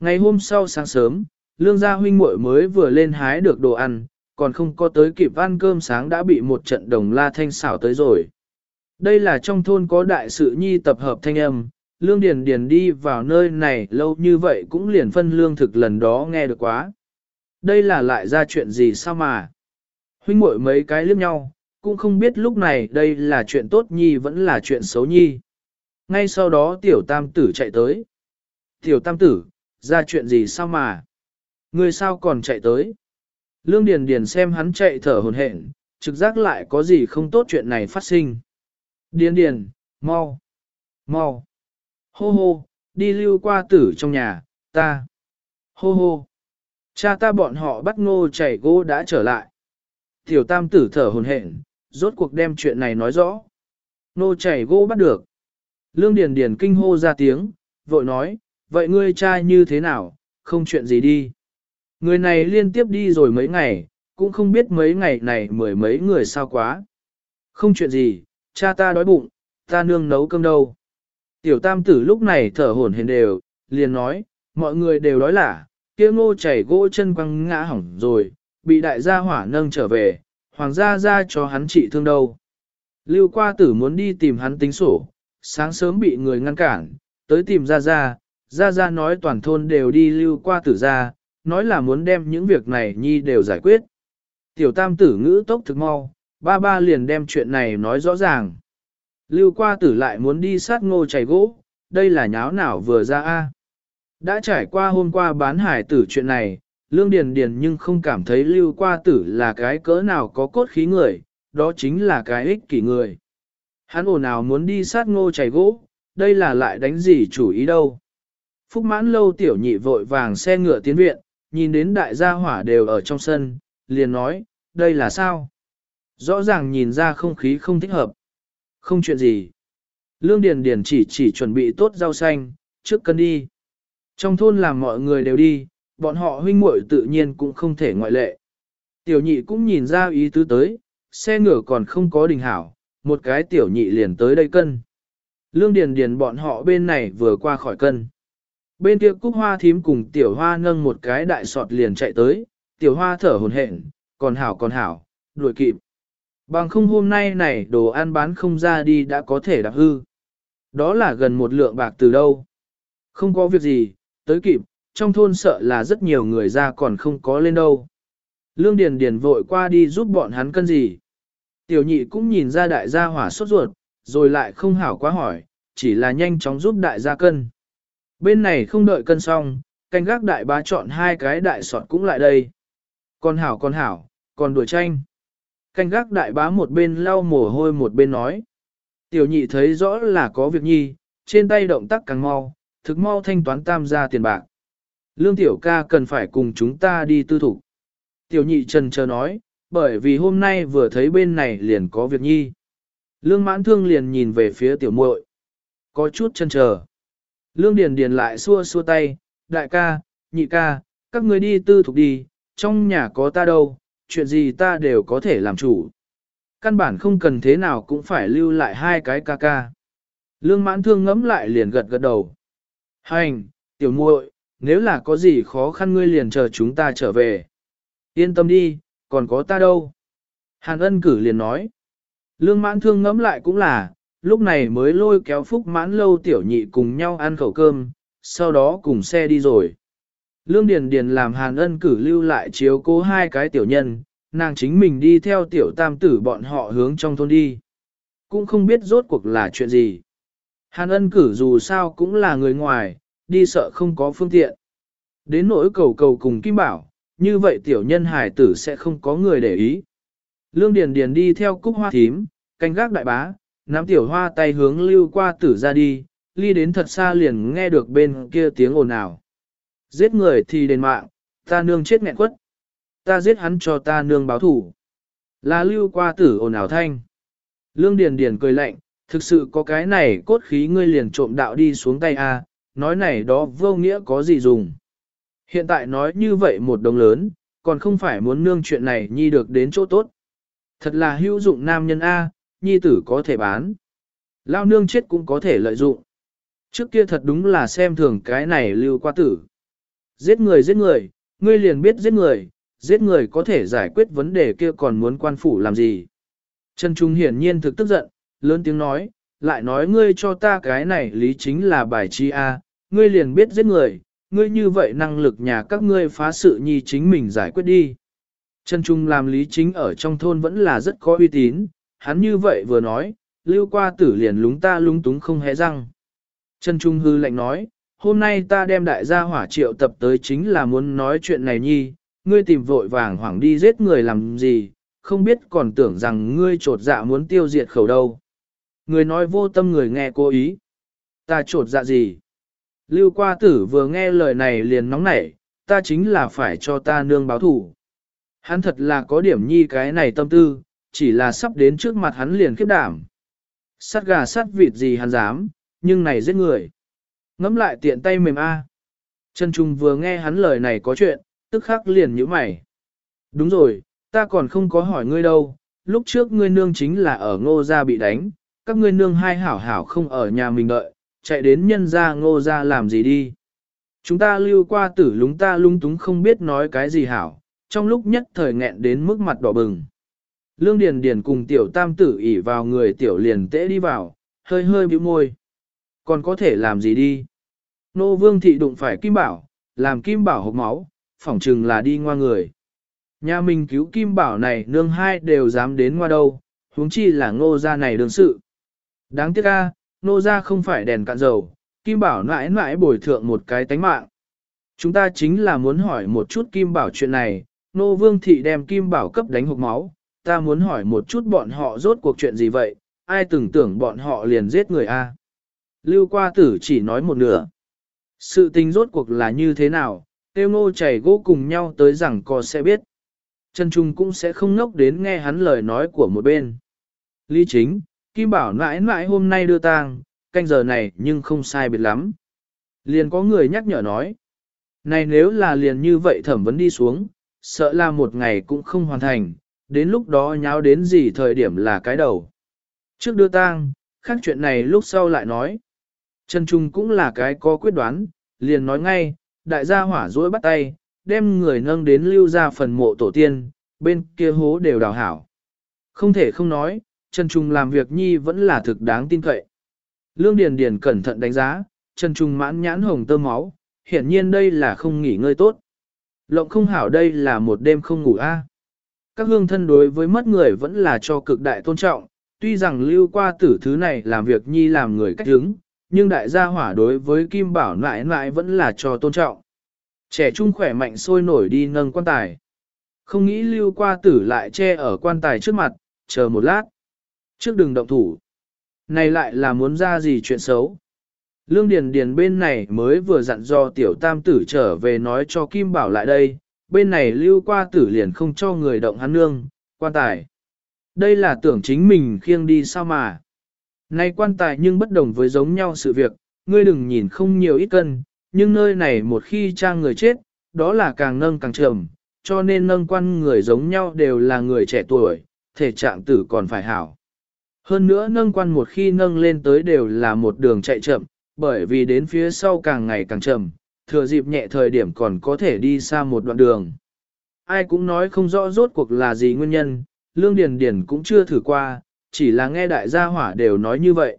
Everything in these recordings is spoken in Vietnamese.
Ngày hôm sau sáng sớm, lương gia huynh muội mới vừa lên hái được đồ ăn, còn không có tới kịp ăn cơm sáng đã bị một trận đồng la thanh xảo tới rồi. Đây là trong thôn có đại sự nhi tập hợp thanh âm, lương điền điền đi vào nơi này lâu như vậy cũng liền phân lương thực lần đó nghe được quá. Đây là lại ra chuyện gì sao mà? Huynh muội mấy cái liếc nhau, cũng không biết lúc này đây là chuyện tốt nhi vẫn là chuyện xấu nhi. Ngay sau đó tiểu tam tử chạy tới. Tiểu tam tử, ra chuyện gì sao mà? Người sao còn chạy tới? Lương Điền Điền xem hắn chạy thở hổn hển, trực giác lại có gì không tốt chuyện này phát sinh. Điền Điền, mau, mau, hô hô, đi lưu qua tử trong nhà, ta, hô hô. Cha ta bọn họ bắt ngô chảy gỗ đã trở lại. Tiểu tam tử thở hổn hển, rốt cuộc đem chuyện này nói rõ. Nô chảy gỗ bắt được. Lương Điền Điền kinh hô ra tiếng, vội nói, vậy ngươi cha như thế nào, không chuyện gì đi. Người này liên tiếp đi rồi mấy ngày, cũng không biết mấy ngày này mười mấy người sao quá. Không chuyện gì, cha ta đói bụng, ta nương nấu cơm đâu. Tiểu tam tử lúc này thở hổn hển đều, liền nói, mọi người đều đói lả, kia ngô chảy gỗ chân quăng ngã hỏng rồi, bị đại gia hỏa nâng trở về, hoàng gia ra cho hắn trị thương đâu. Lưu qua tử muốn đi tìm hắn tính sổ, sáng sớm bị người ngăn cản, tới tìm ra ra, Gia Gia nói toàn thôn đều đi lưu qua tử Gia, nói là muốn đem những việc này nhi đều giải quyết. Tiểu tam tử ngữ tốc thực mau, ba ba liền đem chuyện này nói rõ ràng. Lưu qua tử lại muốn đi sát ngô chảy gỗ, đây là nháo nào vừa ra a. Đã trải qua hôm qua bán hải tử chuyện này, lương điền điền nhưng không cảm thấy lưu qua tử là cái cỡ nào có cốt khí người, đó chính là cái ích kỷ người. Hắn ồn nào muốn đi sát ngô chảy gỗ, đây là lại đánh gì chủ ý đâu. Phúc mãn lâu tiểu nhị vội vàng xe ngựa tiến viện, nhìn đến đại gia hỏa đều ở trong sân, liền nói, đây là sao? Rõ ràng nhìn ra không khí không thích hợp. Không chuyện gì. Lương Điền Điền chỉ chỉ chuẩn bị tốt rau xanh, trước cân đi. Trong thôn làm mọi người đều đi, bọn họ huynh muội tự nhiên cũng không thể ngoại lệ. Tiểu nhị cũng nhìn ra ý tứ tới, xe ngựa còn không có đình hảo, một cái tiểu nhị liền tới đây cân. Lương Điền Điền bọn họ bên này vừa qua khỏi cân. Bên kia cúc hoa thím cùng tiểu hoa nâng một cái đại sọt liền chạy tới, tiểu hoa thở hồn hển, còn hảo còn hảo, đuổi kịp. Bằng không hôm nay này đồ ăn bán không ra đi đã có thể đạp hư. Đó là gần một lượng bạc từ đâu. Không có việc gì, tới kịp, trong thôn sợ là rất nhiều người ra còn không có lên đâu. Lương Điền Điền vội qua đi giúp bọn hắn cân gì. Tiểu nhị cũng nhìn ra đại gia hỏa sốt ruột, rồi lại không hảo quá hỏi, chỉ là nhanh chóng giúp đại gia cân. Bên này không đợi cân xong, canh gác đại bá chọn hai cái đại sọt cũng lại đây. Con hảo con hảo, còn đuổi tranh. Canh gác đại bá một bên lau mồ hôi một bên nói. Tiểu nhị thấy rõ là có việc nhi, trên tay động tác càng mau, thực mau thanh toán tam gia tiền bạc. Lương tiểu ca cần phải cùng chúng ta đi tư thủ. Tiểu nhị trần chờ nói, bởi vì hôm nay vừa thấy bên này liền có việc nhi. Lương mãn thương liền nhìn về phía tiểu muội, có chút chân chờ. Lương Điền Điền lại xua xua tay, đại ca, nhị ca, các ngươi đi tư thục đi, trong nhà có ta đâu, chuyện gì ta đều có thể làm chủ. Căn bản không cần thế nào cũng phải lưu lại hai cái ca ca. Lương mãn thương ngẫm lại liền gật gật đầu. Hành, tiểu muội, nếu là có gì khó khăn ngươi liền chờ chúng ta trở về. Yên tâm đi, còn có ta đâu. Hàn ân cử liền nói. Lương mãn thương ngẫm lại cũng là, lúc này mới lôi kéo phúc mãn lâu tiểu nhị cùng nhau ăn khẩu cơm, sau đó cùng xe đi rồi. Lương Điền Điền làm hàn ân cử lưu lại chiếu cố hai cái tiểu nhân, nàng chính mình đi theo tiểu tam tử bọn họ hướng trong thôn đi. Cũng không biết rốt cuộc là chuyện gì. Hàn ân cử dù sao cũng là người ngoài, đi sợ không có phương tiện. Đến nỗi cầu cầu cùng Kim Bảo, như vậy tiểu nhân hải tử sẽ không có người để ý. Lương Điền Điền đi theo cúc hoa thím, canh gác đại bá, nắm tiểu hoa tay hướng lưu qua tử ra đi, ly đến thật xa liền nghe được bên kia tiếng ồn ào. Giết người thì đền mạng, ta nương chết nghẹn quất. Ta giết hắn cho ta nương báo thủ. Là lưu qua tử ồn ào thanh. Lương Điền Điền cười lạnh, thực sự có cái này cốt khí ngươi liền trộm đạo đi xuống tay a, nói này đó vô nghĩa có gì dùng. Hiện tại nói như vậy một đồng lớn, còn không phải muốn nương chuyện này nhi được đến chỗ tốt. Thật là hữu dụng nam nhân A, nhi tử có thể bán. Lao nương chết cũng có thể lợi dụng. Trước kia thật đúng là xem thường cái này lưu qua tử. Giết người giết người, ngươi liền biết giết người, giết người có thể giải quyết vấn đề kia còn muốn quan phủ làm gì. Trần Trung hiển nhiên thực tức giận, lớn tiếng nói, lại nói ngươi cho ta cái này lý chính là bài chi A, ngươi liền biết giết người, ngươi như vậy năng lực nhà các ngươi phá sự nhi chính mình giải quyết đi. Trần Trung làm lý chính ở trong thôn vẫn là rất có uy tín, hắn như vậy vừa nói, lưu qua tử liền lúng ta lúng túng không hé răng. Trần Trung hư lạnh nói, hôm nay ta đem đại gia hỏa triệu tập tới chính là muốn nói chuyện này nhi, ngươi tìm vội vàng hoảng đi giết người làm gì, không biết còn tưởng rằng ngươi trột dạ muốn tiêu diệt khẩu đâu. Người nói vô tâm người nghe cố ý. Ta trột dạ gì? Lưu qua tử vừa nghe lời này liền nóng nảy, ta chính là phải cho ta nương báo thủ. Hắn thật là có điểm nhi cái này tâm tư, chỉ là sắp đến trước mặt hắn liền khiếp đảm. Sát gà sát vịt gì hắn dám, nhưng này giết người. Ngắm lại tiện tay mềm A. Trần Trung vừa nghe hắn lời này có chuyện, tức khắc liền nhíu mày. Đúng rồi, ta còn không có hỏi ngươi đâu, lúc trước ngươi nương chính là ở ngô gia bị đánh, các ngươi nương hai hảo hảo không ở nhà mình đợi, chạy đến nhân gia ngô gia làm gì đi. Chúng ta lưu qua tử lúng ta lung túng không biết nói cái gì hảo, trong lúc nhất thời nghẹn đến mức mặt đỏ bừng. Lương Điền Điền cùng tiểu tam tử ỉ vào người tiểu liền tễ đi vào, hơi hơi bĩu môi. Còn có thể làm gì đi? Nô vương thị đụng phải kim bảo, làm kim bảo hộc máu, phỏng chừng là đi ngoa người. Nhà mình cứu kim bảo này nương hai đều dám đến ngoa đâu, huống chi là ngô gia này đương sự. Đáng tiếc a, nô gia không phải đèn cạn dầu, kim bảo mãi mãi bồi thượng một cái tánh mạng. Chúng ta chính là muốn hỏi một chút kim bảo chuyện này, nô vương thị đem kim bảo cấp đánh hộp máu, ta muốn hỏi một chút bọn họ rốt cuộc chuyện gì vậy, ai từng tưởng bọn họ liền giết người a? Lưu qua tử chỉ nói một nửa. Sự tình rốt cuộc là như thế nào, tiêu ngô chảy gỗ cùng nhau tới rằng co sẽ biết. Trần Trung cũng sẽ không ngốc đến nghe hắn lời nói của một bên. Lý chính, Kim Bảo mãi mãi hôm nay đưa tang, canh giờ này nhưng không sai biệt lắm. Liền có người nhắc nhở nói. Này nếu là liền như vậy thẩm vấn đi xuống, sợ là một ngày cũng không hoàn thành, đến lúc đó nháo đến gì thời điểm là cái đầu. Trước đưa tang, khác chuyện này lúc sau lại nói. Trần Trung cũng là cái có quyết đoán, liền nói ngay, đại gia hỏa dối bắt tay, đem người nâng đến lưu ra phần mộ tổ tiên, bên kia hố đều đào hảo. Không thể không nói, Trần Trung làm việc nhi vẫn là thực đáng tin cậy. Lương Điền Điền cẩn thận đánh giá, Trần Trung mãn nhãn hồng tơ máu, hiển nhiên đây là không nghỉ ngơi tốt. Lộng không hảo đây là một đêm không ngủ a. Các hương thân đối với mất người vẫn là cho cực đại tôn trọng, tuy rằng lưu qua tử thứ này làm việc nhi làm người cách hứng, nhưng đại gia hỏa đối với Kim Bảo nại nại vẫn là cho tôn trọng. Trẻ trung khỏe mạnh sôi nổi đi nâng quan tài. Không nghĩ lưu qua tử lại che ở quan tài trước mặt, chờ một lát. Trước đừng động thủ. Này lại là muốn ra gì chuyện xấu. Lương Điền Điền bên này mới vừa dặn do tiểu tam tử trở về nói cho Kim Bảo lại đây, bên này lưu qua tử liền không cho người động hắn nương, quan tài. Đây là tưởng chính mình khiêng đi sao mà. nay quan tài nhưng bất đồng với giống nhau sự việc, ngươi đừng nhìn không nhiều ít cân, nhưng nơi này một khi trang người chết, đó là càng nâng càng trầm, cho nên nâng quan người giống nhau đều là người trẻ tuổi, thể trạng tử còn phải hảo. Hơn nữa nâng quan một khi nâng lên tới đều là một đường chạy chậm, bởi vì đến phía sau càng ngày càng chậm, thừa dịp nhẹ thời điểm còn có thể đi xa một đoạn đường. Ai cũng nói không rõ rốt cuộc là gì nguyên nhân, Lương Điền Điền cũng chưa thử qua, chỉ là nghe đại gia hỏa đều nói như vậy.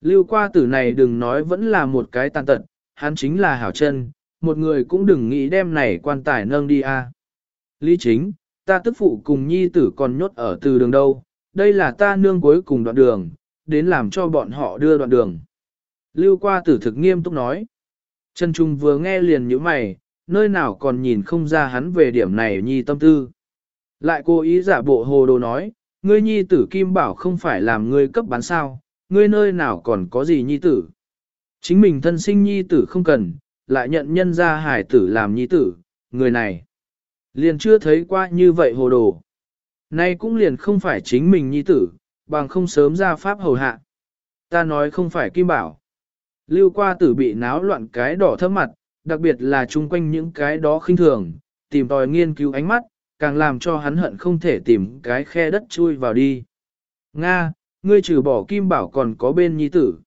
Lưu qua tử này đừng nói vẫn là một cái tàn tật, hắn chính là hảo chân, một người cũng đừng nghĩ đem này quan tài nâng đi a. Lý chính, ta tức phụ cùng nhi tử còn nhốt ở từ đường đâu, đây là ta nương cuối cùng đoạn đường, đến làm cho bọn họ đưa đoạn đường. Lưu qua tử thực nghiêm túc nói. Trần Trung vừa nghe liền như mày, nơi nào còn nhìn không ra hắn về điểm này nhi tâm tư. Lại cố ý giả bộ hồ đồ nói, ngươi nhi tử kim bảo không phải làm ngươi cấp bán sao, ngươi nơi nào còn có gì nhi tử. Chính mình thân sinh nhi tử không cần, lại nhận nhân ra hải tử làm nhi tử, người này. Liền chưa thấy qua như vậy hồ đồ. Nay cũng liền không phải chính mình nhi tử, bằng không sớm ra pháp hầu hạ. Ta nói không phải kim bảo. Lưu qua tử bị náo loạn cái đỏ thơm mặt, đặc biệt là chung quanh những cái đó khinh thường, tìm tòi nghiên cứu ánh mắt, càng làm cho hắn hận không thể tìm cái khe đất chui vào đi. Nga, ngươi trừ bỏ kim bảo còn có bên nhi tử.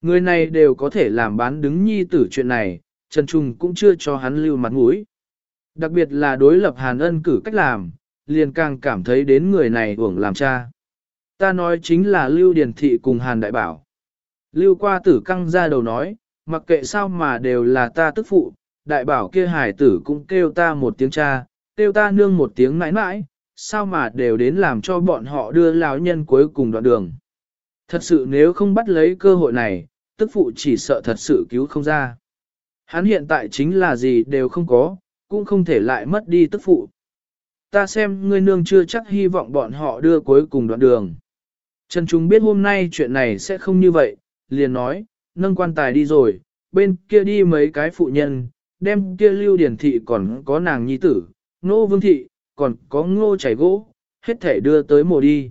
Người này đều có thể làm bán đứng nhi tử chuyện này, Trần Trung cũng chưa cho hắn lưu mặt mũi. Đặc biệt là đối lập Hàn ân cử cách làm, liền càng cảm thấy đến người này uổng làm cha. Ta nói chính là Lưu Điền Thị cùng Hàn Đại Bảo. Lưu qua tử căng ra đầu nói, mặc kệ sao mà đều là ta tức phụ, Đại Bảo kia hải tử cũng kêu ta một tiếng cha, kêu ta nương một tiếng mãi mãi, sao mà đều đến làm cho bọn họ đưa lão nhân cuối cùng đoạn đường. Thật sự nếu không bắt lấy cơ hội này, tức phụ chỉ sợ thật sự cứu không ra. Hắn hiện tại chính là gì đều không có, cũng không thể lại mất đi tức phụ. Ta xem ngươi nương chưa chắc hy vọng bọn họ đưa cuối cùng đoạn đường. Trần Trung biết hôm nay chuyện này sẽ không như vậy, liền nói, nâng quan tài đi rồi, bên kia đi mấy cái phụ nhân, đem kia lưu điển thị còn có nàng nhi tử, Ngô vương thị, còn có ngô chảy gỗ, hết thể đưa tới mồ đi.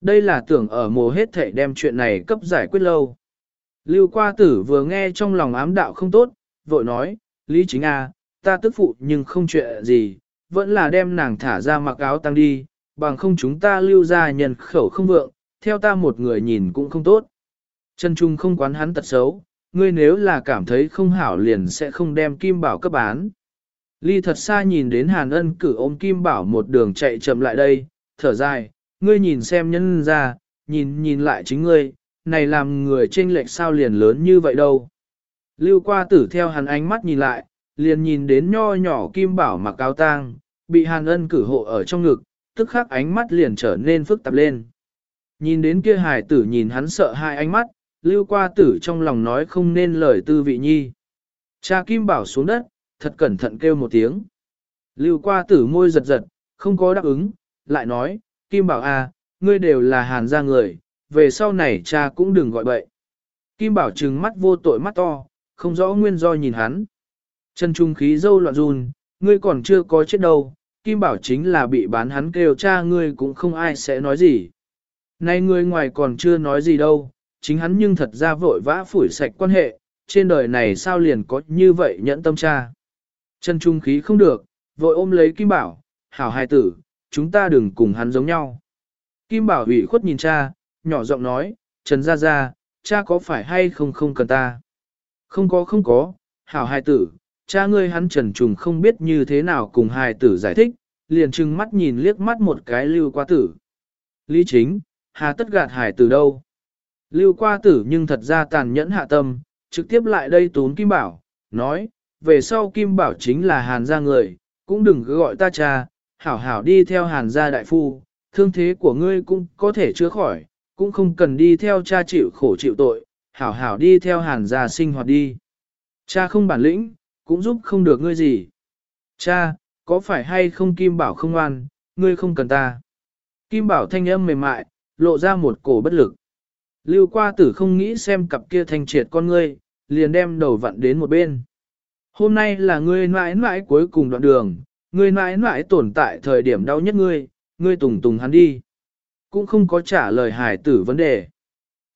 Đây là tưởng ở mồ hết thể đem chuyện này cấp giải quyết lâu. Lưu qua tử vừa nghe trong lòng ám đạo không tốt, vội nói, Lý chính a, ta tức phụ nhưng không chuyện gì, vẫn là đem nàng thả ra mặc áo tăng đi, bằng không chúng ta lưu ra nhân khẩu không vượng, theo ta một người nhìn cũng không tốt. Trần Trung không quán hắn tật xấu, ngươi nếu là cảm thấy không hảo liền sẽ không đem kim bảo cấp bán. Ly thật xa nhìn đến Hàn ân cử ôm kim bảo một đường chạy chậm lại đây, thở dài, ngươi nhìn xem nhân ra, nhìn nhìn lại chính ngươi, này làm người chênh lệch sao liền lớn như vậy đâu. Lưu qua tử theo hắn ánh mắt nhìn lại, liền nhìn đến nho nhỏ kim bảo mặc áo tang, bị hàn ân cử hộ ở trong ngực, tức khắc ánh mắt liền trở nên phức tạp lên. Nhìn đến kia hài tử nhìn hắn sợ hai ánh mắt, lưu qua tử trong lòng nói không nên lời tư vị nhi. Cha kim bảo xuống đất, thật cẩn thận kêu một tiếng. Lưu qua tử môi giật giật, không có đáp ứng, lại nói, kim bảo à, ngươi đều là hàn gia người, về sau này cha cũng đừng gọi bậy. Kim bảo trừng mắt vô tội mắt to, không rõ nguyên do nhìn hắn. Chân trung khí dâu loạn run, ngươi còn chưa có chết đâu, Kim Bảo chính là bị bán hắn kêu cha ngươi cũng không ai sẽ nói gì. Nay ngươi ngoài còn chưa nói gì đâu, chính hắn nhưng thật ra vội vã phủi sạch quan hệ, trên đời này sao liền có như vậy nhẫn tâm cha. Chân trung khí không được, vội ôm lấy Kim Bảo, hảo hài tử, chúng ta đừng cùng hắn giống nhau. Kim Bảo ủy khuất nhìn cha, nhỏ giọng nói, Trần Gia Gia, cha có phải hay không không cần ta? Không có không có, hảo hài tử, cha ngươi hắn trần trùng không biết như thế nào cùng hài tử giải thích, liền trừng mắt nhìn liếc mắt một cái lưu qua tử. Lý chính, hà tất gạt hài tử đâu? Lưu qua tử nhưng thật ra tàn nhẫn hạ tâm, trực tiếp lại đây tốn Kim Bảo, nói, về sau Kim Bảo chính là hàn gia người, cũng đừng cứ gọi ta cha, hảo hảo đi theo hàn gia đại phu, thương thế của ngươi cũng có thể chữa khỏi, cũng không cần đi theo cha chịu khổ chịu tội, hảo hảo đi theo hàn gia sinh hoạt đi. Cha không bản lĩnh, cũng giúp không được ngươi gì. Cha, có phải hay không Kim Bảo không ngoan, ngươi không cần ta. Kim Bảo thanh âm mềm mại, lộ ra một cổ bất lực. Lưu qua tử không nghĩ xem cặp kia thanh triệt con ngươi, liền đem đầu vặn đến một bên. Hôm nay là ngươi mãi mãi cuối cùng đoạn đường, ngươi mãi mãi tồn tại thời điểm đau nhất ngươi, ngươi tùng tùng hắn đi. Cũng không có trả lời hải tử vấn đề.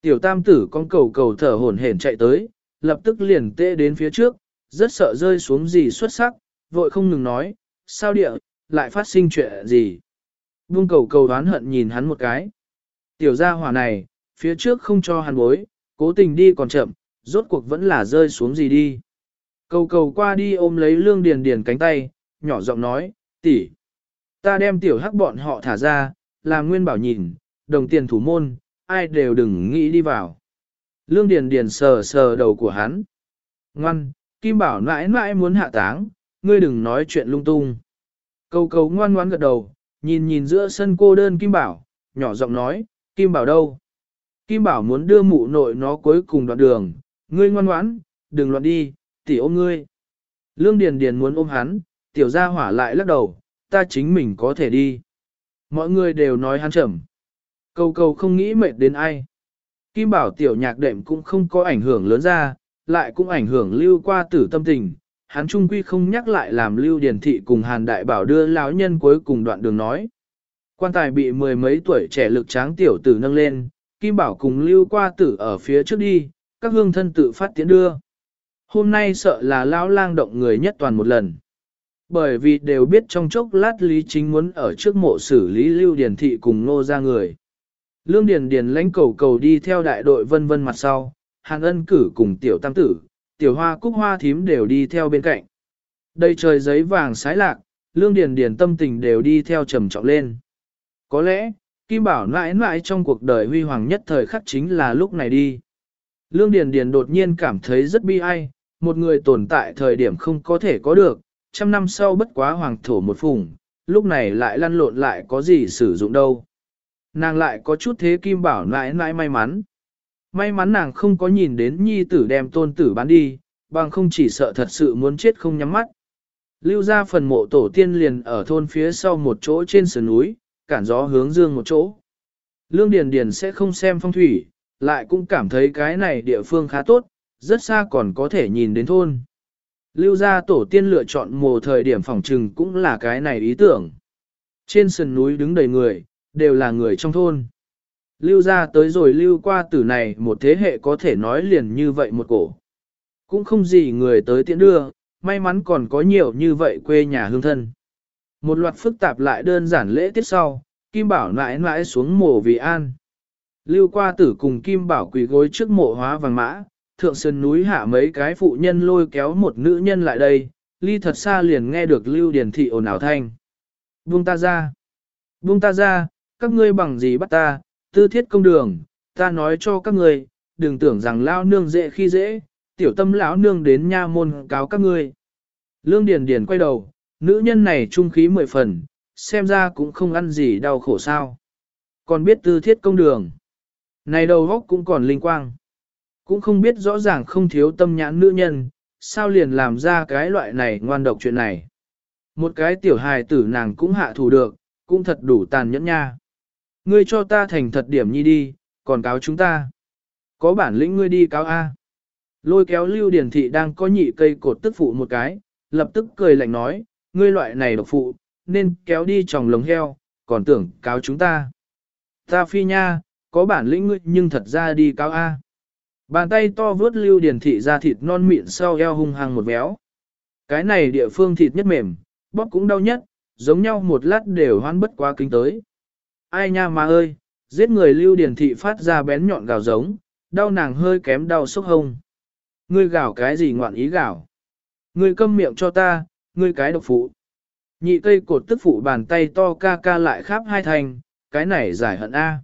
Tiểu tam tử con cầu cầu thở hổn hển chạy tới, lập tức liền tê đến phía trước, rất sợ rơi xuống gì xuất sắc, vội không ngừng nói, sao địa, lại phát sinh chuyện gì. Buông cầu cầu đoán hận nhìn hắn một cái. Tiểu gia hỏa này, phía trước không cho hắn bối, cố tình đi còn chậm, rốt cuộc vẫn là rơi xuống gì đi. Cầu cầu qua đi ôm lấy lương điền điền cánh tay, nhỏ giọng nói, tỷ, ta đem tiểu hắc bọn họ thả ra, làm nguyên bảo nhìn, đồng tiền thủ môn, ai đều đừng nghĩ đi vào. Lương điền điền sờ sờ đầu của hắn. Ngoan, Kim Bảo mãi mãi muốn hạ táng, ngươi đừng nói chuyện lung tung. Cầu cầu ngoan ngoan gật đầu, nhìn nhìn giữa sân cô đơn Kim Bảo, nhỏ giọng nói, Kim Bảo đâu? Kim Bảo muốn đưa mụ nội nó cuối cùng đoạn đường, ngươi ngoan ngoãn, đừng loạn đi, tỉ ôm ngươi. Lương Điền Điền muốn ôm hắn, tiểu gia hỏa lại lắc đầu, ta chính mình có thể đi. Mọi người đều nói hắn chậm. Cầu cầu không nghĩ mệt đến ai. Kim Bảo tiểu nhạc đệm cũng không có ảnh hưởng lớn ra, lại cũng ảnh hưởng lưu qua tử tâm tình. Hắn trung quy không nhắc lại làm lưu Điền thị cùng hàn đại bảo đưa lão nhân cuối cùng đoạn đường nói. Quan tài bị mười mấy tuổi trẻ lực tráng tiểu tử nâng lên, Kim Bảo cùng lưu qua tử ở phía trước đi, các hương thân tự phát tiến đưa. Hôm nay sợ là lão lang động người nhất toàn một lần. Bởi vì đều biết trong chốc lát Lý Chính muốn ở trước mộ xử lý Lưu Điền Thị cùng nô ra người. Lương Điền Điền lãnh cầu cầu đi theo đại đội vân vân mặt sau, hàng ân cử cùng tiểu tam tử, tiểu hoa cúc hoa thím đều đi theo bên cạnh. Đây trời giấy vàng sái lạc, lương điền điền tâm tình đều đi theo trầm trọng lên. Có lẽ, Kim Bảo mãi mãi trong cuộc đời huy hoàng nhất thời khắc chính là lúc này đi. Lương Điền Điền đột nhiên cảm thấy rất bi ai, một người tồn tại thời điểm không có thể có được, trăm năm sau bất quá hoàng thổ một phùng, lúc này lại lăn lộn lại có gì sử dụng đâu. Nàng lại có chút thế Kim Bảo mãi mãi may mắn. May mắn nàng không có nhìn đến nhi tử đem tôn tử bán đi, bằng không chỉ sợ thật sự muốn chết không nhắm mắt. Lưu ra phần mộ tổ tiên liền ở thôn phía sau một chỗ trên sườn núi, cản gió hướng dương một chỗ. Lương Điền Điền sẽ không xem phong thủy, lại cũng cảm thấy cái này địa phương khá tốt, rất xa còn có thể nhìn đến thôn. Lưu gia tổ tiên lựa chọn mùa thời điểm phòng trừng cũng là cái này ý tưởng. Trên sườn núi đứng đầy người, đều là người trong thôn. Lưu gia tới rồi lưu qua tử này một thế hệ có thể nói liền như vậy một cổ. Cũng không gì người tới tiễn đưa, may mắn còn có nhiều như vậy quê nhà hương thân. Một loạt phức tạp lại đơn giản lễ tiết sau, Kim Bảo nãi nãi xuống mộ vì an. Lưu qua tử cùng Kim Bảo quỳ gối trước mộ hóa vàng mã, thượng sơn núi hạ mấy cái phụ nhân lôi kéo một nữ nhân lại đây, ly thật xa liền nghe được Lưu Điền Thị ồn ào thanh. Buông ta ra! Buông ta ra, các ngươi bằng gì bắt ta, tư thiết công đường, ta nói cho các ngươi, đừng tưởng rằng lao nương dễ khi dễ, tiểu tâm lão nương đến nha môn cáo các ngươi. Lương Điền Điền quay đầu, nữ nhân này trung khí mười phần, xem ra cũng không ăn gì đau khổ sao. Còn biết tư thiết công đường. Này đầu góc cũng còn linh quang. Cũng không biết rõ ràng không thiếu tâm nhãn nữ nhân, sao liền làm ra cái loại này ngoan độc chuyện này. Một cái tiểu hài tử nàng cũng hạ thủ được, cũng thật đủ tàn nhẫn nha. Ngươi cho ta thành thật điểm nhi đi, còn cáo chúng ta. Có bản lĩnh ngươi đi cáo A. Lôi kéo lưu điển thị đang có nhị cây cột tức phụ một cái, lập tức cười lạnh nói, ngươi loại này độc phụ, nên kéo đi tròng lồng heo, còn tưởng cáo chúng ta. Ta phi nha, có bản lĩnh ngươi nhưng thật ra đi cáo A. Bàn tay to vướt lưu điển thị ra thịt non mịn sau eo hung hăng một véo. Cái này địa phương thịt nhất mềm, bóp cũng đau nhất, giống nhau một lát đều hoan bất quá kính tới. Ai nha mà ơi, giết người lưu điển thị phát ra bén nhọn gào giống, đau nàng hơi kém đau sốc hông. Ngươi gào cái gì ngoạn ý gào? Ngươi câm miệng cho ta, ngươi cái độc phụ. Nhị cây cột tức phụ bàn tay to ca ca lại khắp hai thành, cái này giải hận A.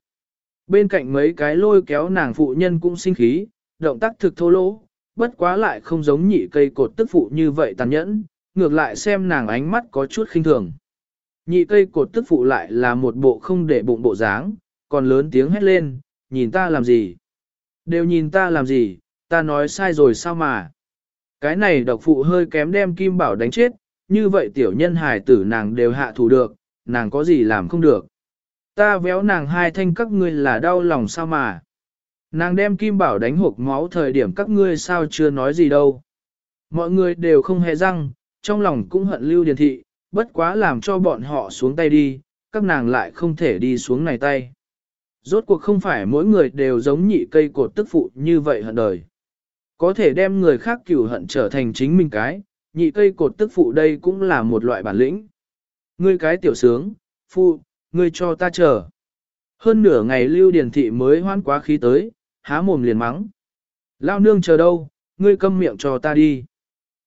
Bên cạnh mấy cái lôi kéo nàng phụ nhân cũng sinh khí, động tác thực thô lỗ, bất quá lại không giống nhị cây cột tức phụ như vậy tàn nhẫn, ngược lại xem nàng ánh mắt có chút khinh thường. Nhị cây cột tức phụ lại là một bộ không để bụng bộ dáng, còn lớn tiếng hét lên, nhìn ta làm gì? Đều nhìn ta làm gì, ta nói sai rồi sao mà? Cái này độc phụ hơi kém đem kim bảo đánh chết, như vậy tiểu nhân hài tử nàng đều hạ thủ được, nàng có gì làm không được. Ta véo nàng hai thanh các ngươi là đau lòng sao mà. Nàng đem kim bảo đánh hộp máu thời điểm các ngươi sao chưa nói gì đâu. Mọi người đều không hề răng, trong lòng cũng hận lưu điền thị, bất quá làm cho bọn họ xuống tay đi, các nàng lại không thể đi xuống này tay. Rốt cuộc không phải mỗi người đều giống nhị cây cột tức phụ như vậy hận đời. Có thể đem người khác cửu hận trở thành chính mình cái, nhị cây cột tức phụ đây cũng là một loại bản lĩnh. Ngươi cái tiểu sướng, phụ, ngươi cho ta chờ. Hơn nửa ngày lưu điền thị mới hoan quá khí tới, há mồm liền mắng. Lao nương chờ đâu, ngươi câm miệng cho ta đi.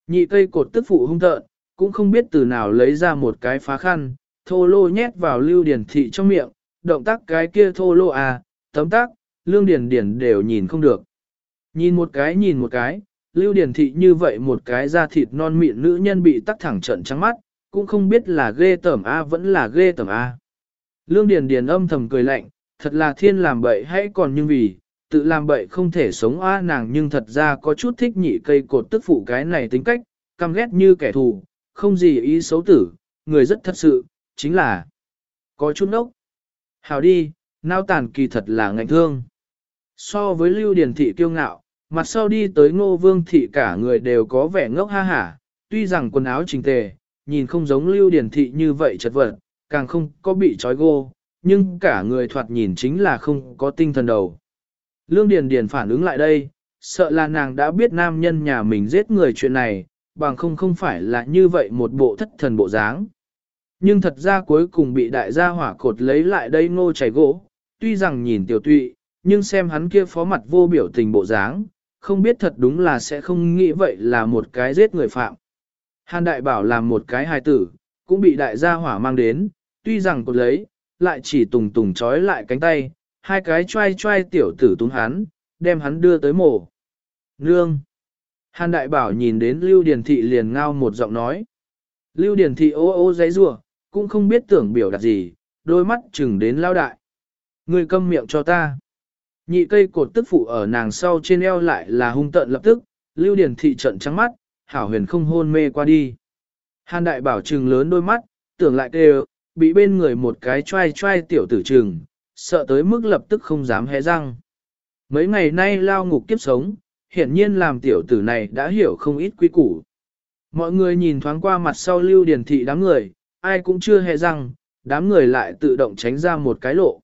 Nhị cây cột tức phụ hung tợn, cũng không biết từ nào lấy ra một cái phá khăn, thô lô nhét vào lưu điền thị trong miệng, động tác cái kia thô lô à, tấm tác, lương điền điền đều nhìn không được. Nhìn một cái nhìn một cái, lưu điền thị như vậy một cái da thịt non mịn nữ nhân bị tắc thẳng trận trắng mắt, cũng không biết là ghê tởm A vẫn là ghê tởm A. Lương điền điền âm thầm cười lạnh, thật là thiên làm bậy hãy còn nhưng vì, tự làm bậy không thể sống A nàng nhưng thật ra có chút thích nhị cây cột tức phụ cái này tính cách, căm ghét như kẻ thù, không gì ý xấu tử, người rất thật sự, chính là có chút nốc. Hào đi, nao tàn kỳ thật là ngạnh thương. So với lưu điền thị kiêu ngạo, mặt sau đi tới ngô vương thị cả người đều có vẻ ngốc ha hả, tuy rằng quần áo chỉnh tề, nhìn không giống lưu điển thị như vậy chật vật, càng không có bị trói gô, nhưng cả người thoạt nhìn chính là không có tinh thần đầu. Lương Điền Điền phản ứng lại đây, sợ là nàng đã biết nam nhân nhà mình giết người chuyện này, bằng không không phải là như vậy một bộ thất thần bộ dáng. Nhưng thật ra cuối cùng bị đại gia hỏa cột lấy lại đây ngô chảy gỗ, tuy rằng nhìn tiểu tụy, nhưng xem hắn kia phó mặt vô biểu tình bộ dáng, không biết thật đúng là sẽ không nghĩ vậy là một cái giết người phạm. Hàn đại bảo làm một cái hài tử, cũng bị đại gia hỏa mang đến, tuy rằng cột lấy, lại chỉ tùng tùng trói lại cánh tay, hai cái trai trai tiểu tử túng hắn, đem hắn đưa tới mổ. Nương! Hàn đại bảo nhìn đến Lưu Điền Thị liền ngao một giọng nói. Lưu Điền Thị ô ô giấy rủa cũng không biết tưởng biểu đặt gì, đôi mắt chừng đến lao đại. Người câm miệng cho ta. Nhị cây cột tức phụ ở nàng sau trên eo lại là hung tận lập tức, Lưu Điền Thị trận trắng mắt, hảo huyền không hôn mê qua đi. Hàn đại bảo trừng lớn đôi mắt, tưởng lại kêu, bị bên người một cái trai trai tiểu tử trừng, sợ tới mức lập tức không dám hé răng. Mấy ngày nay lao ngục kiếp sống, hiển nhiên làm tiểu tử này đã hiểu không ít quy củ. Mọi người nhìn thoáng qua mặt sau lưu điển thị đám người, ai cũng chưa hé răng, đám người lại tự động tránh ra một cái lộ.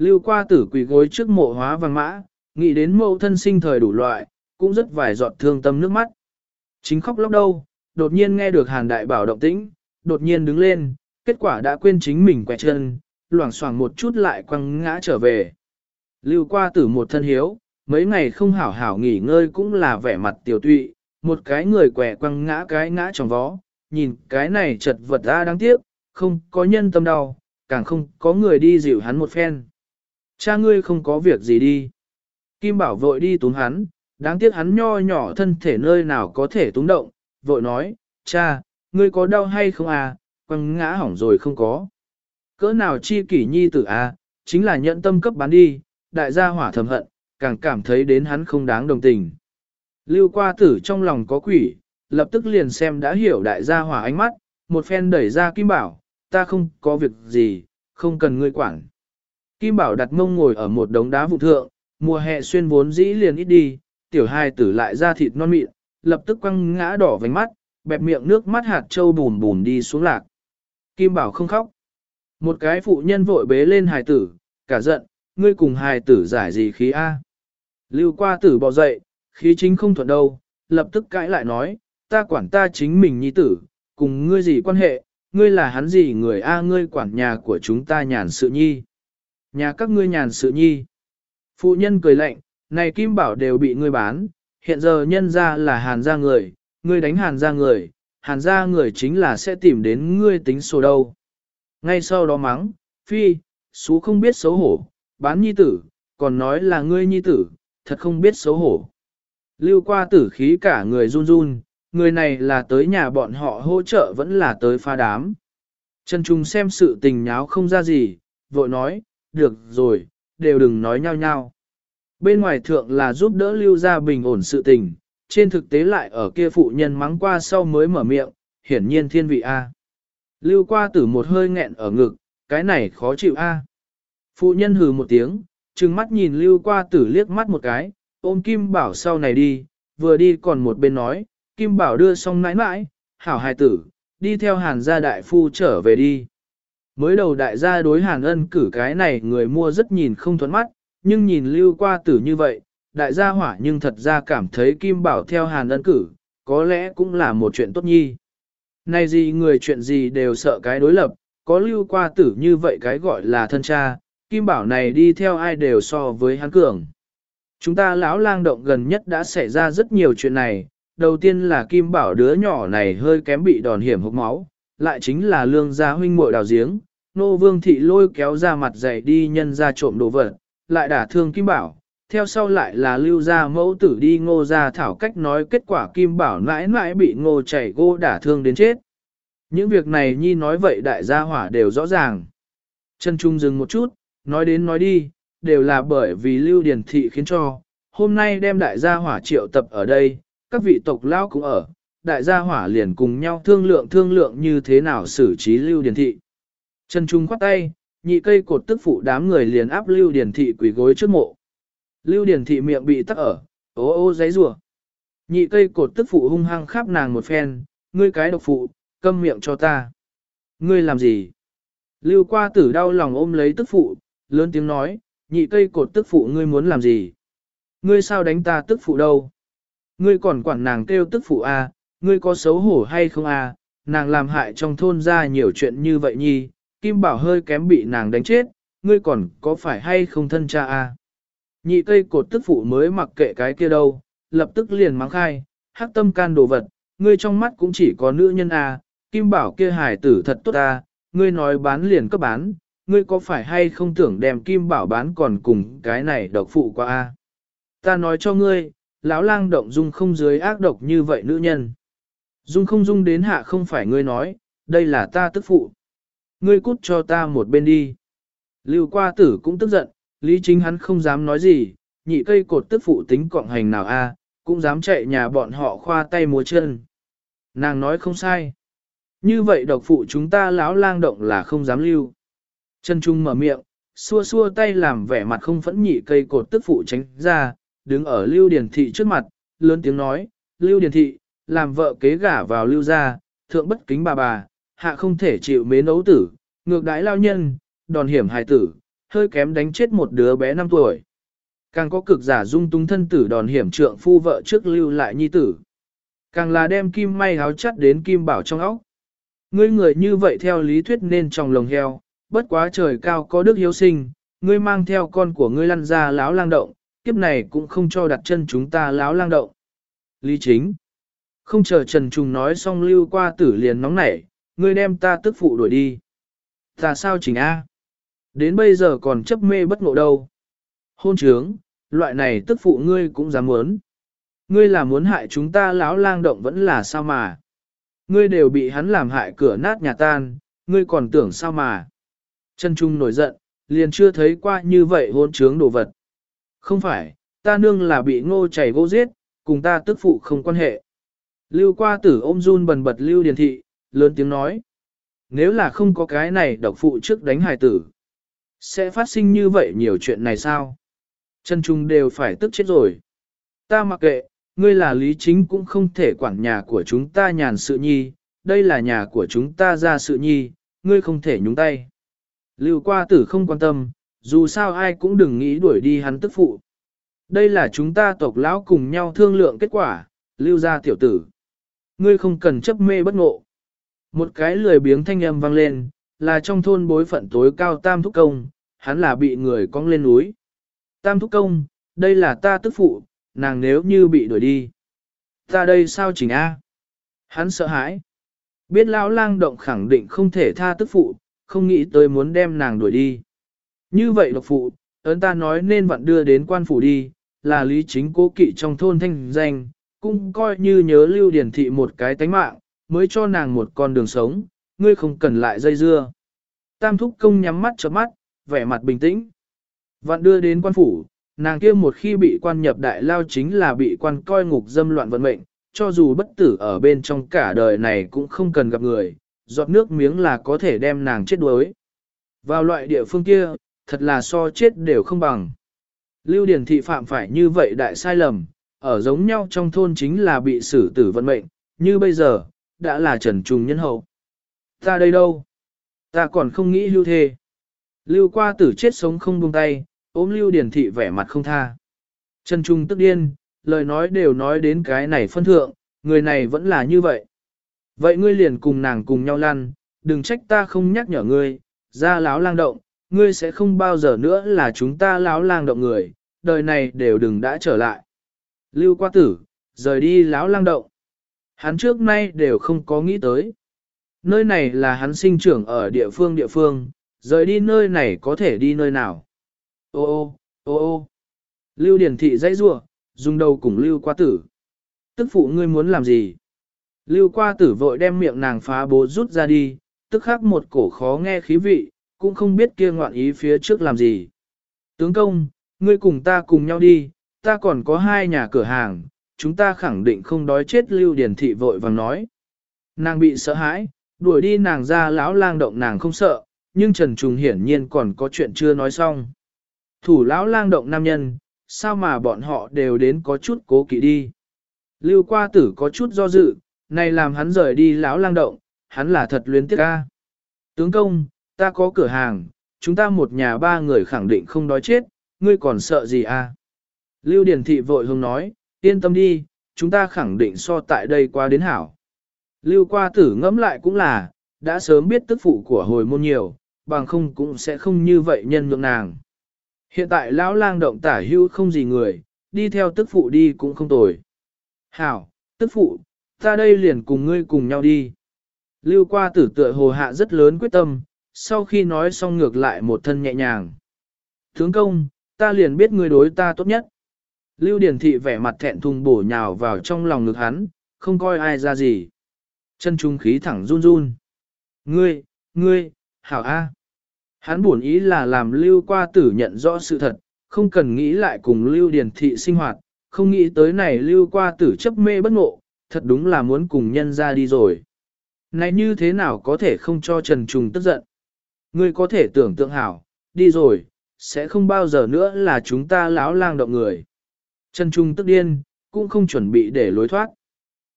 Lưu qua tử quỳ gối trước mộ hóa vàng mã, nghĩ đến mẫu thân sinh thời đủ loại, cũng rất vài giọt thương tâm nước mắt. Chính khóc lóc đâu, đột nhiên nghe được hàn đại bảo động tĩnh, đột nhiên đứng lên, kết quả đã quên chính mình quẹt chân, loảng xoảng một chút lại quăng ngã trở về. Lưu qua tử một thân hiếu, mấy ngày không hảo hảo nghỉ ngơi cũng là vẻ mặt tiểu tụy, một cái người quẻ quăng ngã cái ngã trong vó, nhìn cái này chật vật ra đáng tiếc, không có nhân tâm đau, càng không có người đi dịu hắn một phen. Cha ngươi không có việc gì đi. Kim Bảo vội đi túm hắn, đáng tiếc hắn nho nhỏ thân thể nơi nào có thể túng động, vội nói, cha, ngươi có đau hay không à, quăng ngã hỏng rồi không có. Cỡ nào chi kỷ nhi tử à, chính là nhận tâm cấp bán đi, đại gia hỏa thầm hận, càng cảm thấy đến hắn không đáng đồng tình. Lưu qua tử trong lòng có quỷ, lập tức liền xem đã hiểu đại gia hỏa ánh mắt, một phen đẩy ra Kim Bảo, ta không có việc gì, không cần ngươi quản. Kim Bảo đặt mông ngồi ở một đống đá vụ thượng, mùa hè xuyên vốn dĩ liền ít đi, tiểu hai tử lại ra thịt non mịn, lập tức quăng ngã đỏ vành mắt, bẹp miệng nước mắt hạt trâu bùn bùn đi xuống lạc. Kim Bảo không khóc. Một cái phụ nhân vội bế lên hài tử, cả giận, ngươi cùng hài tử giải gì khí A. Lưu qua tử bỏ dậy, khí chính không thuận đâu, lập tức cãi lại nói, ta quản ta chính mình nhi tử, cùng ngươi gì quan hệ, ngươi là hắn gì người A ngươi quản nhà của chúng ta nhàn sự nhi. Nhà các ngươi nhàn sự nhi. Phụ nhân cười lạnh, này kim bảo đều bị ngươi bán, hiện giờ nhân ra là hàn gia người, ngươi đánh hàn gia người, hàn gia người chính là sẽ tìm đến ngươi tính sổ đâu. Ngay sau đó mắng, phi, xú không biết xấu hổ, bán nhi tử, còn nói là ngươi nhi tử, thật không biết xấu hổ. Lưu qua tử khí cả người run run, người này là tới nhà bọn họ hỗ trợ vẫn là tới pha đám. Trần Trung xem sự tình nháo không ra gì, vội nói, được rồi, đều đừng nói nhau nhau. Bên ngoài thượng là giúp đỡ lưu gia bình ổn sự tình, trên thực tế lại ở kia phụ nhân mắng qua sau mới mở miệng, hiển nhiên thiên vị A. Lưu qua tử một hơi nghẹn ở ngực, cái này khó chịu A. Phụ nhân hừ một tiếng, trừng mắt nhìn lưu qua tử liếc mắt một cái, ôm Kim Bảo sau này đi, vừa đi còn một bên nói, Kim Bảo đưa xong nãi nãi, hảo hài tử, đi theo hàn gia đại phu trở về đi. Mới đầu đại gia đối hàn ân cử cái này người mua rất nhìn không thuẫn mắt, nhưng nhìn lưu qua tử như vậy, đại gia hỏa nhưng thật ra cảm thấy Kim Bảo theo hàn ân cử, có lẽ cũng là một chuyện tốt nhi. Này gì người chuyện gì đều sợ cái đối lập, có lưu qua tử như vậy cái gọi là thân cha, Kim Bảo này đi theo ai đều so với hắn cường. Chúng ta lão lang động gần nhất đã xảy ra rất nhiều chuyện này, đầu tiên là Kim Bảo đứa nhỏ này hơi kém bị đòn hiểm hốc máu, lại chính là lương gia huynh muội đào giếng, nô vương thị lôi kéo ra mặt dày đi nhân ra trộm đồ vật, lại đả thương Kim Bảo, theo sau lại là lưu gia mẫu tử đi ngô ra thảo cách nói kết quả Kim Bảo mãi mãi bị ngô chảy gô đả thương đến chết. Những việc này nhi nói vậy đại gia hỏa đều rõ ràng. Chân Trung dừng một chút, nói đến nói đi, đều là bởi vì Lưu điển Thị khiến cho, hôm nay đem đại gia hỏa triệu tập ở đây, các vị tộc lao cũng ở, đại gia hỏa liền cùng nhau thương lượng thương lượng như thế nào xử trí Lưu Điền Thị. Trần Trung khoát tay, nhị cây cột tức phụ đám người liền áp Lưu Điền Thị quỳ gối trước mộ. Lưu Điền Thị miệng bị tắc ở, ô ô giấy rùa. Nhị cây cột tức phụ hung hăng khắp nàng một phen, ngươi cái độc phụ, câm miệng cho ta. Ngươi làm gì? Lưu qua tử đau lòng ôm lấy tức phụ, lớn tiếng nói, nhị cây cột tức phụ ngươi muốn làm gì? Ngươi sao đánh ta tức phụ đâu? Ngươi còn quản nàng kêu tức phụ à, ngươi có xấu hổ hay không à, nàng làm hại trong thôn ra nhiều chuyện như vậy nhi, Kim Bảo hơi kém bị nàng đánh chết, ngươi còn có phải hay không thân cha à? Nhị cây cột tức phụ mới mặc kệ cái kia đâu, lập tức liền mắng khai, hắc tâm can đồ vật, ngươi trong mắt cũng chỉ có nữ nhân à, kim bảo kia hải tử thật tốt à, ngươi nói bán liền cấp bán, ngươi có phải hay không tưởng đem kim bảo bán còn cùng cái này độc phụ qua a? À? Ta nói cho ngươi, lão lang động dung không dưới ác độc như vậy nữ nhân. Dung không dung đến hạ không phải ngươi nói, đây là ta tức phụ. Ngươi cút cho ta một bên đi. Lưu qua tử cũng tức giận, lý chính hắn không dám nói gì, nhị cây cột tức phụ tính cộng hành nào a, cũng dám chạy nhà bọn họ khoa tay múa chân. Nàng nói không sai. Như vậy độc phụ chúng ta lão lang động là không dám lưu. Chân Trung mở miệng, xua xua tay làm vẻ mặt không phẫn nhị cây cột tức phụ tránh ra, đứng ở Lưu Điền Thị trước mặt, lớn tiếng nói, Lưu Điền Thị, làm vợ kế gả vào Lưu gia, thượng bất kính bà bà, hạ không thể chịu mến ấu tử, ngược đãi lao nhân, đòn hiểm hài tử, hơi kém đánh chết một đứa bé 5 tuổi. Càng có cực giả dung tung thân tử đòn hiểm trượng phu vợ trước lưu lại nhi tử. Càng là đem kim may háo chắt đến kim bảo trong óc. Ngươi người như vậy theo lý thuyết nên trong lồng heo, bất quá trời cao có đức hiếu sinh, ngươi mang theo con của ngươi lăn ra láo lang động, kiếp này cũng không cho đặt chân chúng ta láo lang động. Lý chính. Không chờ Trần Trùng nói xong lưu qua tử liền nóng nảy, ngươi đem ta tức phụ đuổi đi. Ta sao chỉnh A? Đến bây giờ còn chấp mê bất ngộ đâu. Hôn trướng, loại này tức phụ ngươi cũng dám muốn. Ngươi là muốn hại chúng ta lão lang động vẫn là sao mà. Ngươi đều bị hắn làm hại cửa nát nhà tan, ngươi còn tưởng sao mà. Trần Trung nổi giận, liền chưa thấy qua như vậy hôn trướng đồ vật. Không phải, ta nương là bị ngô chảy gỗ giết, cùng ta tức phụ không quan hệ. Lưu qua tử ôm run bần bật lưu điền thị, lớn tiếng nói. Nếu là không có cái này độc phụ trước đánh hài tử, sẽ phát sinh như vậy nhiều chuyện này sao? Chân Trung đều phải tức chết rồi. Ta mặc kệ, ngươi là lý chính cũng không thể quản nhà của chúng ta nhàn sự nhi, đây là nhà của chúng ta ra sự nhi, ngươi không thể nhúng tay. Lưu qua tử không quan tâm, dù sao ai cũng đừng nghĩ đuổi đi hắn tức phụ. Đây là chúng ta tộc lão cùng nhau thương lượng kết quả, lưu ra tiểu tử. Ngươi không cần chấp mê bất ngộ. Một cái lười biếng thanh âm vang lên, là trong thôn bối phận tối cao tam thúc công, hắn là bị người cong lên núi. Tam thúc công, đây là ta tức phụ, nàng nếu như bị đuổi đi. Ta đây sao chỉnh A? Hắn sợ hãi. Biết lão lang động khẳng định không thể tha tức phụ, không nghĩ tới muốn đem nàng đuổi đi. Như vậy độc phụ, ấn ta nói nên vặn đưa đến quan phủ đi, là lý chính cố kỵ trong thôn thanh danh, cũng coi như nhớ lưu điển thị một cái tánh mạng, mới cho nàng một con đường sống, ngươi không cần lại dây dưa. Tam thúc công nhắm mắt chớp mắt, vẻ mặt bình tĩnh. vạn đưa đến quan phủ, nàng kia một khi bị quan nhập đại lao chính là bị quan coi ngục dâm loạn vận mệnh, cho dù bất tử ở bên trong cả đời này cũng không cần gặp người, giọt nước miếng là có thể đem nàng chết đuối. Vào loại địa phương kia, thật là so chết đều không bằng. Lưu Điển Thị phạm phải như vậy đại sai lầm, ở giống nhau trong thôn chính là bị xử tử vận mệnh, như bây giờ, đã là trần trùng nhân hậu. Ta đây đâu? Ta còn không nghĩ lưu thê. Lưu qua tử chết sống không buông tay, ôm Lưu Điển Thị vẻ mặt không tha. Trần Trung tức điên, lời nói đều nói đến cái này phân thượng, người này vẫn là như vậy. Vậy ngươi liền cùng nàng cùng nhau lăn, đừng trách ta không nhắc nhở ngươi, ra láo lang động, ngươi sẽ không bao giờ nữa là chúng ta láo lang động người, đời này đều đừng đã trở lại. Lưu qua tử, rời đi lão lang động. Hắn trước nay đều không có nghĩ tới. Nơi này là hắn sinh trưởng ở địa phương địa phương, rời đi nơi này có thể đi nơi nào. Ô ô, ô ô. Lưu Điển Thị dãy rua, dùng đầu cùng Lưu qua tử. Tức phụ ngươi muốn làm gì? Lưu qua tử vội đem miệng nàng phá bố rút ra đi, tức khắc một cổ khó nghe khí vị, cũng không biết kia ngoạn ý phía trước làm gì. Tướng công, ngươi cùng ta cùng nhau đi, ta còn có hai nhà cửa hàng, chúng ta khẳng định không đói chết Lưu Điển Thị vội vàng nói. Nàng bị sợ hãi, đuổi đi nàng ra lão lang động nàng không sợ, nhưng Trần Trùng hiển nhiên còn có chuyện chưa nói xong. Thủ lão lang động nam nhân, sao mà bọn họ đều đến có chút cố kỵ đi. Lưu qua tử có chút do dự, này làm hắn rời đi lão lang động, hắn là thật luyến tiếc ca. Tướng công, ta có cửa hàng, chúng ta một nhà ba người khẳng định không đói chết, ngươi còn sợ gì à? Lưu Điển Thị vội hướng nói, yên tâm đi, chúng ta khẳng định so tại đây qua đến hảo. Lưu qua tử ngẫm lại cũng là, đã sớm biết tức phụ của hồi môn nhiều, bằng không cũng sẽ không như vậy nhân nhượng nàng. Hiện tại lão lang động tả hưu không gì người, đi theo tức phụ đi cũng không tồi. Hảo, tức phụ, ta đây liền cùng ngươi cùng nhau đi. Lưu qua tử tựa hồ hạ rất lớn quyết tâm, sau khi nói xong ngược lại một thân nhẹ nhàng. Thướng công, ta liền biết ngươi đối ta tốt nhất. Lưu Điển Thị vẻ mặt thẹn thùng bổ nhào vào trong lòng ngực hắn, không coi ai ra gì. Chân trung khí thẳng run run. Ngươi, ngươi, hảo A. Hắn buồn ý là làm Lưu qua tử nhận rõ sự thật, không cần nghĩ lại cùng Lưu Điển Thị sinh hoạt, không nghĩ tới này Lưu qua tử chấp mê bất ngộ, thật đúng là muốn cùng nhân ra đi rồi. Này như thế nào có thể không cho Trần Trung tức giận? Ngươi có thể tưởng tượng hảo, đi rồi, sẽ không bao giờ nữa là chúng ta lão lang động người. Trần Trung tức điên, cũng không chuẩn bị để lối thoát.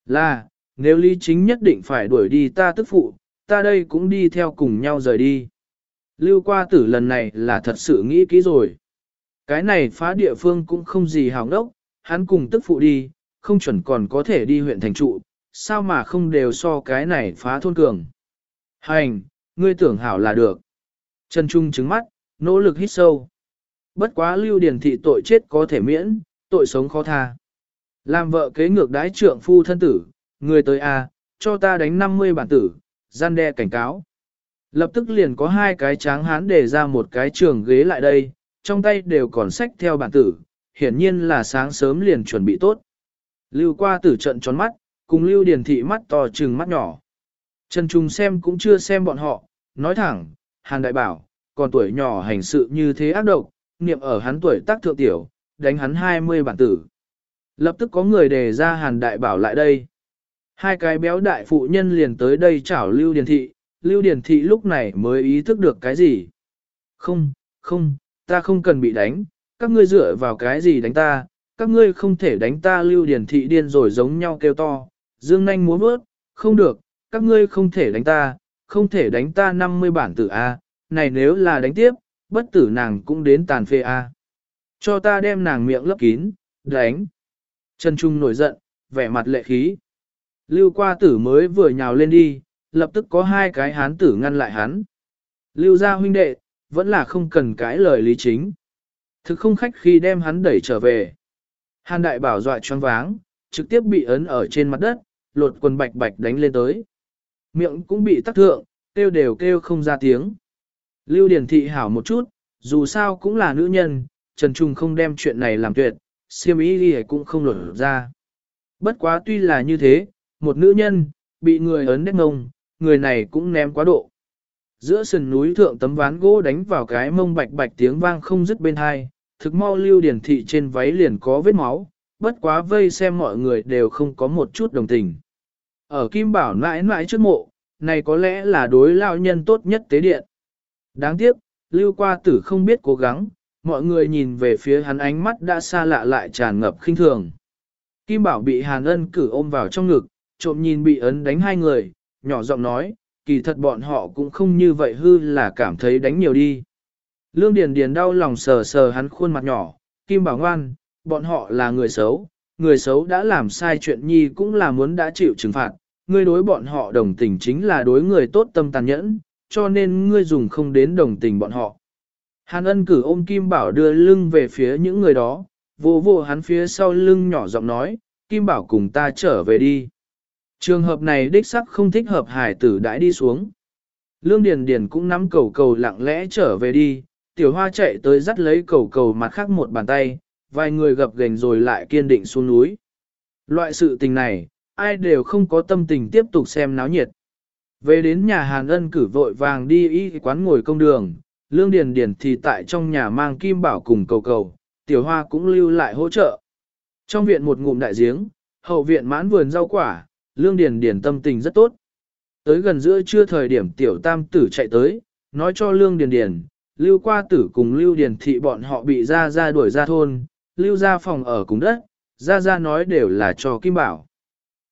Là, nếu lý chính nhất định phải đuổi đi ta tức phụ, ta đây cũng đi theo cùng nhau rời đi. Lưu qua tử lần này là thật sự nghĩ kỹ rồi. Cái này phá địa phương cũng không gì hào đốc, hắn cùng tức phụ đi, không chuẩn còn có thể đi huyện thành trụ, sao mà không đều so cái này phá thôn cường. Hành, ngươi tưởng hảo là được. Trần Trung trứng mắt, nỗ lực hít sâu. Bất quá lưu điển thị tội chết có thể miễn, tội sống khó tha. Làm vợ kế ngược đái trượng phu thân tử, người tới A, cho ta đánh 50 bản tử, gian đe cảnh cáo. Lập tức liền có hai cái tráng hán để ra một cái trường ghế lại đây, trong tay đều còn sách theo bản tử, hiển nhiên là sáng sớm liền chuẩn bị tốt. Lưu qua tử trận tròn mắt, cùng lưu điển thị mắt to trừng mắt nhỏ. Trần Trung xem cũng chưa xem bọn họ, nói thẳng, Hàn Đại Bảo, còn tuổi nhỏ hành sự như thế ác độc, niệm ở hắn tuổi tác thượng tiểu, đánh hắn 20 bản tử. Lập tức có người đề ra Hàn Đại Bảo lại đây. Hai cái béo đại phụ nhân liền tới đây chảo Lưu Điền Thị, Lưu Điền Thị lúc này mới ý thức được cái gì. Không, không, ta không cần bị đánh, các ngươi dựa vào cái gì đánh ta, các ngươi không thể đánh ta Lưu Điền Thị điên rồi giống nhau kêu to, dương nanh muốn bớt, không được, các ngươi không thể đánh ta, không thể đánh ta 50 bản tử A, này nếu là đánh tiếp, bất tử nàng cũng đến tàn phê A. Cho ta đem nàng miệng lấp kín, đánh. Trần Trung nổi giận, vẻ mặt lệ khí. Lưu qua tử mới vừa nhào lên đi, lập tức có hai cái hán tử ngăn lại hắn. Lưu gia huynh đệ, vẫn là không cần cái lời lý chính. Thực không khách khi đem hắn đẩy trở về. Hàn đại bảo dọa choáng váng, trực tiếp bị ấn ở trên mặt đất, lột quần bạch bạch đánh lên tới. Miệng cũng bị tắc thượng, kêu đều kêu không ra tiếng. Lưu Điển Thị hảo một chút, dù sao cũng là nữ nhân, Trần Trung không đem chuyện này làm tuyệt, siêm ý đi cũng không lột ra. Bất quá tuy là như thế, một nữ nhân, bị người ấn đét ngông, người này cũng ném quá độ. Giữa sườn núi thượng tấm ván gỗ đánh vào cái mông bạch bạch tiếng vang không dứt bên hai, thực mau lưu điển thị trên váy liền có vết máu, bất quá vây xem mọi người đều không có một chút đồng tình. Ở Kim Bảo mãi mãi trước mộ, này có lẽ là đối lao nhân tốt nhất tế điện. Đáng tiếc, lưu qua tử không biết cố gắng, mọi người nhìn về phía hắn ánh mắt đã xa lạ lại tràn ngập khinh thường. Kim Bảo bị Hàn Ân cử ôm vào trong ngực, trộm nhìn bị ấn đánh hai người, nhỏ giọng nói, kỳ thật bọn họ cũng không như vậy hư là cảm thấy đánh nhiều đi. Lương Điền Điền đau lòng sờ sờ hắn khuôn mặt nhỏ, Kim Bảo ngoan, bọn họ là người xấu, người xấu đã làm sai chuyện nhi cũng là muốn đã chịu trừng phạt, ngươi đối bọn họ đồng tình chính là đối người tốt tâm tàn nhẫn, cho nên ngươi dùng không đến đồng tình bọn họ. Hàn ân cử ôm Kim Bảo đưa lưng về phía những người đó, vô vô hắn phía sau lưng nhỏ giọng nói, Kim Bảo cùng ta trở về đi. Trường hợp này đích sắc không thích hợp hải tử đãi đi xuống. Lương Điền Điền cũng nắm cầu cầu lặng lẽ trở về đi, tiểu hoa chạy tới dắt lấy cầu cầu mặt khác một bàn tay, vài người gập gành rồi lại kiên định xuống núi. Loại sự tình này, ai đều không có tâm tình tiếp tục xem náo nhiệt. Về đến nhà Hàn Ân cử vội vàng đi y quán ngồi công đường, Lương Điền Điền thì tại trong nhà mang kim bảo cùng cầu cầu, tiểu hoa cũng lưu lại hỗ trợ. Trong viện một ngụm đại giếng, hậu viện mãn vườn rau quả, Lương Điền Điền tâm tình rất tốt. Tới gần giữa trưa thời điểm tiểu tam tử chạy tới, nói cho Lương Điền Điền, lưu qua tử cùng lưu điền thị bọn họ bị ra ra đuổi ra thôn, lưu ra phòng ở cùng đất, ra ra nói đều là cho kim bảo.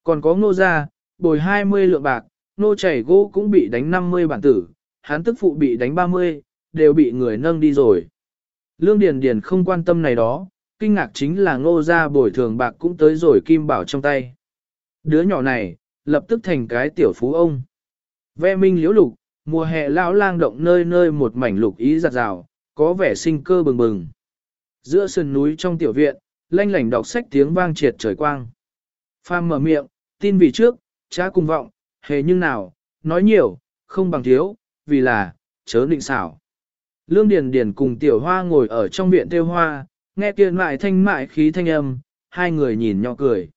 Còn có ngô gia, bồi 20 lượng bạc, nô chảy gỗ cũng bị đánh 50 bản tử, hán tức phụ bị đánh 30, đều bị người nâng đi rồi. Lương Điền Điền không quan tâm này đó, kinh ngạc chính là ngô gia bồi thường bạc cũng tới rồi kim bảo trong tay. Đứa nhỏ này, lập tức thành cái tiểu phú ông. Ve minh liễu lục, mùa hè lão lang động nơi nơi một mảnh lục ý giặt rào, có vẻ sinh cơ bừng bừng. Giữa sườn núi trong tiểu viện, lanh lảnh đọc sách tiếng vang triệt trời quang. Phàm mở miệng, tin vì trước, cha cùng vọng, hề nhưng nào, nói nhiều, không bằng thiếu, vì là, chớ định xảo. Lương Điền Điền cùng Tiểu Hoa ngồi ở trong viện tiêu hoa, nghe kia mại thanh mại khí thanh âm, hai người nhìn nhỏ cười.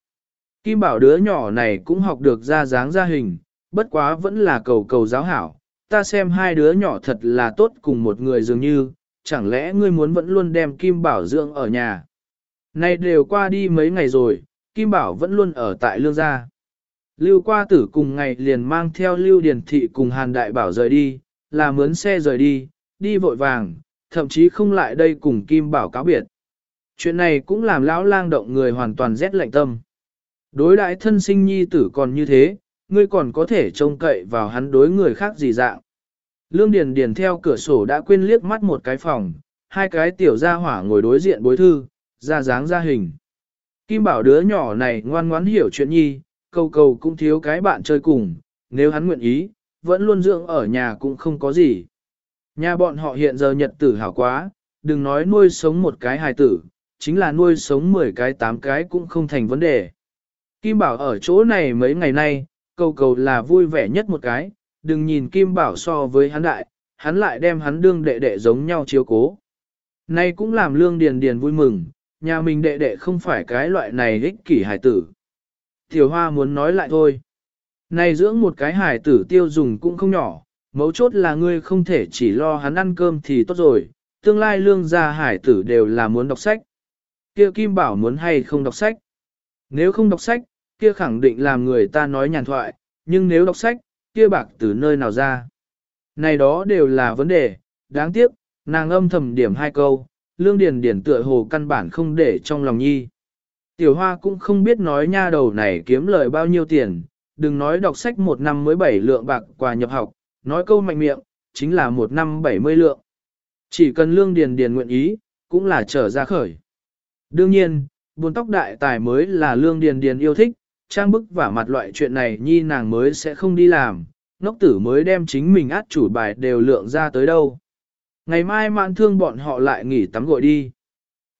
Kim bảo đứa nhỏ này cũng học được ra dáng ra hình, bất quá vẫn là cầu cầu giáo hảo. Ta xem hai đứa nhỏ thật là tốt cùng một người dường như, chẳng lẽ ngươi muốn vẫn luôn đem Kim bảo dưỡng ở nhà. Này đều qua đi mấy ngày rồi, Kim bảo vẫn luôn ở tại lương gia. Lưu qua tử cùng ngày liền mang theo Lưu Điền Thị cùng Hàn Đại Bảo rời đi, là mướn xe rời đi, đi vội vàng, thậm chí không lại đây cùng Kim Bảo cáo biệt. Chuyện này cũng làm lão lang động người hoàn toàn rét lạnh tâm. Đối đại thân sinh nhi tử còn như thế, ngươi còn có thể trông cậy vào hắn đối người khác gì dạng. Lương Điền Điền theo cửa sổ đã quên liếc mắt một cái phòng, hai cái tiểu gia hỏa ngồi đối diện bối thư, ra dáng ra hình. Kim bảo đứa nhỏ này ngoan ngoãn hiểu chuyện nhi, cầu cầu cũng thiếu cái bạn chơi cùng, nếu hắn nguyện ý, vẫn luôn dưỡng ở nhà cũng không có gì. Nhà bọn họ hiện giờ nhật tử hảo quá, đừng nói nuôi sống một cái hài tử, chính là nuôi sống 10 cái 8 cái cũng không thành vấn đề. Kim Bảo ở chỗ này mấy ngày nay, cầu cầu là vui vẻ nhất một cái, đừng nhìn Kim Bảo so với hắn đại, hắn lại đem hắn đương đệ đệ giống nhau chiếu cố. Nay cũng làm lương điền điền vui mừng, nhà mình đệ đệ không phải cái loại này ích kỷ hài tử. Tiểu Hoa muốn nói lại thôi. Này dưỡng một cái hài tử tiêu dùng cũng không nhỏ, mấu chốt là ngươi không thể chỉ lo hắn ăn cơm thì tốt rồi, tương lai lương gia hải tử đều là muốn đọc sách. Kia Kim Bảo muốn hay không đọc sách? Nếu không đọc sách, kia khẳng định làm người ta nói nhàn thoại, nhưng nếu đọc sách, kia bạc từ nơi nào ra? Này đó đều là vấn đề, đáng tiếc, nàng âm thầm điểm hai câu, lương điền điển tựa hồ căn bản không để trong lòng nhi. Tiểu hoa cũng không biết nói nha đầu này kiếm lời bao nhiêu tiền, đừng nói đọc sách một năm mới bảy lượng bạc quà nhập học, nói câu mạnh miệng, chính là một năm bảy mươi lượng. Chỉ cần lương điền điền nguyện ý, cũng là trở ra khởi. Đương nhiên, buồn tóc đại tài mới là lương điền điền yêu thích, trang bức và mặt loại chuyện này nhi nàng mới sẽ không đi làm, ngốc tử mới đem chính mình át chủ bài đều lượng ra tới đâu. Ngày mai mạn thương bọn họ lại nghỉ tắm gội đi.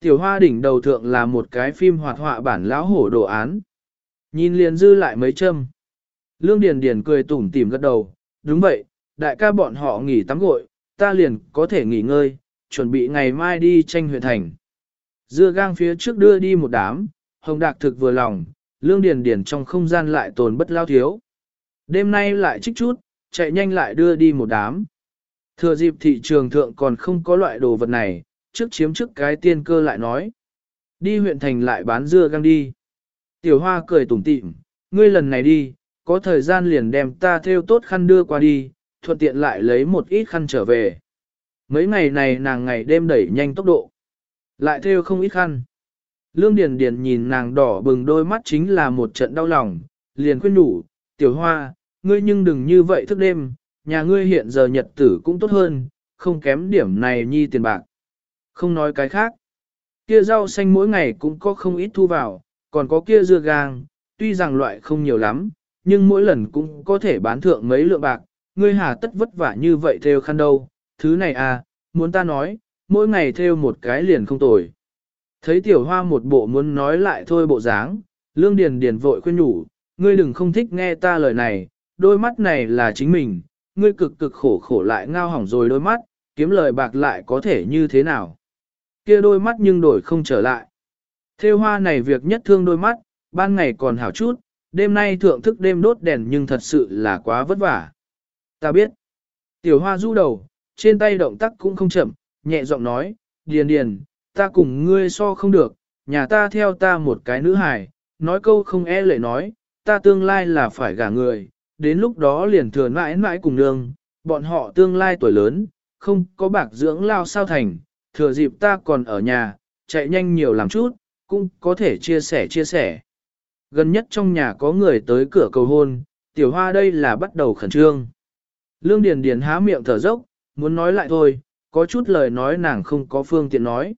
Tiểu hoa đỉnh đầu thượng là một cái phim hoạt họa bản lão hổ đồ án. Nhìn liền dư lại mấy châm. Lương Điền Điền cười tủm tỉm gật đầu, đúng vậy, đại ca bọn họ nghỉ tắm gội, ta liền có thể nghỉ ngơi, chuẩn bị ngày mai đi tranh huyện thành. Dưa gang phía trước đưa đi một đám, hồng đạc thực vừa lòng, lương điền điền trong không gian lại tồn bất lao thiếu. Đêm nay lại trích chút, chạy nhanh lại đưa đi một đám. Thừa dịp thị trường thượng còn không có loại đồ vật này, trước chiếm trước cái tiên cơ lại nói. Đi huyện thành lại bán dưa gang đi. Tiểu hoa cười tủm tỉm, ngươi lần này đi, có thời gian liền đem ta theo tốt khăn đưa qua đi, thuận tiện lại lấy một ít khăn trở về. Mấy ngày này nàng ngày đêm đẩy nhanh tốc độ. Lại theo không ít khăn. Lương Điền Điền nhìn nàng đỏ bừng đôi mắt chính là một trận đau lòng, liền khuyên nhủ, tiểu hoa, ngươi nhưng đừng như vậy thức đêm, nhà ngươi hiện giờ nhật tử cũng tốt hơn, không kém điểm này nhi tiền bạc. Không nói cái khác. Kia rau xanh mỗi ngày cũng có không ít thu vào, còn có kia dưa gang, tuy rằng loại không nhiều lắm, nhưng mỗi lần cũng có thể bán thượng mấy lượng bạc, ngươi hà tất vất vả như vậy theo khăn đâu, thứ này à, muốn ta nói, mỗi ngày theo một cái liền không tồi. Thấy tiểu hoa một bộ muốn nói lại thôi bộ dáng, lương điền điền vội khuyên nhủ, ngươi đừng không thích nghe ta lời này, đôi mắt này là chính mình, ngươi cực cực khổ khổ lại ngao hỏng rồi đôi mắt, kiếm lời bạc lại có thể như thế nào. Kia đôi mắt nhưng đổi không trở lại. Theo hoa này việc nhất thương đôi mắt, ban ngày còn hảo chút, đêm nay thượng thức đêm đốt đèn nhưng thật sự là quá vất vả. Ta biết. Tiểu hoa du đầu, trên tay động tác cũng không chậm, nhẹ giọng nói, điền điền, ta cùng ngươi so không được, nhà ta theo ta một cái nữ hài, nói câu không e lệ nói, ta tương lai là phải gả người, đến lúc đó liền thừa mãi mãi cùng nương, bọn họ tương lai tuổi lớn, không có bạc dưỡng lao sao thành, thừa dịp ta còn ở nhà, chạy nhanh nhiều làm chút, cũng có thể chia sẻ chia sẻ. Gần nhất trong nhà có người tới cửa cầu hôn, tiểu hoa đây là bắt đầu khẩn trương. Lương Điền Điền há miệng thở dốc, muốn nói lại thôi, có chút lời nói nàng không có phương tiện nói.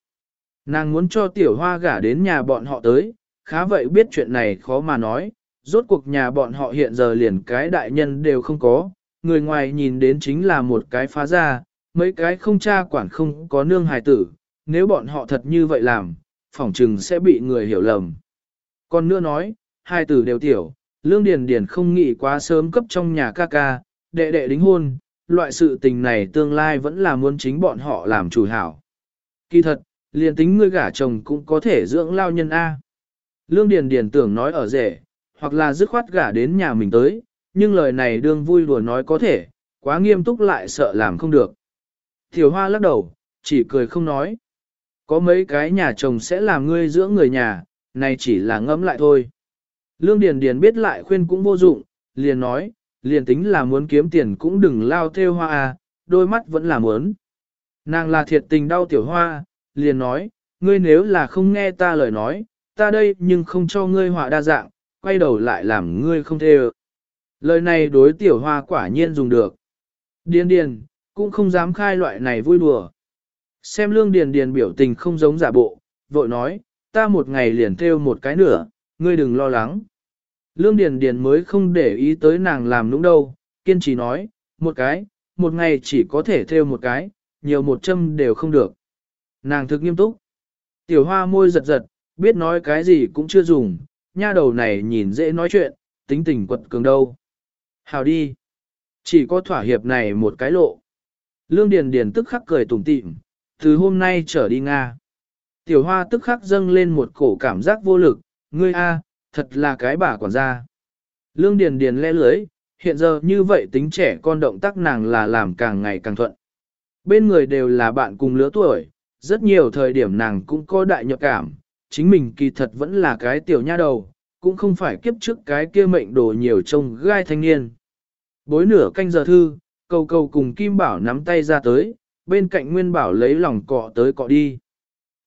Nàng muốn cho tiểu hoa gả đến nhà bọn họ tới, khá vậy biết chuyện này khó mà nói, rốt cuộc nhà bọn họ hiện giờ liền cái đại nhân đều không có, người ngoài nhìn đến chính là một cái phá ra, mấy cái không cha quản không có nương hài tử, nếu bọn họ thật như vậy làm, phỏng chừng sẽ bị người hiểu lầm. Còn nữa nói, hai tử đều tiểu, lương điền điền không nghĩ quá sớm cấp trong nhà ca ca, đệ đệ đính hôn, loại sự tình này tương lai vẫn là muốn chính bọn họ làm chủ hảo. Kỳ thật, liền tính ngươi gả chồng cũng có thể dưỡng lao nhân A. Lương Điền Điền tưởng nói ở rể, hoặc là dứt khoát gả đến nhà mình tới, nhưng lời này đương vui đùa nói có thể, quá nghiêm túc lại sợ làm không được. Tiểu Hoa lắc đầu, chỉ cười không nói. Có mấy cái nhà chồng sẽ làm ngươi dưỡng người nhà, này chỉ là ngẫm lại thôi. Lương Điền Điền biết lại khuyên cũng vô dụng, liền nói, liền tính là muốn kiếm tiền cũng đừng lao theo hoa à, đôi mắt vẫn là muốn. Nàng là thiệt tình đau tiểu hoa, liền nói, ngươi nếu là không nghe ta lời nói, ta đây nhưng không cho ngươi họa đa dạng, quay đầu lại làm ngươi không thê Lời này đối tiểu hoa quả nhiên dùng được. Điền điền, cũng không dám khai loại này vui đùa. Xem lương điền điền biểu tình không giống giả bộ, vội nói, ta một ngày liền theo một cái nữa, ngươi đừng lo lắng. Lương điền điền mới không để ý tới nàng làm nũng đâu, kiên trì nói, một cái, một ngày chỉ có thể theo một cái, nhiều một châm đều không được. Nàng thực nghiêm túc. Tiểu hoa môi giật giật, biết nói cái gì cũng chưa dùng, nha đầu này nhìn dễ nói chuyện, tính tình quật cường đâu. Hào đi. Chỉ có thỏa hiệp này một cái lộ. Lương Điền Điền tức khắc cười tủm tỉm, từ hôm nay trở đi Nga. Tiểu hoa tức khắc dâng lên một cổ cảm giác vô lực, ngươi a, thật là cái bà quản gia. Lương Điền Điền lẽ lưới, hiện giờ như vậy tính trẻ con động tác nàng là làm càng ngày càng thuận. Bên người đều là bạn cùng lứa tuổi, rất nhiều thời điểm nàng cũng có đại nhược cảm, chính mình kỳ thật vẫn là cái tiểu nha đầu, cũng không phải kiếp trước cái kia mệnh đồ nhiều trông gai thanh niên. Bối nửa canh giờ thư, cầu cầu cùng Kim Bảo nắm tay ra tới, bên cạnh Nguyên Bảo lấy lòng cọ tới cọ đi.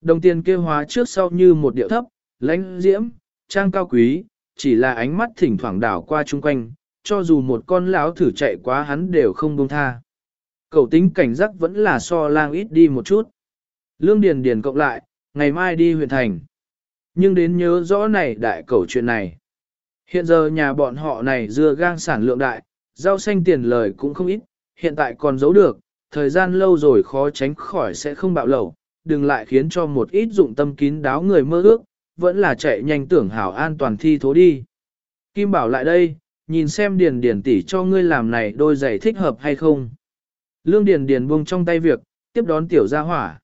Đồng tiền kia hóa trước sau như một điệu thấp, lãnh diễm, trang cao quý, chỉ là ánh mắt thỉnh thoảng đảo qua chung quanh, cho dù một con lão thử chạy quá hắn đều không buông tha. Cậu tính cảnh giác vẫn là so lang ít đi một chút. Lương Điền Điền cộng lại, ngày mai đi huyện thành. Nhưng đến nhớ rõ này đại cậu chuyện này. Hiện giờ nhà bọn họ này dưa gang sản lượng đại, rau xanh tiền lời cũng không ít, hiện tại còn giấu được, thời gian lâu rồi khó tránh khỏi sẽ không bạo lẩu, đừng lại khiến cho một ít dụng tâm kín đáo người mơ ước, vẫn là chạy nhanh tưởng hảo an toàn thi thố đi. Kim bảo lại đây, nhìn xem điền điền tỷ cho ngươi làm này đôi giày thích hợp hay không. Lương điền điền buông trong tay việc, tiếp đón tiểu gia hỏa.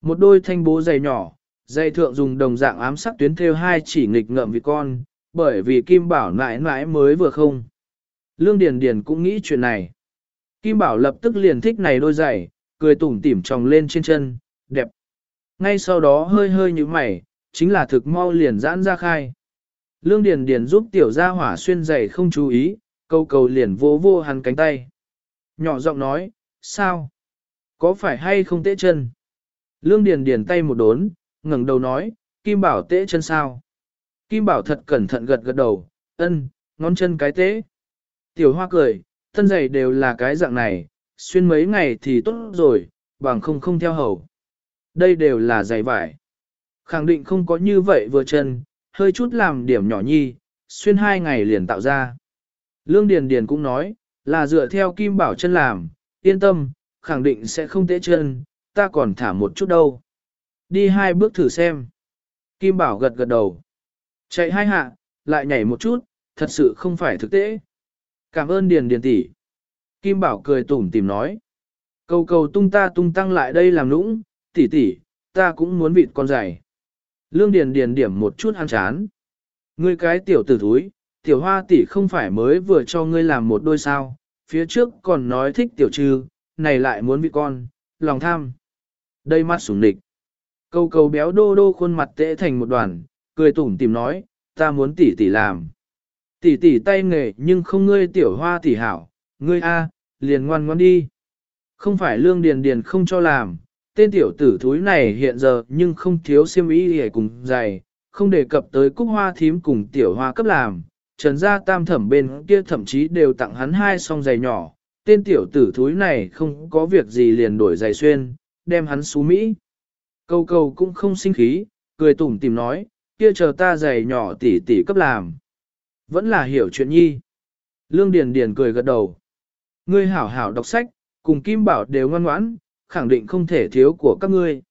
Một đôi thanh bố giày nhỏ, giày thượng dùng đồng dạng ám sắc tuyến theo hai chỉ nghịch ngợm vì con, bởi vì Kim Bảo mãi mãi mới vừa không. Lương Điền Điền cũng nghĩ chuyện này. Kim Bảo lập tức liền thích này đôi giày, cười tủm tỉm tròng lên trên chân, đẹp. Ngay sau đó hơi hơi như mày, chính là thực mau liền giãn ra khai. Lương Điền Điền giúp tiểu gia hỏa xuyên giày không chú ý, câu cầu liền vô vô hắn cánh tay. Nhỏ giọng nói, sao? Có phải hay không tễ chân? Lương Điền Điền tay một đốn, ngẩng đầu nói, Kim Bảo tễ chân sao? Kim Bảo thật cẩn thận gật gật đầu, ân, ngón chân cái tễ. Tiểu Hoa cười, thân giày đều là cái dạng này, xuyên mấy ngày thì tốt rồi, bằng không không theo hầu. Đây đều là giày vải. Khẳng định không có như vậy vừa chân, hơi chút làm điểm nhỏ nhi, xuyên hai ngày liền tạo ra. Lương Điền Điền cũng nói, là dựa theo Kim Bảo chân làm, yên tâm, khẳng định sẽ không tễ chân, ta còn thả một chút đâu. Đi hai bước thử xem. Kim Bảo gật gật đầu. Chạy hai hạ, lại nhảy một chút, thật sự không phải thực tế. Cảm ơn Điền Điền tỷ. Kim Bảo cười tủm tỉm nói. Cầu cầu tung ta tung tăng lại đây làm nũng, tỷ tỷ, ta cũng muốn vịt con giày. Lương Điền Điền điểm một chút ăn chán. Ngươi cái tiểu tử thúi, tiểu hoa tỷ không phải mới vừa cho ngươi làm một đôi sao, phía trước còn nói thích tiểu trừ, này lại muốn bị con, lòng tham. Đây mắt sủng địch. Câu cầu béo đô đô khuôn mặt tệ thành một đoàn, cười tủm tìm nói, ta muốn tỷ tỷ làm. Tỷ tỷ tay nghề nhưng không ngươi tiểu hoa tỷ hảo, ngươi a, liền ngoan ngoan đi. Không phải lương điền điền không cho làm, tên tiểu tử thúi này hiện giờ nhưng không thiếu xiêm y hề cùng dày, không đề cập tới cúc hoa thím cùng tiểu hoa cấp làm. Trần gia tam thẩm bên kia thậm chí đều tặng hắn hai song giày nhỏ, tên tiểu tử thúi này không có việc gì liền đổi giày xuyên, đem hắn xú Mỹ. Câu câu cũng không sinh khí, cười tủm tìm nói, kia chờ ta giày nhỏ tỉ tỉ cấp làm. Vẫn là hiểu chuyện nhi. Lương Điền Điền cười gật đầu. Ngươi hảo hảo đọc sách, cùng Kim Bảo đều ngoan ngoãn, khẳng định không thể thiếu của các ngươi.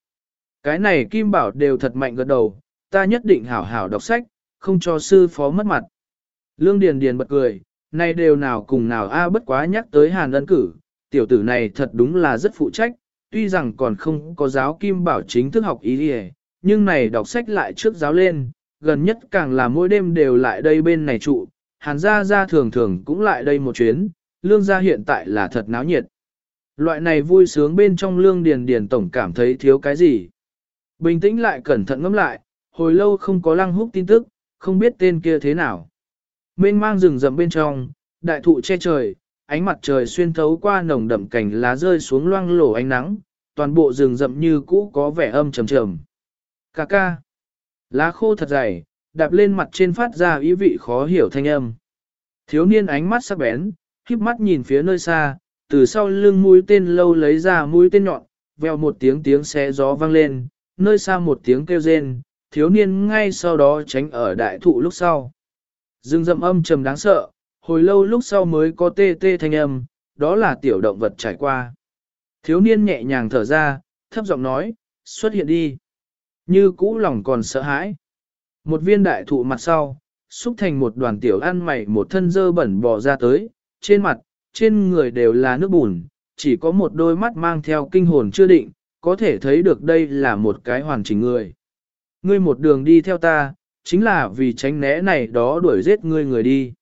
Cái này Kim Bảo đều thật mạnh gật đầu, ta nhất định hảo hảo đọc sách, không cho sư phó mất mặt. Lương Điền Điền bật cười, nay đều nào cùng nào a bất quá nhắc tới Hàn ân cử, tiểu tử này thật đúng là rất phụ trách, tuy rằng còn không có giáo Kim Bảo chính thức học ý đi nhưng này đọc sách lại trước giáo lên, gần nhất càng là mỗi đêm đều lại đây bên này trụ, Hàn gia gia thường thường cũng lại đây một chuyến, lương gia hiện tại là thật náo nhiệt. Loại này vui sướng bên trong lương điền điền tổng cảm thấy thiếu cái gì. Bình tĩnh lại cẩn thận ngẫm lại, hồi lâu không có lăng húc tin tức, không biết tên kia thế nào. Mênh mang rừng rậm bên trong, đại thụ che trời, ánh mặt trời xuyên thấu qua nồng đậm cảnh lá rơi xuống loang lổ ánh nắng, toàn bộ rừng rậm như cũ có vẻ âm trầm trầm. Cà ca. Lá khô thật dày, đạp lên mặt trên phát ra ý vị khó hiểu thanh âm. Thiếu niên ánh mắt sắc bén, khiếp mắt nhìn phía nơi xa, từ sau lưng mũi tên lâu lấy ra mũi tên nhọn, veo một tiếng tiếng xé gió vang lên, nơi xa một tiếng kêu rên, thiếu niên ngay sau đó tránh ở đại thụ lúc sau. Dương dậm âm trầm đáng sợ, hồi lâu lúc sau mới có tê tê thanh âm, đó là tiểu động vật trải qua. Thiếu niên nhẹ nhàng thở ra, thấp giọng nói, xuất hiện đi. Như cũ lòng còn sợ hãi. Một viên đại thụ mặt sau, xúc thành một đoàn tiểu ăn mày một thân dơ bẩn bò ra tới, trên mặt, trên người đều là nước bùn, chỉ có một đôi mắt mang theo kinh hồn chưa định, có thể thấy được đây là một cái hoàn chỉnh người. Ngươi một đường đi theo ta, chính là vì tránh né này đó đuổi giết ngươi người đi.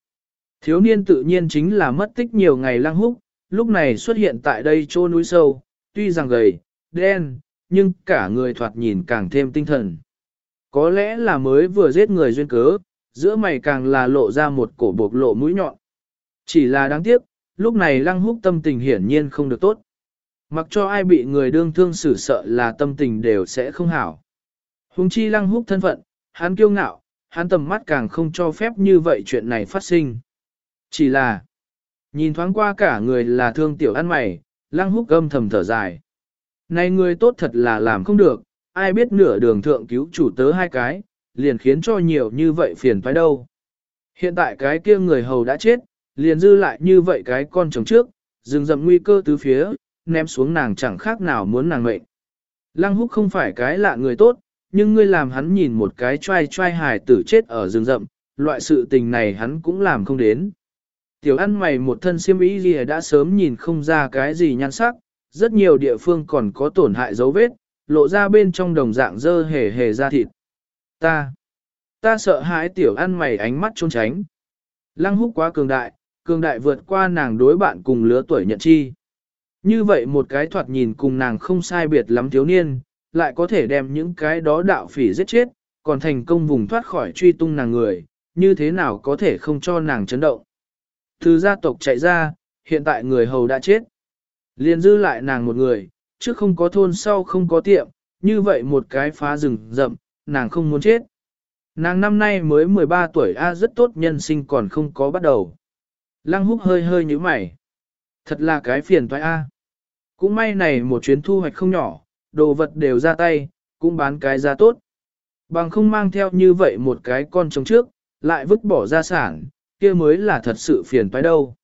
Thiếu niên tự nhiên chính là mất tích nhiều ngày lang húc, lúc này xuất hiện tại đây chỗ núi sâu, tuy rằng gầy, đen, nhưng cả người thoạt nhìn càng thêm tinh thần. Có lẽ là mới vừa giết người duyên cớ, giữa mày càng là lộ ra một cổ bộc lộ mũi nhọn. Chỉ là đáng tiếc, lúc này lăng húc tâm tình hiển nhiên không được tốt. Mặc cho ai bị người đương thương xử sợ là tâm tình đều sẽ không hảo. Hùng chi lăng húc thân phận, hắn kiêu ngạo, hắn tầm mắt càng không cho phép như vậy chuyện này phát sinh. Chỉ là, nhìn thoáng qua cả người là thương tiểu ăn mày, lăng húc gâm thầm thở dài. Này người tốt thật là làm không được, ai biết nửa đường thượng cứu chủ tớ hai cái, liền khiến cho nhiều như vậy phiền phải đâu. Hiện tại cái kia người hầu đã chết, liền dư lại như vậy cái con chồng trước, dừng rậm nguy cơ tứ phía, ném xuống nàng chẳng khác nào muốn nàng mệnh. Lăng húc không phải cái lạ người tốt, nhưng ngươi làm hắn nhìn một cái trai trai hài tử chết ở rừng rậm, loại sự tình này hắn cũng làm không đến. Tiểu ăn mày một thân siêm ý gì đã sớm nhìn không ra cái gì nhan sắc, rất nhiều địa phương còn có tổn hại dấu vết, lộ ra bên trong đồng dạng dơ hề hề ra thịt. Ta, ta sợ hãi tiểu ăn mày ánh mắt trốn tránh. Lăng húc quá cường đại, cường đại vượt qua nàng đối bạn cùng lứa tuổi nhận chi. Như vậy một cái thoạt nhìn cùng nàng không sai biệt lắm thiếu niên, lại có thể đem những cái đó đạo phỉ giết chết, còn thành công vùng thoát khỏi truy tung nàng người, như thế nào có thể không cho nàng chấn động. Từ gia tộc chạy ra, hiện tại người hầu đã chết. Liền dư lại nàng một người, trước không có thôn sau không có tiệm, như vậy một cái phá rừng rậm, nàng không muốn chết. Nàng năm nay mới 13 tuổi A rất tốt nhân sinh còn không có bắt đầu. Lăng húc hơi hơi nhíu mày. Thật là cái phiền toái A. Cũng may này một chuyến thu hoạch không nhỏ, đồ vật đều ra tay, cũng bán cái giá tốt. Bằng không mang theo như vậy một cái con trống trước, lại vứt bỏ gia sản, kia mới là thật sự phiền toái đâu.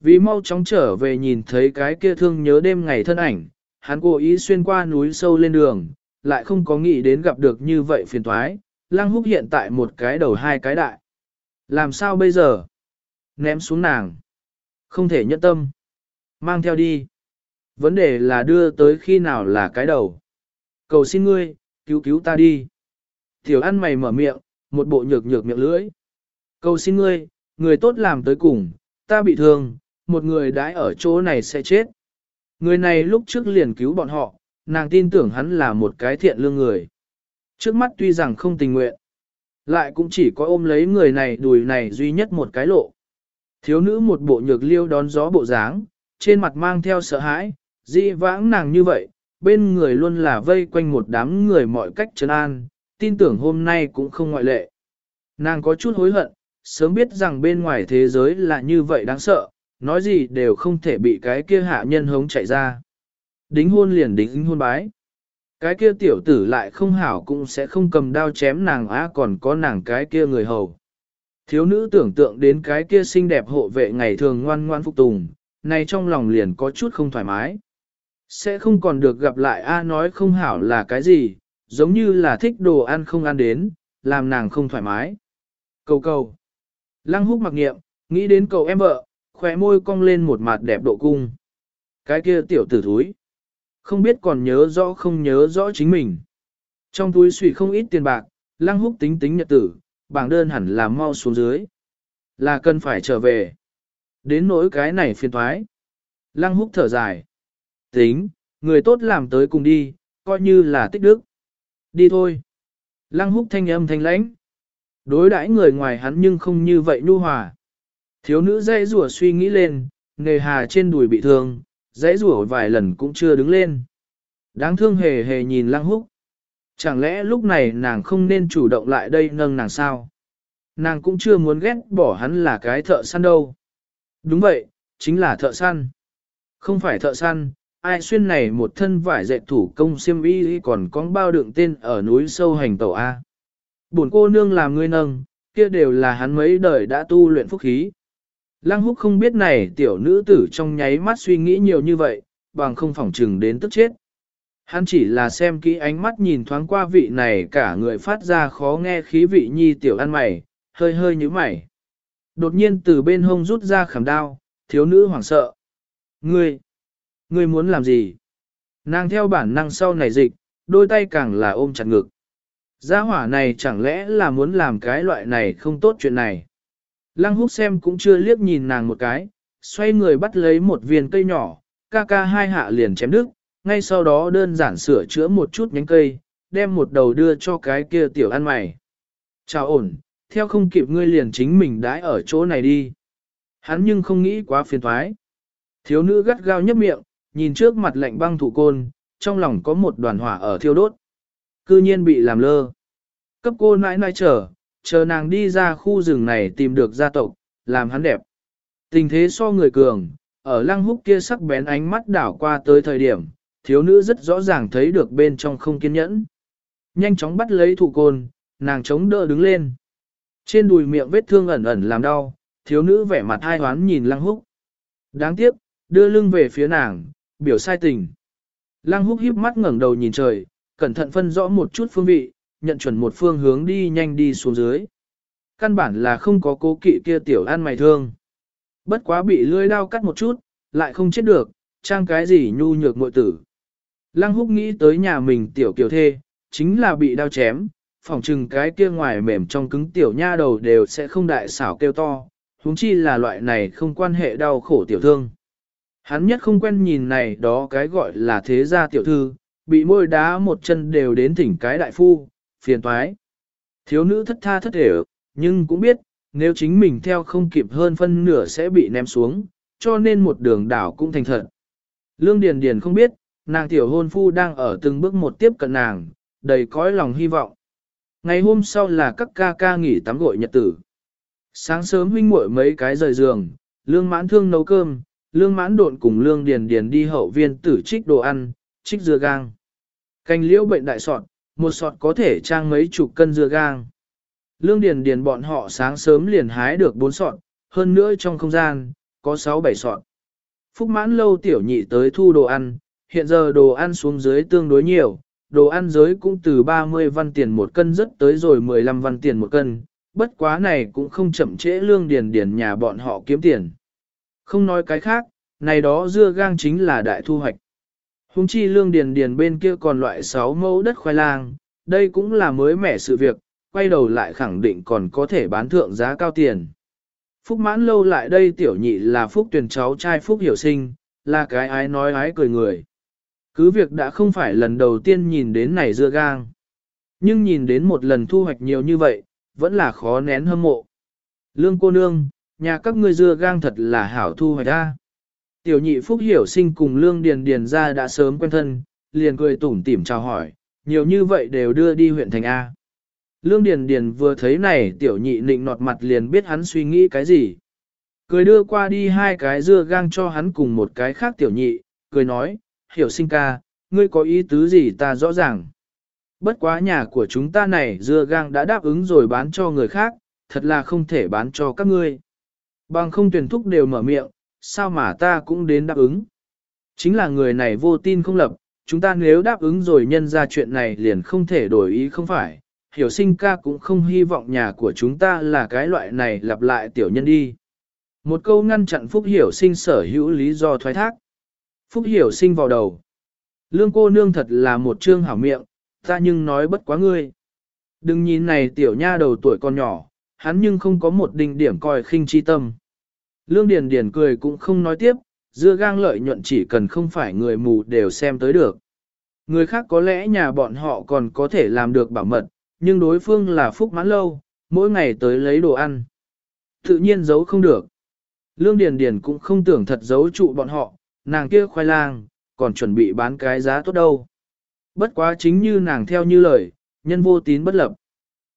Vì mau chóng trở về nhìn thấy cái kia thương nhớ đêm ngày thân ảnh, hắn cố ý xuyên qua núi sâu lên đường, lại không có nghĩ đến gặp được như vậy phiền toái, lăng húc hiện tại một cái đầu hai cái đại. Làm sao bây giờ? Ném xuống nàng. Không thể nhẫn tâm. Mang theo đi. Vấn đề là đưa tới khi nào là cái đầu. Cầu xin ngươi, cứu cứu ta đi. Tiểu ăn mày mở miệng, một bộ nhược nhược miệng lưỡi. Cầu xin ngươi, người tốt làm tới cùng, ta bị thương, một người đãi ở chỗ này sẽ chết. Người này lúc trước liền cứu bọn họ, nàng tin tưởng hắn là một cái thiện lương người. Trước mắt tuy rằng không tình nguyện, lại cũng chỉ có ôm lấy người này đùi này duy nhất một cái lộ. Thiếu nữ một bộ nhược liêu đón gió bộ dáng, trên mặt mang theo sợ hãi, dị vãng nàng như vậy, bên người luôn là vây quanh một đám người mọi cách trấn an, tin tưởng hôm nay cũng không ngoại lệ. Nàng có chút hối hận, sớm biết rằng bên ngoài thế giới là như vậy đáng sợ, nói gì đều không thể bị cái kia hạ nhân hống chạy ra. Đính hôn liền đính hôn bái. Cái kia tiểu tử lại không hảo cũng sẽ không cầm đao chém nàng á còn có nàng cái kia người hầu. Thiếu nữ tưởng tượng đến cái kia xinh đẹp hộ vệ ngày thường ngoan ngoan phục tùng, này trong lòng liền có chút không thoải mái. Sẽ không còn được gặp lại A nói không hảo là cái gì, giống như là thích đồ ăn không ăn đến, làm nàng không thoải mái. Cầu cầu. Lăng húc mặc nghiệm, nghĩ đến cầu em vợ, khóe môi cong lên một mặt đẹp độ cung. Cái kia tiểu tử thúi. Không biết còn nhớ rõ không nhớ rõ chính mình. Trong túi suy không ít tiền bạc, lăng húc tính tính nhật tử, bảng đơn hẳn là mau xuống dưới. Là cần phải trở về. Đến nỗi cái này phiền thoái. Lăng húc thở dài. Tính, người tốt làm tới cùng đi, coi như là tích đức. Đi thôi. Lăng húc thanh âm thanh lãnh. Đối đãi người ngoài hắn nhưng không như vậy nhu hòa. Thiếu nữ dây rủa suy nghĩ lên, nề hà trên đùi bị thương, dãy rủa vài lần cũng chưa đứng lên. Đáng thương hề hề nhìn lăng húc. Chẳng lẽ lúc này nàng không nên chủ động lại đây nâng nàng sao? Nàng cũng chưa muốn ghét bỏ hắn là cái thợ săn đâu. Đúng vậy, chính là thợ săn. Không phải thợ săn, ai xuyên này một thân vải dệt thủ công xiêm y còn có bao đựng tên ở núi sâu hành tẩu A. bổn cô nương làm ngươi nâng, kia đều là hắn mấy đời đã tu luyện phúc khí. Lăng húc không biết này tiểu nữ tử trong nháy mắt suy nghĩ nhiều như vậy, bằng không phỏng trừng đến tức chết. Hắn chỉ là xem kỹ ánh mắt nhìn thoáng qua vị này cả người phát ra khó nghe khí vị nhi tiểu ăn mày, hơi hơi như mày. Đột nhiên từ bên hông rút ra khảm đao, thiếu nữ hoảng sợ. Ngươi, ngươi muốn làm gì? Nàng theo bản năng sau này dịch, đôi tay càng là ôm chặt ngực. Gia hỏa này chẳng lẽ là muốn làm cái loại này không tốt chuyện này. Lăng húc xem cũng chưa liếc nhìn nàng một cái, xoay người bắt lấy một viên cây nhỏ, ca ca hai hạ liền chém đứt, ngay sau đó đơn giản sửa chữa một chút nhánh cây, đem một đầu đưa cho cái kia tiểu ăn mày. Chào ổn, theo không kịp ngươi liền chính mình đãi ở chỗ này đi. Hắn nhưng không nghĩ quá phiền thoái. Thiếu nữ gắt gao nhấp miệng, nhìn trước mặt lạnh băng thủ côn, trong lòng có một đoàn hỏa ở thiêu đốt. Cư nhiên bị làm lơ. Cấp cô nãi nãi chờ, chờ nàng đi ra khu rừng này tìm được gia tộc, làm hắn đẹp. Tình thế so người cường, ở lăng húc kia sắc bén ánh mắt đảo qua tới thời điểm, thiếu nữ rất rõ ràng thấy được bên trong không kiên nhẫn. Nhanh chóng bắt lấy thủ côn, nàng chống đỡ đứng lên. Trên đùi miệng vết thương ẩn ẩn làm đau, thiếu nữ vẻ mặt hai hoán nhìn lăng húc. Đáng tiếc, đưa lưng về phía nàng, biểu sai tình. Lăng húc híp mắt ngẩng đầu nhìn trời, cẩn thận phân rõ một chút phương vị, nhận chuẩn một phương hướng đi nhanh đi xuống dưới. Căn bản là không có cố kỵ kia tiểu an mày thương. Bất quá bị lưỡi đao cắt một chút, lại không chết được, trang cái gì nhu nhược muội tử. Lăng húc nghĩ tới nhà mình tiểu kiều thê, chính là bị đao chém, phỏng chừng cái kia ngoài mềm trong cứng tiểu nha đầu đều sẽ không đại xảo kêu to, huống chi là loại này không quan hệ đau khổ tiểu thương. Hắn nhất không quen nhìn này đó cái gọi là thế gia tiểu thư, bị môi đá một chân đều đến thỉnh cái đại phu, phiền toái. Thiếu nữ thất tha thất thể, nhưng cũng biết, nếu chính mình theo không kịp hơn phân nửa sẽ bị ném xuống, cho nên một đường đảo cũng thành thật. Lương Điền Điền không biết, nàng tiểu hôn phu đang ở từng bước một tiếp cận nàng, đầy cõi lòng hy vọng. Ngày hôm sau là các ca ca nghỉ tắm gội nhật tử. Sáng sớm huynh muội mấy cái rời giường, lương mãn thương nấu cơm, lương mãn độn cùng lương điền điền đi hậu viên tử trích đồ ăn, trích dưa gang. Canh liễu bệnh đại sọt, một sọt có thể trang mấy chục cân dưa gang. Lương điền điền bọn họ sáng sớm liền hái được bốn sọt, hơn nữa trong không gian, có sáu bảy sọt. Phúc mãn lâu tiểu nhị tới thu đồ ăn, hiện giờ đồ ăn xuống dưới tương đối nhiều, đồ ăn giới cũng từ 30 văn tiền một cân rất tới rồi 15 văn tiền một cân, bất quá này cũng không chậm trễ lương điền điền nhà bọn họ kiếm tiền. Không nói cái khác, này đó dưa gang chính là đại thu hoạch. Hùng chi lương điền điền bên kia còn loại 6 mẫu đất khoai lang, đây cũng là mới mẻ sự việc, quay đầu lại khẳng định còn có thể bán thượng giá cao tiền. Phúc mãn lâu lại đây tiểu nhị là Phúc tuyển cháu trai Phúc hiểu sinh, là cái ái nói ái cười người. Cứ việc đã không phải lần đầu tiên nhìn đến này dưa gang. Nhưng nhìn đến một lần thu hoạch nhiều như vậy, vẫn là khó nén hâm mộ. Lương cô nương, nhà các ngươi dưa gang thật là hảo thu hoạch ra. Tiểu nhị phúc hiểu sinh cùng lương điền điền ra đã sớm quen thân, liền cười tủm tỉm chào hỏi, nhiều như vậy đều đưa đi huyện thành A. Lương điền điền vừa thấy này tiểu nhị nịnh nọt mặt liền biết hắn suy nghĩ cái gì. Cười đưa qua đi hai cái dưa gang cho hắn cùng một cái khác tiểu nhị, cười nói, hiểu sinh ca, ngươi có ý tứ gì ta rõ ràng. Bất quá nhà của chúng ta này dưa gang đã đáp ứng rồi bán cho người khác, thật là không thể bán cho các ngươi. Bằng không tuyển thúc đều mở miệng, sao mà ta cũng đến đáp ứng. Chính là người này vô tin không lập, chúng ta nếu đáp ứng rồi nhân ra chuyện này liền không thể đổi ý không phải, hiểu sinh ca cũng không hy vọng nhà của chúng ta là cái loại này lặp lại tiểu nhân đi. Một câu ngăn chặn Phúc Hiểu sinh sở hữu lý do thoái thác. Phúc Hiểu sinh vào đầu. Lương cô nương thật là một trương hảo miệng, ta nhưng nói bất quá ngươi. Đừng nhìn này tiểu nha đầu tuổi còn nhỏ, hắn nhưng không có một đỉnh điểm coi khinh chi tâm. Lương Điền Điền cười cũng không nói tiếp, dưa gang lợi nhuận chỉ cần không phải người mù đều xem tới được. Người khác có lẽ nhà bọn họ còn có thể làm được bảo mật, nhưng đối phương là phúc mãn lâu, mỗi ngày tới lấy đồ ăn. Tự nhiên giấu không được. Lương Điền Điền cũng không tưởng thật giấu trụ bọn họ, nàng kia khoai lang, còn chuẩn bị bán cái giá tốt đâu. Bất quá chính như nàng theo như lời, nhân vô tín bất lập.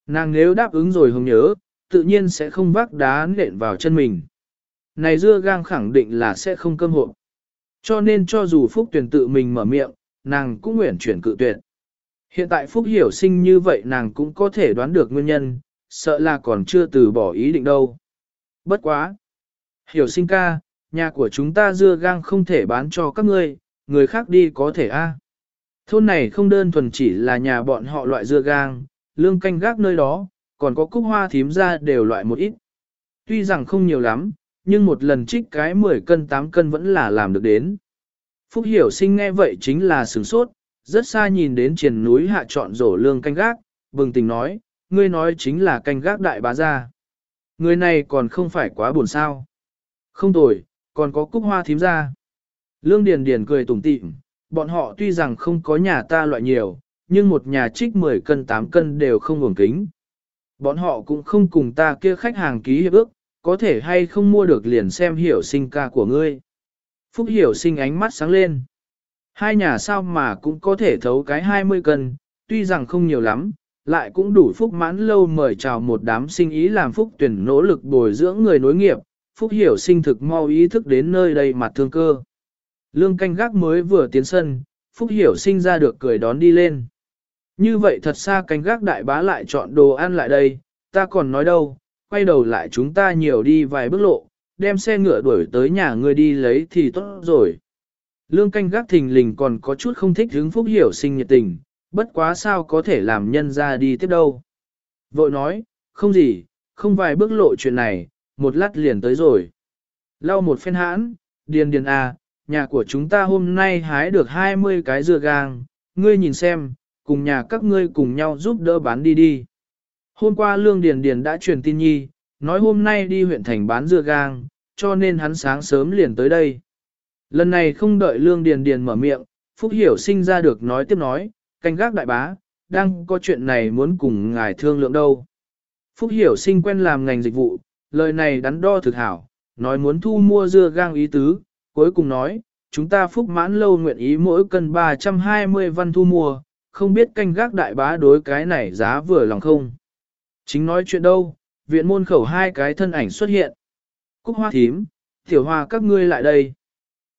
Nàng nếu đáp ứng rồi hồng nhớ, tự nhiên sẽ không vác đá nện vào chân mình. Này dưa gang khẳng định là sẽ không cơm hộ. Cho nên cho dù Phúc tuyển tự mình mở miệng, nàng cũng nguyện chuyển cự tuyệt. Hiện tại Phúc hiểu sinh như vậy nàng cũng có thể đoán được nguyên nhân, sợ là còn chưa từ bỏ ý định đâu. Bất quá! Hiểu sinh ca, nhà của chúng ta dưa gang không thể bán cho các ngươi, người khác đi có thể a. Thôn này không đơn thuần chỉ là nhà bọn họ loại dưa gang, lương canh gác nơi đó, còn có cúc hoa thím ra đều loại một ít. Tuy rằng không nhiều lắm, nhưng một lần trích cái 10 cân 8 cân vẫn là làm được đến. Phúc hiểu sinh nghe vậy chính là sửng sốt, rất xa nhìn đến triền núi hạ trọn rổ lương canh gác, bừng tình nói, ngươi nói chính là canh gác đại bá gia. Người này còn không phải quá buồn sao. Không tồi, còn có cúc hoa thím ra. Lương Điền Điền cười tủm tỉm, bọn họ tuy rằng không có nhà ta loại nhiều, nhưng một nhà trích 10 cân 8 cân đều không ngủng kính. Bọn họ cũng không cùng ta kia khách hàng ký hiệp ước, có thể hay không mua được liền xem hiểu sinh ca của ngươi. Phúc hiểu sinh ánh mắt sáng lên. Hai nhà sao mà cũng có thể thấu cái 20 cân, tuy rằng không nhiều lắm, lại cũng đủ phúc mãn lâu mời chào một đám sinh ý làm phúc tuyển nỗ lực bồi dưỡng người nối nghiệp, phúc hiểu sinh thực mau ý thức đến nơi đây mặt thương cơ. Lương canh gác mới vừa tiến sân, phúc hiểu sinh ra được cười đón đi lên. Như vậy thật xa canh gác đại bá lại chọn đồ ăn lại đây, ta còn nói đâu, quay đầu lại chúng ta nhiều đi vài bước lộ, đem xe ngựa đuổi tới nhà ngươi đi lấy thì tốt rồi. Lương canh gác thình lình còn có chút không thích hứng phúc hiểu sinh nhiệt tình, bất quá sao có thể làm nhân ra đi tiếp đâu. Vội nói, không gì, không vài bước lộ chuyện này, một lát liền tới rồi. Lau một phen hãn, điền điền à, nhà của chúng ta hôm nay hái được 20 cái dưa gang, ngươi nhìn xem, cùng nhà các ngươi cùng nhau giúp đỡ bán đi đi. Hôm qua Lương Điền Điền đã truyền tin nhi, nói hôm nay đi huyện thành bán dưa gang, cho nên hắn sáng sớm liền tới đây. Lần này không đợi Lương Điền Điền mở miệng, Phúc Hiểu sinh ra được nói tiếp nói, canh gác đại bá, đang có chuyện này muốn cùng ngài thương lượng đâu. Phúc Hiểu sinh quen làm ngành dịch vụ, lời này đắn đo thực hảo, nói muốn thu mua dưa gang ý tứ, cuối cùng nói, chúng ta Phúc mãn lâu nguyện ý mỗi cân 320 văn thu mua, không biết canh gác đại bá đối cái này giá vừa lòng không. Chính nói chuyện đâu, viện môn khẩu hai cái thân ảnh xuất hiện. Cúc hoa thím, tiểu hoa các ngươi lại đây.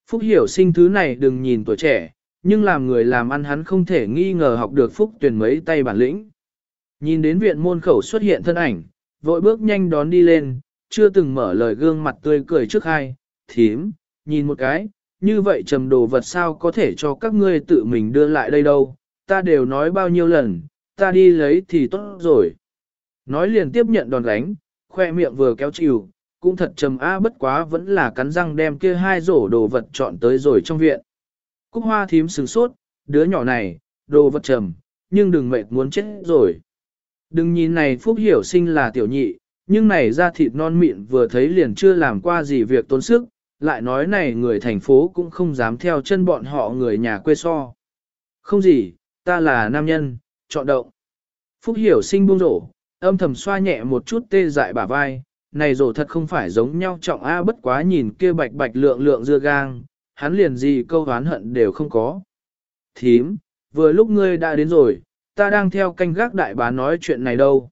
Phúc hiểu sinh thứ này đừng nhìn tuổi trẻ, nhưng làm người làm ăn hắn không thể nghi ngờ học được phúc tuyển mấy tay bản lĩnh. Nhìn đến viện môn khẩu xuất hiện thân ảnh, vội bước nhanh đón đi lên, chưa từng mở lời gương mặt tươi cười trước hai, thím, nhìn một cái, như vậy trầm đồ vật sao có thể cho các ngươi tự mình đưa lại đây đâu, ta đều nói bao nhiêu lần, ta đi lấy thì tốt rồi. Nói liền tiếp nhận đòn đánh, khoe miệng vừa kéo chịu, cũng thật trầm a bất quá vẫn là cắn răng đem kia hai rổ đồ vật chọn tới rồi trong viện. Cúc hoa thím sừng sốt, đứa nhỏ này, đồ vật trầm, nhưng đừng mệt muốn chết rồi. Đừng nhìn này phúc hiểu sinh là tiểu nhị, nhưng này ra thịt non mịn vừa thấy liền chưa làm qua gì việc tốn sức, lại nói này người thành phố cũng không dám theo chân bọn họ người nhà quê so. Không gì, ta là nam nhân, chọn động. Phúc hiểu sinh buông rổ, âm thầm xoa nhẹ một chút tê dại bả vai, này rổ thật không phải giống nhau trọng A bất quá nhìn kia bạch bạch lượng lượng dưa gang, hắn liền gì câu oán hận đều không có. Thím, vừa lúc ngươi đã đến rồi, ta đang theo canh gác đại bá nói chuyện này đâu.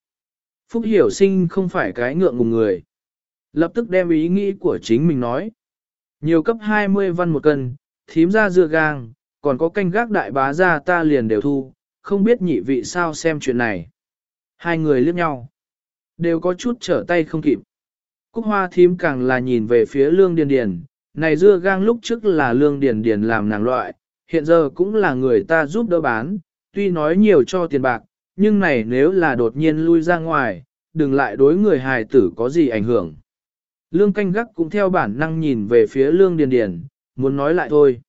Phúc hiểu sinh không phải cái ngượng ngùng người. Lập tức đem ý nghĩ của chính mình nói. Nhiều cấp 20 văn một cân, thím ra dưa gang, còn có canh gác đại bá ra ta liền đều thu, không biết nhị vị sao xem chuyện này. Hai người liếc nhau, đều có chút trở tay không kịp. Cúc hoa thím càng là nhìn về phía lương điền điền, này dưa gang lúc trước là lương điền điền làm nàng loại, hiện giờ cũng là người ta giúp đỡ bán, tuy nói nhiều cho tiền bạc, nhưng này nếu là đột nhiên lui ra ngoài, đừng lại đối người hài tử có gì ảnh hưởng. Lương canh gác cũng theo bản năng nhìn về phía Lương Điền Điền, muốn nói lại thôi.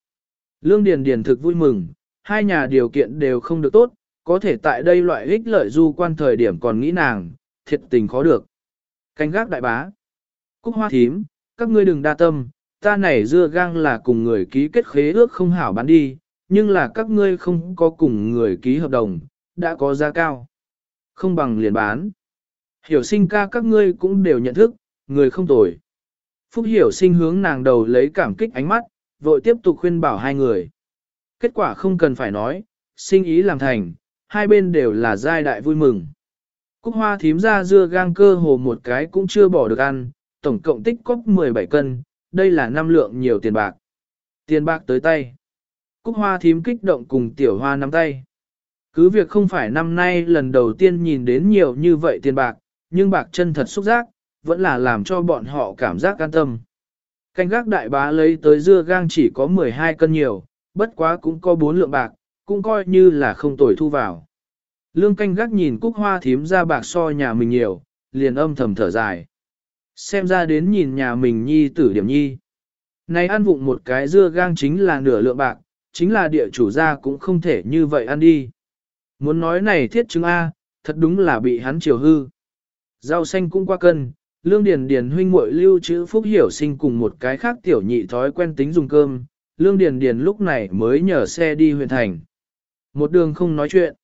Lương Điền Điền thực vui mừng, hai nhà điều kiện đều không được tốt, có thể tại đây loại ích lợi du quan thời điểm còn nghĩ nàng, thiệt tình khó được. Canh gác đại bá. Cúc hoa thím, các ngươi đừng đa tâm, ta này dưa gang là cùng người ký kết khế ước không hảo bán đi, nhưng là các ngươi không có cùng người ký hợp đồng, đã có giá cao. Không bằng liền bán. Hiểu sinh ca các ngươi cũng đều nhận thức, người không tồi. Phúc hiểu sinh hướng nàng đầu lấy cảm kích ánh mắt, vội tiếp tục khuyên bảo hai người. Kết quả không cần phải nói, sinh ý làm thành, hai bên đều là giai đại vui mừng. Cúc hoa thím ra dưa gang cơ hồ một cái cũng chưa bỏ được ăn, tổng cộng tích cóp 17 cân, đây là năm lượng nhiều tiền bạc. Tiền bạc tới tay. Cúc hoa thím kích động cùng tiểu hoa nắm tay. Cứ việc không phải năm nay lần đầu tiên nhìn đến nhiều như vậy tiền bạc, nhưng bạc chân thật xúc giác, vẫn là làm cho bọn họ cảm giác an tâm. Canh gác đại bá lấy tới dưa gang chỉ có 12 cân nhiều, bất quá cũng có 4 lượng bạc, cũng coi như là không tồi thu vào. Lương canh gác nhìn cúc hoa thím ra bạc so nhà mình nhiều, liền âm thầm thở dài. Xem ra đến nhìn nhà mình nhi tử điểm nhi. Này ăn vụng một cái dưa gang chính là nửa lượng bạc, chính là địa chủ gia cũng không thể như vậy ăn đi. Muốn nói này thiết chứng A, thật đúng là bị hắn chiều hư. Rau xanh cũng qua cân, lương điền điền huynh muội lưu chữ phúc hiểu sinh cùng một cái khác tiểu nhị thói quen tính dùng cơm, lương điền điền lúc này mới nhờ xe đi huyện thành. Một đường không nói chuyện.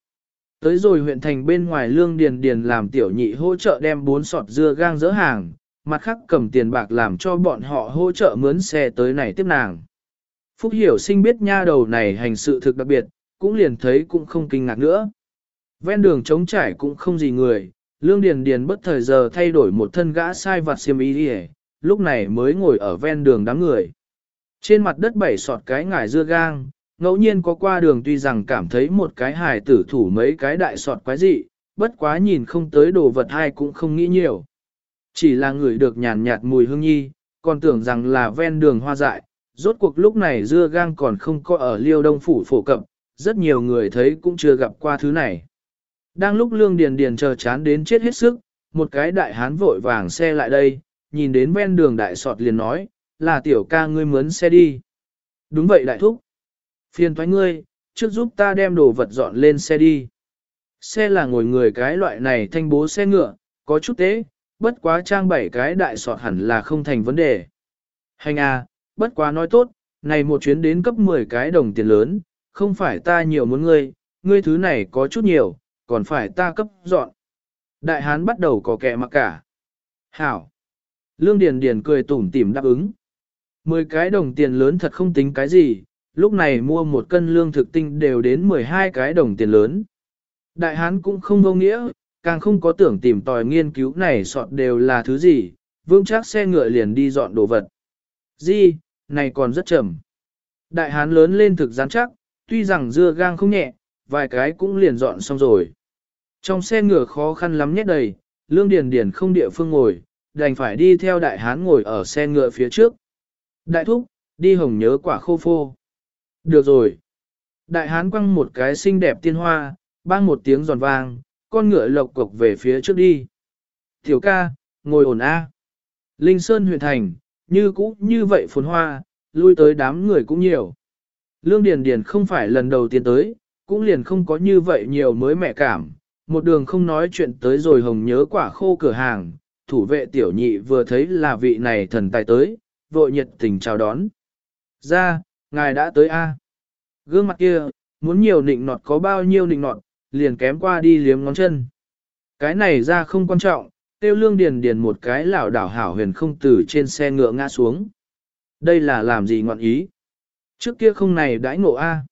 Tới rồi huyện thành bên ngoài lương điền điền làm tiểu nhị hỗ trợ đem bốn sọt dưa gang dỡ hàng, mặt khác cầm tiền bạc làm cho bọn họ hỗ trợ mướn xe tới này tiếp nàng. Phúc hiểu sinh biết nha đầu này hành sự thực đặc biệt, cũng liền thấy cũng không kinh ngạc nữa. Ven đường trống trải cũng không gì người, lương điền điền bất thời giờ thay đổi một thân gã sai vặt xiêm y đi lúc này mới ngồi ở ven đường đám người. Trên mặt đất bảy sọt cái ngải dưa gang, ngẫu nhiên có qua đường tuy rằng cảm thấy một cái hài tử thủ mấy cái đại sọt quái dị, bất quá nhìn không tới đồ vật hay cũng không nghĩ nhiều. Chỉ là người được nhàn nhạt mùi hương nhi, còn tưởng rằng là ven đường hoa dại, rốt cuộc lúc này dưa gang còn không có ở liêu đông phủ phổ cập, rất nhiều người thấy cũng chưa gặp qua thứ này. Đang lúc lương điền điền chờ chán đến chết hết sức, một cái đại hán vội vàng xe lại đây, nhìn đến ven đường đại sọt liền nói, là tiểu ca ngươi mướn xe đi. Đúng vậy đại thúc. Phiền thoái ngươi, trước giúp ta đem đồ vật dọn lên xe đi. Xe là ngồi người cái loại này thanh bố xe ngựa, có chút tế, bất quá trang bảy cái đại sọt hẳn là không thành vấn đề. Hành à, bất quá nói tốt, này một chuyến đến cấp 10 cái đồng tiền lớn, không phải ta nhiều muốn ngươi, ngươi thứ này có chút nhiều, còn phải ta cấp dọn. Đại hán bắt đầu có kẻ mặc cả. Hảo. Lương Điền Điền cười tủm tỉm đáp ứng. Mười cái đồng tiền lớn thật không tính cái gì, lúc này mua một cân lương thực tinh đều đến 12 cái đồng tiền lớn. Đại hán cũng không vô nghĩa, càng không có tưởng tìm tòi nghiên cứu này sọt đều là thứ gì, vương chắc xe ngựa liền đi dọn đồ vật. Di, này còn rất chậm. Đại hán lớn lên thực rắn chắc, tuy rằng dưa gang không nhẹ, vài cái cũng liền dọn xong rồi. Trong xe ngựa khó khăn lắm nhét đầy, lương điền điền không địa phương ngồi, đành phải đi theo đại hán ngồi ở xe ngựa phía trước. Đại thúc, đi hồng nhớ quả khô phô. Được rồi. Đại hán quăng một cái xinh đẹp tiên hoa, bang một tiếng giòn vang, con ngựa lộc cộc về phía trước đi. Tiểu ca, ngồi ổn a. Linh Sơn huyện thành, như cũ như vậy phồn hoa, lui tới đám người cũng nhiều. Lương Điền Điền không phải lần đầu tiên tới, cũng liền không có như vậy nhiều mới mẹ cảm. Một đường không nói chuyện tới rồi hồng nhớ quả khô cửa hàng, thủ vệ tiểu nhị vừa thấy là vị này thần tài tới, vội nhiệt tình chào đón. Ra, ngài đã tới A. Gương mặt kia, muốn nhiều nịnh nọt có bao nhiêu nịnh nọt, liền kém qua đi liếm ngón chân. Cái này ra không quan trọng, tiêu lương điền điền một cái lảo đảo hảo huyền không từ trên xe ngựa ngã xuống. Đây là làm gì ngọn ý? Trước kia không này đãi ngộ A.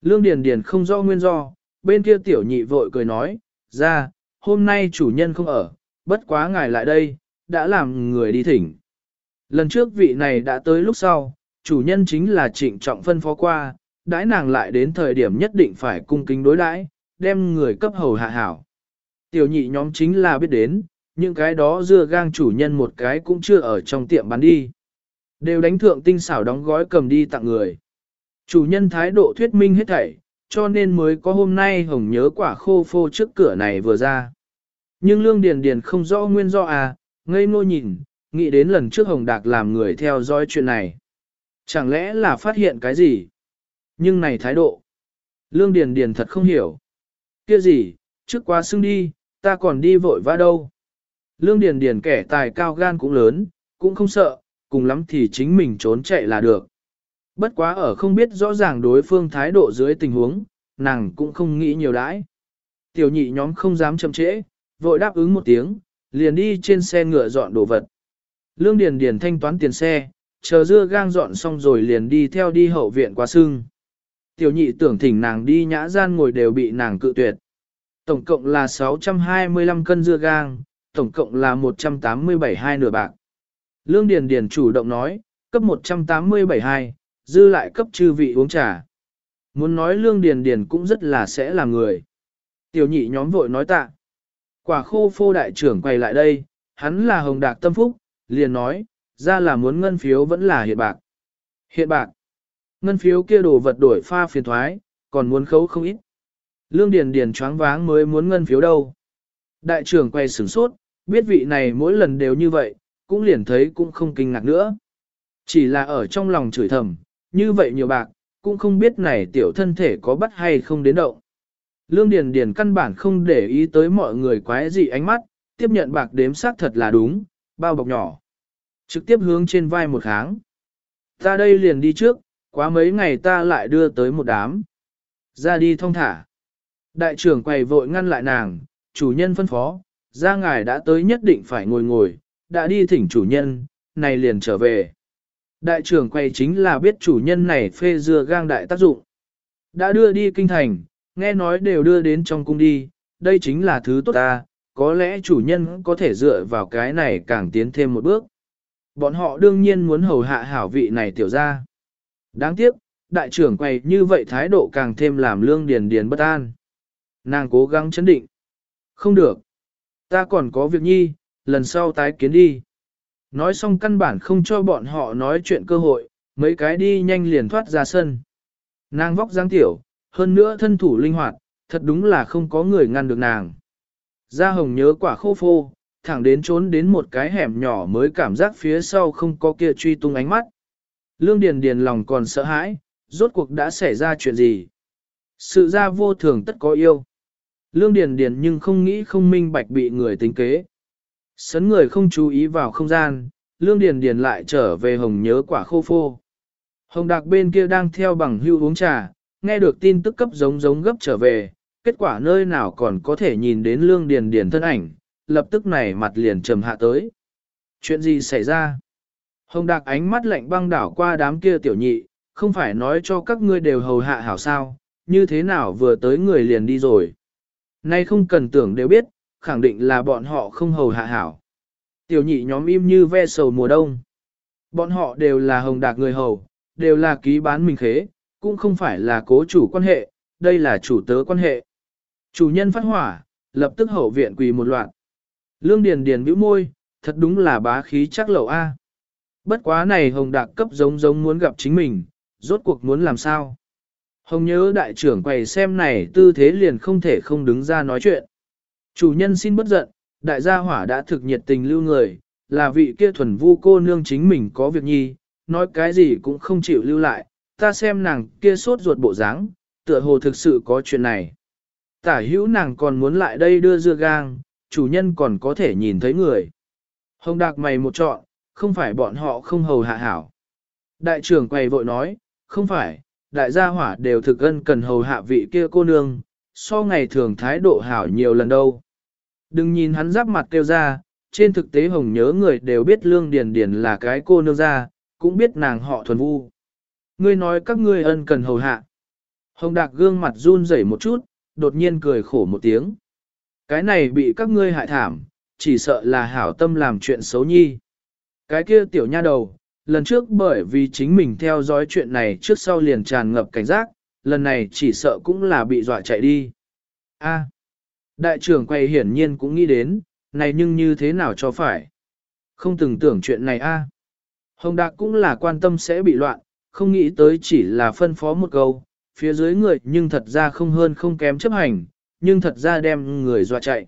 Lương điền điền không do nguyên do, bên kia tiểu nhị vội cười nói, ra, hôm nay chủ nhân không ở, bất quá ngài lại đây, đã làm người đi thỉnh. Lần trước vị này đã tới lúc sau, chủ nhân chính là trịnh trọng phân phó qua, đãi nàng lại đến thời điểm nhất định phải cung kính đối đãi, đem người cấp hầu hạ hảo. Tiểu nhị nhóm chính là biết đến, những cái đó dưa gang chủ nhân một cái cũng chưa ở trong tiệm bán đi. Đều đánh thượng tinh xảo đóng gói cầm đi tặng người. Chủ nhân thái độ thuyết minh hết thảy, cho nên mới có hôm nay hồng nhớ quả khô phô trước cửa này vừa ra. Nhưng Lương Điền Điền không rõ nguyên do à, ngây ngô nhìn, nghĩ đến lần trước Hồng Đạc làm người theo dõi chuyện này. Chẳng lẽ là phát hiện cái gì? Nhưng này thái độ. Lương Điền Điền thật không hiểu. Kia gì, trước quá xưng đi, ta còn đi vội vã đâu. Lương Điền Điền kẻ tài cao gan cũng lớn, cũng không sợ, cùng lắm thì chính mình trốn chạy là được. Bất quá ở không biết rõ ràng đối phương thái độ dưới tình huống, nàng cũng không nghĩ nhiều đãi. Tiểu nhị nhóm không dám chậm trễ, vội đáp ứng một tiếng, liền đi trên xe ngựa dọn đồ vật. Lương Điền Điền thanh toán tiền xe, chờ dưa gang dọn xong rồi liền đi theo đi hậu viện qua sưng. Tiểu nhị tưởng thỉnh nàng đi nhã gian ngồi đều bị nàng cự tuyệt. Tổng cộng là 625 cân dưa gang, tổng cộng là 187 hai nửa bạc. Lương Điền Điền chủ động nói, cấp 187 hai, dư lại cấp chư vị uống trà. Muốn nói Lương Điền Điền cũng rất là sẽ là người. Tiểu nhị nhóm vội nói tạ. Quả khô phô đại trưởng quay lại đây, hắn là hồng đạc tâm phúc, liền nói, ra là muốn ngân phiếu vẫn là hiện bạc. Hiện bạc. Ngân phiếu kia đồ vật đổi pha phiền thoái, còn muốn khấu không ít. Lương Điền Điền choáng váng mới muốn ngân phiếu đâu. Đại trưởng quay sửng sốt, biết vị này mỗi lần đều như vậy, cũng liền thấy cũng không kinh ngạc nữa. Chỉ là ở trong lòng chửi thầm, như vậy nhiều bạc, cũng không biết này tiểu thân thể có bắt hay không đến động. Lương Điền Điền căn bản không để ý tới mọi người quái gì ánh mắt, tiếp nhận bạc đếm xác thật là đúng, bao bọc nhỏ. Trực tiếp hướng trên vai một kháng. Ta đây liền đi trước, quá mấy ngày ta lại đưa tới một đám. Ra đi thông thả. Đại trưởng quầy vội ngăn lại nàng, chủ nhân phân phó, ra ngài đã tới nhất định phải ngồi ngồi, đã đi thỉnh chủ nhân, này liền trở về. Đại trưởng quay chính là biết chủ nhân này phê dưa gang đại tác dụng. Đã đưa đi kinh thành, nghe nói đều đưa đến trong cung đi, đây chính là thứ tốt ta, có lẽ chủ nhân có thể dựa vào cái này càng tiến thêm một bước. Bọn họ đương nhiên muốn hầu hạ hảo vị này tiểu ra. Đáng tiếc, đại trưởng quay như vậy thái độ càng thêm làm lương điền điền bất an. Nàng cố gắng chấn định. Không được. Ta còn có việc nhi, lần sau tái kiến đi. Nói xong căn bản không cho bọn họ nói chuyện cơ hội, mấy cái đi nhanh liền thoát ra sân. Nàng vóc dáng tiểu, hơn nữa thân thủ linh hoạt, thật đúng là không có người ngăn được nàng. Gia hồng nhớ quả khô phô, thẳng đến trốn đến một cái hẻm nhỏ mới cảm giác phía sau không có kia truy tung ánh mắt. Lương Điền Điền lòng còn sợ hãi, rốt cuộc đã xảy ra chuyện gì? Sự ra vô thường tất có yêu. Lương Điền Điền nhưng không nghĩ không minh bạch bị người tính kế. Sấn người không chú ý vào không gian, Lương Điền Điền lại trở về hồng nhớ quả khô phô. Hồng Đạc bên kia đang theo bằng hưu uống trà, nghe được tin tức cấp giống giống gấp trở về, kết quả nơi nào còn có thể nhìn đến Lương Điền Điền thân ảnh, lập tức này mặt liền trầm hạ tới. Chuyện gì xảy ra? Hồng Đạc ánh mắt lạnh băng đảo qua đám kia tiểu nhị, không phải nói cho các ngươi đều hầu hạ hảo sao, như thế nào vừa tới người liền đi rồi. Nay không cần tưởng đều biết, khẳng định là bọn họ không hầu hạ hảo. Tiểu nhị nhóm im như ve sầu mùa đông. Bọn họ đều là hồng đạc người hầu, đều là ký bán mình khế, cũng không phải là cố chủ quan hệ, đây là chủ tớ quan hệ. Chủ nhân phát hỏa, lập tức hậu viện quỳ một loạt. Lương Điền Điền bĩu môi, thật đúng là bá khí chắc lậu A. Bất quá này hồng đạc cấp giống giống muốn gặp chính mình, rốt cuộc muốn làm sao. Hồng nhớ đại trưởng quầy xem này tư thế liền không thể không đứng ra nói chuyện. Chủ nhân xin bất giận, đại gia hỏa đã thực nhiệt tình lưu người, là vị kia thuần vu cô nương chính mình có việc nhi, nói cái gì cũng không chịu lưu lại, ta xem nàng kia sốt ruột bộ dáng, tựa hồ thực sự có chuyện này. Tả hữu nàng còn muốn lại đây đưa dưa gang, chủ nhân còn có thể nhìn thấy người. Hồng đạc mày một trọn, không phải bọn họ không hầu hạ hảo. Đại trưởng quầy vội nói, không phải, đại gia hỏa đều thực ân cần hầu hạ vị kia cô nương, so ngày thường thái độ hảo nhiều lần đâu. Đừng nhìn hắn giáp mặt kêu ra, trên thực tế hồng nhớ người đều biết lương điền điền là cái cô nương ra, cũng biết nàng họ thuần vu. Ngươi nói các ngươi ân cần hầu hạ. Hồng đạc gương mặt run rẩy một chút, đột nhiên cười khổ một tiếng. Cái này bị các ngươi hại thảm, chỉ sợ là hảo tâm làm chuyện xấu nhi. Cái kia tiểu nha đầu, lần trước bởi vì chính mình theo dõi chuyện này trước sau liền tràn ngập cảnh giác, lần này chỉ sợ cũng là bị dọa chạy đi. A. đại trưởng quay hiển nhiên cũng nghĩ đến, này nhưng như thế nào cho phải. Không từng tưởng chuyện này a. Hồng Đạc cũng là quan tâm sẽ bị loạn, không nghĩ tới chỉ là phân phó một câu, phía dưới người nhưng thật ra không hơn không kém chấp hành, nhưng thật ra đem người dọa chạy.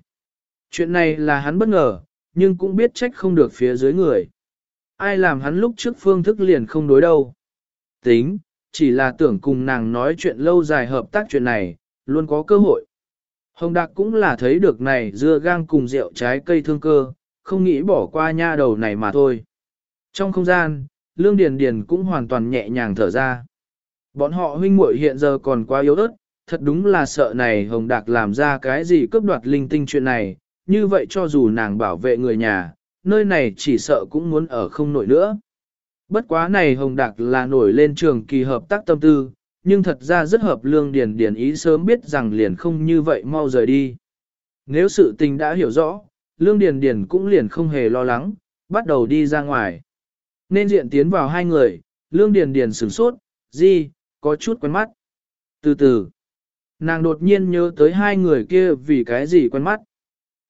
Chuyện này là hắn bất ngờ, nhưng cũng biết trách không được phía dưới người. Ai làm hắn lúc trước phương thức liền không đối đâu. Tính, chỉ là tưởng cùng nàng nói chuyện lâu dài hợp tác chuyện này, luôn có cơ hội. Hồng Đạc cũng là thấy được này dưa gang cùng rượu trái cây thương cơ, không nghĩ bỏ qua nha đầu này mà thôi. Trong không gian, Lương Điền Điền cũng hoàn toàn nhẹ nhàng thở ra. Bọn họ huynh muội hiện giờ còn quá yếu ớt, thật đúng là sợ này Hồng Đạc làm ra cái gì cướp đoạt linh tinh chuyện này, như vậy cho dù nàng bảo vệ người nhà, nơi này chỉ sợ cũng muốn ở không nổi nữa. Bất quá này Hồng Đạc là nổi lên trường kỳ hợp tác tâm tư, nhưng thật ra rất hợp lương điền điền ý sớm biết rằng liền không như vậy mau rời đi. Nếu sự tình đã hiểu rõ, lương điền điền cũng liền không hề lo lắng, bắt đầu đi ra ngoài. Nên diện tiến vào hai người, lương điền điền sửng sốt, gì, có chút quen mắt. Từ từ, nàng đột nhiên nhớ tới hai người kia vì cái gì quen mắt.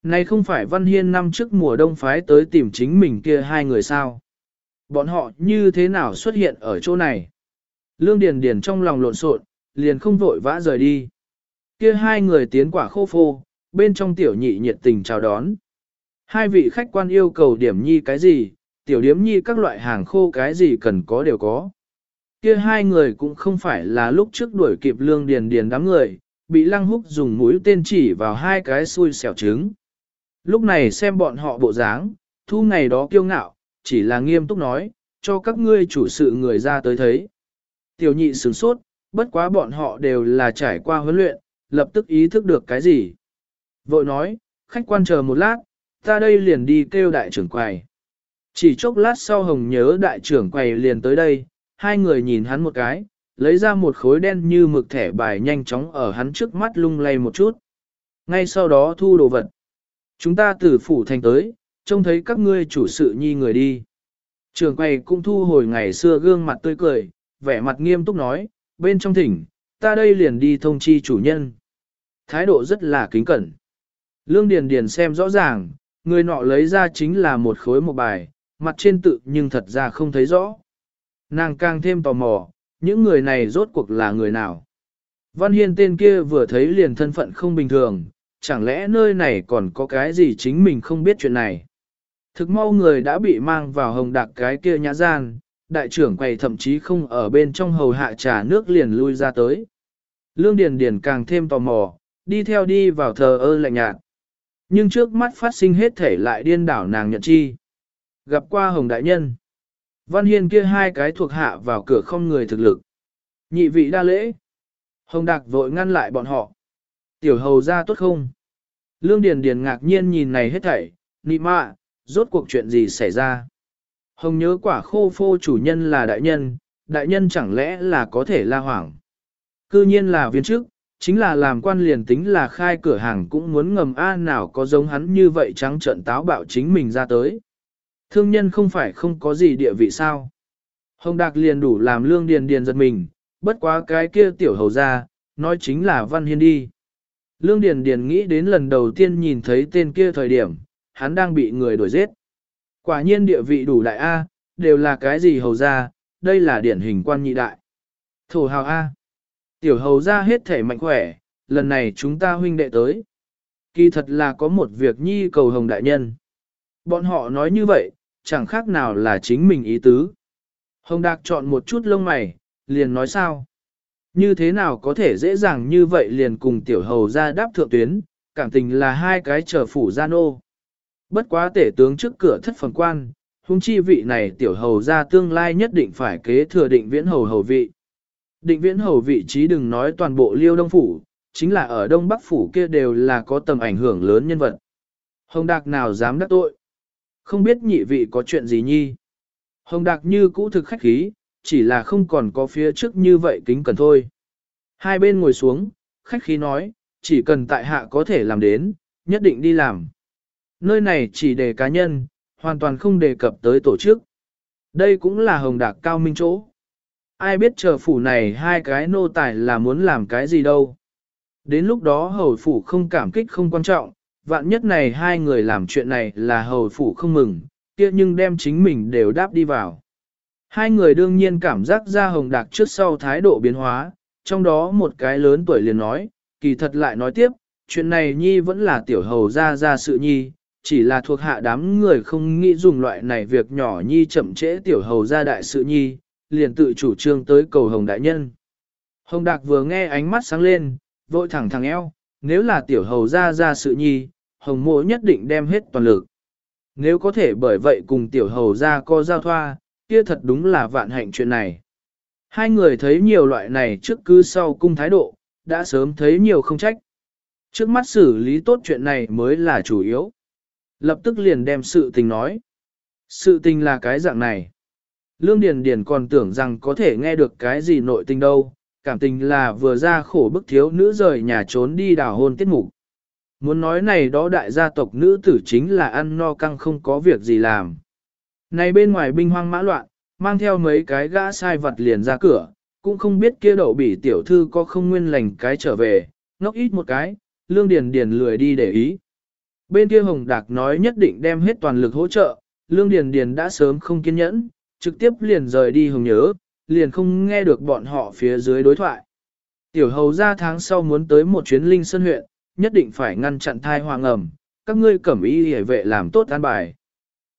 Này không phải Văn Hiên năm trước mùa đông phái tới tìm chính mình kia hai người sao? Bọn họ như thế nào xuất hiện ở chỗ này? Lương Điền Điền trong lòng lộn xộn, liền không vội vã rời đi. Kia hai người tiến quả khô phô, bên trong tiểu nhị nhiệt tình chào đón. Hai vị khách quan yêu cầu điểm nhi cái gì, tiểu điếm nhi các loại hàng khô cái gì cần có đều có. Kia hai người cũng không phải là lúc trước đuổi kịp lương điền điền đám người, bị lăng húc dùng mũi tên chỉ vào hai cái xui xẻo trứng. Lúc này xem bọn họ bộ dáng, thu ngày đó kiêu ngạo, chỉ là nghiêm túc nói, cho các ngươi chủ sự người ra tới thấy. Tiểu nhị sửng sốt, bất quá bọn họ đều là trải qua huấn luyện, lập tức ý thức được cái gì. Vội nói, khách quan chờ một lát, ta đây liền đi kêu đại trưởng quầy. Chỉ chốc lát sau hồng nhớ đại trưởng quầy liền tới đây, hai người nhìn hắn một cái, lấy ra một khối đen như mực thẻ bài nhanh chóng ở hắn trước mắt lung lay một chút. Ngay sau đó thu đồ vật. Chúng ta từ phủ thành tới, trông thấy các ngươi chủ sự nhi người đi. Trường quầy cũng thu hồi ngày xưa gương mặt tươi cười, vẻ mặt nghiêm túc nói, bên trong thỉnh, ta đây liền đi thông chi chủ nhân. Thái độ rất là kính cẩn. Lương Điền Điền xem rõ ràng, người nọ lấy ra chính là một khối một bài, mặt trên tự nhưng thật ra không thấy rõ. Nàng càng thêm tò mò, những người này rốt cuộc là người nào. Văn Hiên tên kia vừa thấy liền thân phận không bình thường, chẳng lẽ nơi này còn có cái gì chính mình không biết chuyện này. Thực mau người đã bị mang vào hồng đặc cái kia nhã gian, đại trưởng quầy thậm chí không ở bên trong hầu hạ trà nước liền lui ra tới. Lương Điền Điền càng thêm tò mò, đi theo đi vào thờ ơ lạnh nhạt. Nhưng trước mắt phát sinh hết thể lại điên đảo nàng nhận chi. Gặp qua hồng đại nhân. Văn Hiên kia hai cái thuộc hạ vào cửa không người thực lực. Nhị vị đa lễ. Hồng Đạc vội ngăn lại bọn họ. Tiểu hầu ra tốt không? Lương Điền Điền ngạc nhiên nhìn này hết thảy, nị mạ, rốt cuộc chuyện gì xảy ra? Hồng nhớ quả khô phô chủ nhân là đại nhân, đại nhân chẳng lẽ là có thể la hoảng. Cư nhiên là viên chức, chính là làm quan liền tính là khai cửa hàng cũng muốn ngầm a nào có giống hắn như vậy trắng trợn táo bạo chính mình ra tới. Thương nhân không phải không có gì địa vị sao. Hồng Đạc liền đủ làm lương điền điền giật mình, bất quá cái kia tiểu hầu ra, nói chính là Văn Hiên đi. Lương Điền Điền nghĩ đến lần đầu tiên nhìn thấy tên kia thời điểm, hắn đang bị người đuổi giết. Quả nhiên địa vị đủ đại A, đều là cái gì hầu ra, đây là điển hình quan nhị đại. Thổ hào A. Tiểu hầu ra hết thể mạnh khỏe, lần này chúng ta huynh đệ tới. Kỳ thật là có một việc nhi cầu hồng đại nhân. Bọn họ nói như vậy, chẳng khác nào là chính mình ý tứ. Hồng Đạc chọn một chút lông mày, liền nói sao. Như thế nào có thể dễ dàng như vậy liền cùng tiểu hầu ra đáp thượng tuyến, cảm tình là hai cái trở phủ gian ô. Bất quá tể tướng trước cửa thất phần quan, hung chi vị này tiểu hầu ra tương lai nhất định phải kế thừa định viễn hầu hầu vị. Định viễn hầu vị trí đừng nói toàn bộ liêu đông phủ, chính là ở đông bắc phủ kia đều là có tầm ảnh hưởng lớn nhân vật. Hồng Đạc nào dám đắc tội? Không biết nhị vị có chuyện gì nhi? Hồng Đạc như cũ thực khách khí, chỉ là không còn có phía trước như vậy kính cần thôi. Hai bên ngồi xuống, khách khí nói, chỉ cần tại hạ có thể làm đến, nhất định đi làm. Nơi này chỉ để cá nhân, hoàn toàn không đề cập tới tổ chức. Đây cũng là hồng đạc cao minh chỗ. Ai biết chờ phủ này hai cái nô tài là muốn làm cái gì đâu. Đến lúc đó hầu phủ không cảm kích không quan trọng, vạn nhất này hai người làm chuyện này là hầu phủ không mừng, kia nhưng đem chính mình đều đáp đi vào. Hai người đương nhiên cảm giác ra hồng đạc trước sau thái độ biến hóa, trong đó một cái lớn tuổi liền nói, kỳ thật lại nói tiếp, chuyện này nhi vẫn là tiểu hầu ra ra sự nhi, chỉ là thuộc hạ đám người không nghĩ dùng loại này việc nhỏ nhi chậm trễ tiểu hầu ra đại sự nhi, liền tự chủ trương tới cầu hồng đại nhân. Hồng Đạc vừa nghe ánh mắt sáng lên, vội thẳng thẳng eo, nếu là tiểu hầu ra ra sự nhi, hồng mộ nhất định đem hết toàn lực. Nếu có thể bởi vậy cùng tiểu hầu ra co giao thoa, kia thật đúng là vạn hạnh chuyện này. Hai người thấy nhiều loại này trước cứ sau cung thái độ, đã sớm thấy nhiều không trách. Trước mắt xử lý tốt chuyện này mới là chủ yếu. Lập tức liền đem sự tình nói. Sự tình là cái dạng này. Lương Điền Điền còn tưởng rằng có thể nghe được cái gì nội tình đâu, cảm tình là vừa ra khổ bức thiếu nữ rời nhà trốn đi đào hôn tiết mục. Muốn nói này đó đại gia tộc nữ tử chính là ăn no căng không có việc gì làm. Này bên ngoài binh hoang mã loạn, mang theo mấy cái gã sai vật liền ra cửa, cũng không biết kia đậu bỉ tiểu thư có không nguyên lành cái trở về, ngốc ít một cái, lương điền điền lười đi để ý. Bên kia Hồng Đạc nói nhất định đem hết toàn lực hỗ trợ, lương điền điền đã sớm không kiên nhẫn, trực tiếp liền rời đi Hồng nhớ, liền không nghe được bọn họ phía dưới đối thoại. Tiểu hầu ra tháng sau muốn tới một chuyến linh sơn huyện, nhất định phải ngăn chặn thai hoàng ẩm, các ngươi cẩm y hề vệ làm tốt an bài.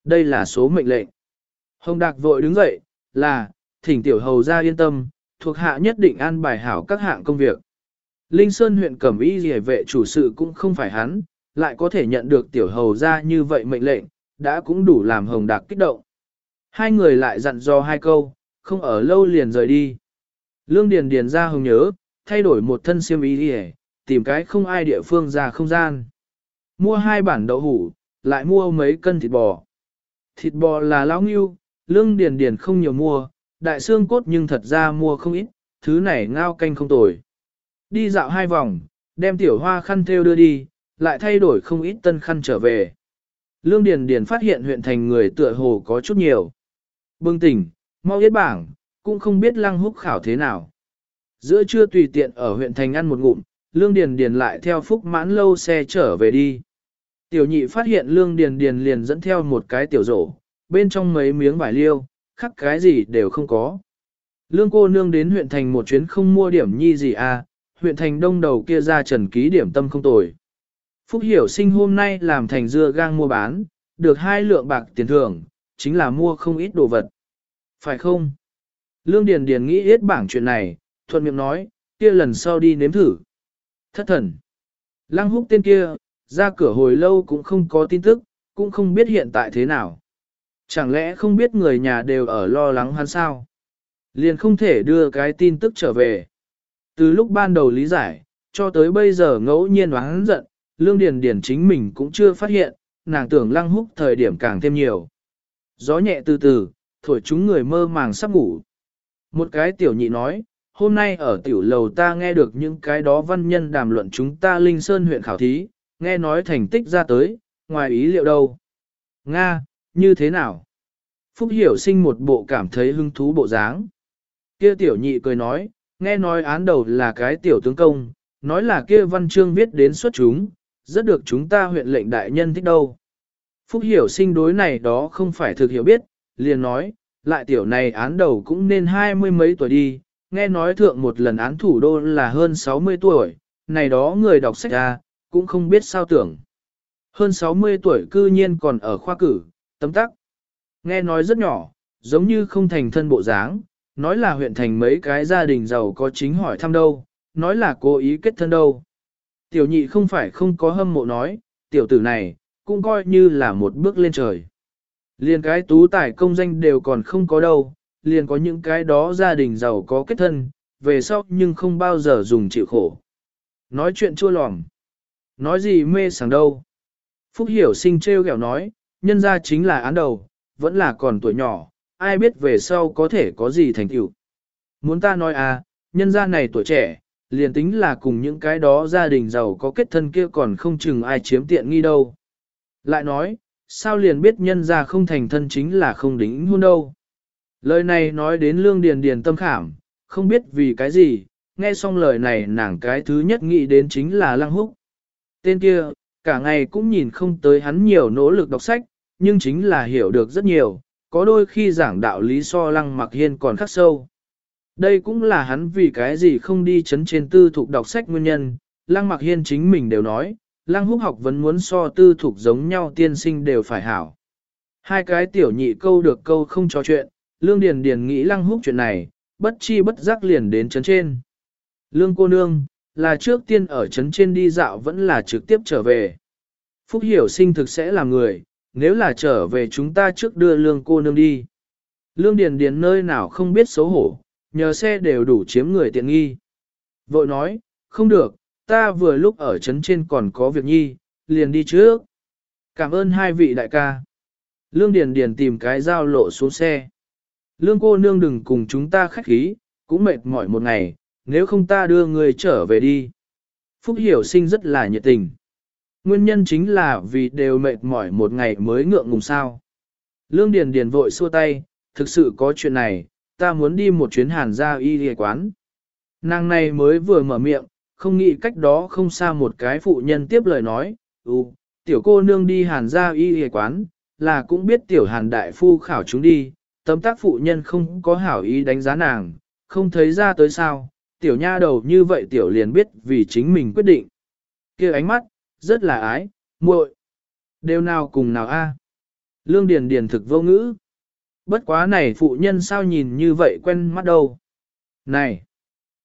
Đây là số mệnh lệnh. Hồng Đạc vội đứng dậy, là, thỉnh tiểu hầu ra yên tâm, thuộc hạ nhất định an bài hảo các hạng công việc. Linh Sơn huyện cẩm y hề vệ chủ sự cũng không phải hắn, lại có thể nhận được tiểu hầu ra như vậy mệnh lệnh, đã cũng đủ làm Hồng Đạc kích động. Hai người lại dặn dò hai câu, không ở lâu liền rời đi. Lương Điền Điền ra hồng nhớ, thay đổi một thân xiêm y đi tìm cái không ai địa phương ra không gian. Mua hai bản đậu hủ, lại mua mấy cân thịt bò. Thịt bò là lão ngưu, lương điền điền không nhiều mua, đại xương cốt nhưng thật ra mua không ít, thứ này ngao canh không tồi. Đi dạo hai vòng, đem tiểu hoa khăn theo đưa đi, lại thay đổi không ít tân khăn trở về. Lương Điền Điền phát hiện huyện thành người tựa hồ có chút nhiều. bưng tỉnh, mau yết bảng, cũng không biết lăng húc khảo thế nào. Giữa trưa tùy tiện ở huyện thành ăn một ngụm, Lương Điền Điền lại theo phúc mãn lâu xe trở về đi. Tiểu nhị phát hiện Lương Điền Điền liền dẫn theo một cái tiểu rổ, bên trong mấy miếng vải liêu, khắc cái gì đều không có. Lương cô nương đến huyện thành một chuyến không mua điểm nhi gì à, huyện thành đông đầu kia ra trần ký điểm tâm không tồi. Phúc hiểu sinh hôm nay làm thành dưa gang mua bán, được hai lượng bạc tiền thưởng, chính là mua không ít đồ vật. Phải không? Lương Điền Điền nghĩ hết bảng chuyện này, thuận miệng nói, kia lần sau đi nếm thử. Thất thần. Lăng húc tên kia, ra cửa hồi lâu cũng không có tin tức, cũng không biết hiện tại thế nào. Chẳng lẽ không biết người nhà đều ở lo lắng hắn sao? Liền không thể đưa cái tin tức trở về. Từ lúc ban đầu lý giải, cho tới bây giờ ngẫu nhiên và hắn giận, Lương Điền Điền chính mình cũng chưa phát hiện, nàng tưởng lăng húc thời điểm càng thêm nhiều. Gió nhẹ từ từ, thổi chúng người mơ màng sắp ngủ. Một cái tiểu nhị nói, hôm nay ở tiểu lầu ta nghe được những cái đó văn nhân đàm luận chúng ta Linh Sơn huyện khảo thí, nghe nói thành tích ra tới, ngoài ý liệu đâu. Nga, như thế nào? Phúc Hiểu sinh một bộ cảm thấy hứng thú bộ dáng. Kia tiểu nhị cười nói, nghe nói án đầu là cái tiểu tướng công, nói là kia văn chương viết đến xuất chúng, rất được chúng ta huyện lệnh đại nhân thích đâu. Phúc Hiểu sinh đối này đó không phải thực hiểu biết, liền nói, lại tiểu này án đầu cũng nên hai mươi mấy tuổi đi, nghe nói thượng một lần án thủ đô là hơn 60 tuổi, này đó người đọc sách ra, cũng không biết sao tưởng. Hơn 60 tuổi cư nhiên còn ở khoa cử, tấm tắc. Nghe nói rất nhỏ, giống như không thành thân bộ dáng, nói là huyện thành mấy cái gia đình giàu có chính hỏi thăm đâu, nói là cố ý kết thân đâu. Tiểu nhị không phải không có hâm mộ nói, tiểu tử này, cũng coi như là một bước lên trời. Liền cái tú tài công danh đều còn không có đâu, liền có những cái đó gia đình giàu có kết thân, về sau nhưng không bao giờ dùng chịu khổ. Nói chuyện chua lòng. Nói gì mê sảng đâu. Phúc hiểu sinh trêu ghẹo nói, nhân ra chính là án đầu, vẫn là còn tuổi nhỏ, ai biết về sau có thể có gì thành tựu. Muốn ta nói à, nhân gia này tuổi trẻ, liền tính là cùng những cái đó gia đình giàu có kết thân kia còn không chừng ai chiếm tiện nghi đâu. Lại nói, sao liền biết nhân gia không thành thân chính là không đính hôn đâu. Lời này nói đến lương điền điền tâm khảm, không biết vì cái gì, nghe xong lời này nàng cái thứ nhất nghĩ đến chính là lăng húc. Tên kia, cả ngày cũng nhìn không tới hắn nhiều nỗ lực đọc sách, nhưng chính là hiểu được rất nhiều, có đôi khi giảng đạo lý so lăng mặc hiên còn khắc sâu. Đây cũng là hắn vì cái gì không đi chấn trên tư thục đọc sách nguyên nhân, lăng mặc hiên chính mình đều nói, lăng húc học vẫn muốn so tư thục giống nhau tiên sinh đều phải hảo. Hai cái tiểu nhị câu được câu không cho chuyện, lương điền điền nghĩ lăng húc chuyện này, bất chi bất giác liền đến chấn trên. Lương cô nương, là trước tiên ở chấn trên đi dạo vẫn là trực tiếp trở về. Phúc hiểu sinh thực sẽ là người, nếu là trở về chúng ta trước đưa lương cô nương đi. Lương Điền Điền nơi nào không biết xấu hổ, nhờ xe đều đủ chiếm người tiện nghi. Vội nói, không được, ta vừa lúc ở trấn trên còn có việc nhi, liền đi trước. Cảm ơn hai vị đại ca. Lương Điền Điền tìm cái dao lộ xuống xe. Lương cô nương đừng cùng chúng ta khách khí, cũng mệt mỏi một ngày, nếu không ta đưa người trở về đi. Phúc Hiểu sinh rất là nhiệt tình. Nguyên nhân chính là vì đều mệt mỏi một ngày mới ngượng ngùng sao. Lương Điền Điền vội xua tay, thực sự có chuyện này, ta muốn đi một chuyến hàn gia y y quán. Nàng này mới vừa mở miệng, không nghĩ cách đó không xa một cái phụ nhân tiếp lời nói, ừ, tiểu cô nương đi hàn gia y y quán, là cũng biết tiểu hàn đại phu khảo chúng đi, tấm tác phụ nhân không có hảo ý đánh giá nàng, không thấy ra tới sao, tiểu nha đầu như vậy tiểu liền biết vì chính mình quyết định. kia ánh mắt, rất là ái, muội Đều nào cùng nào a Lương Điền Điền thực vô ngữ. Bất quá này phụ nhân sao nhìn như vậy quen mắt đâu. Này!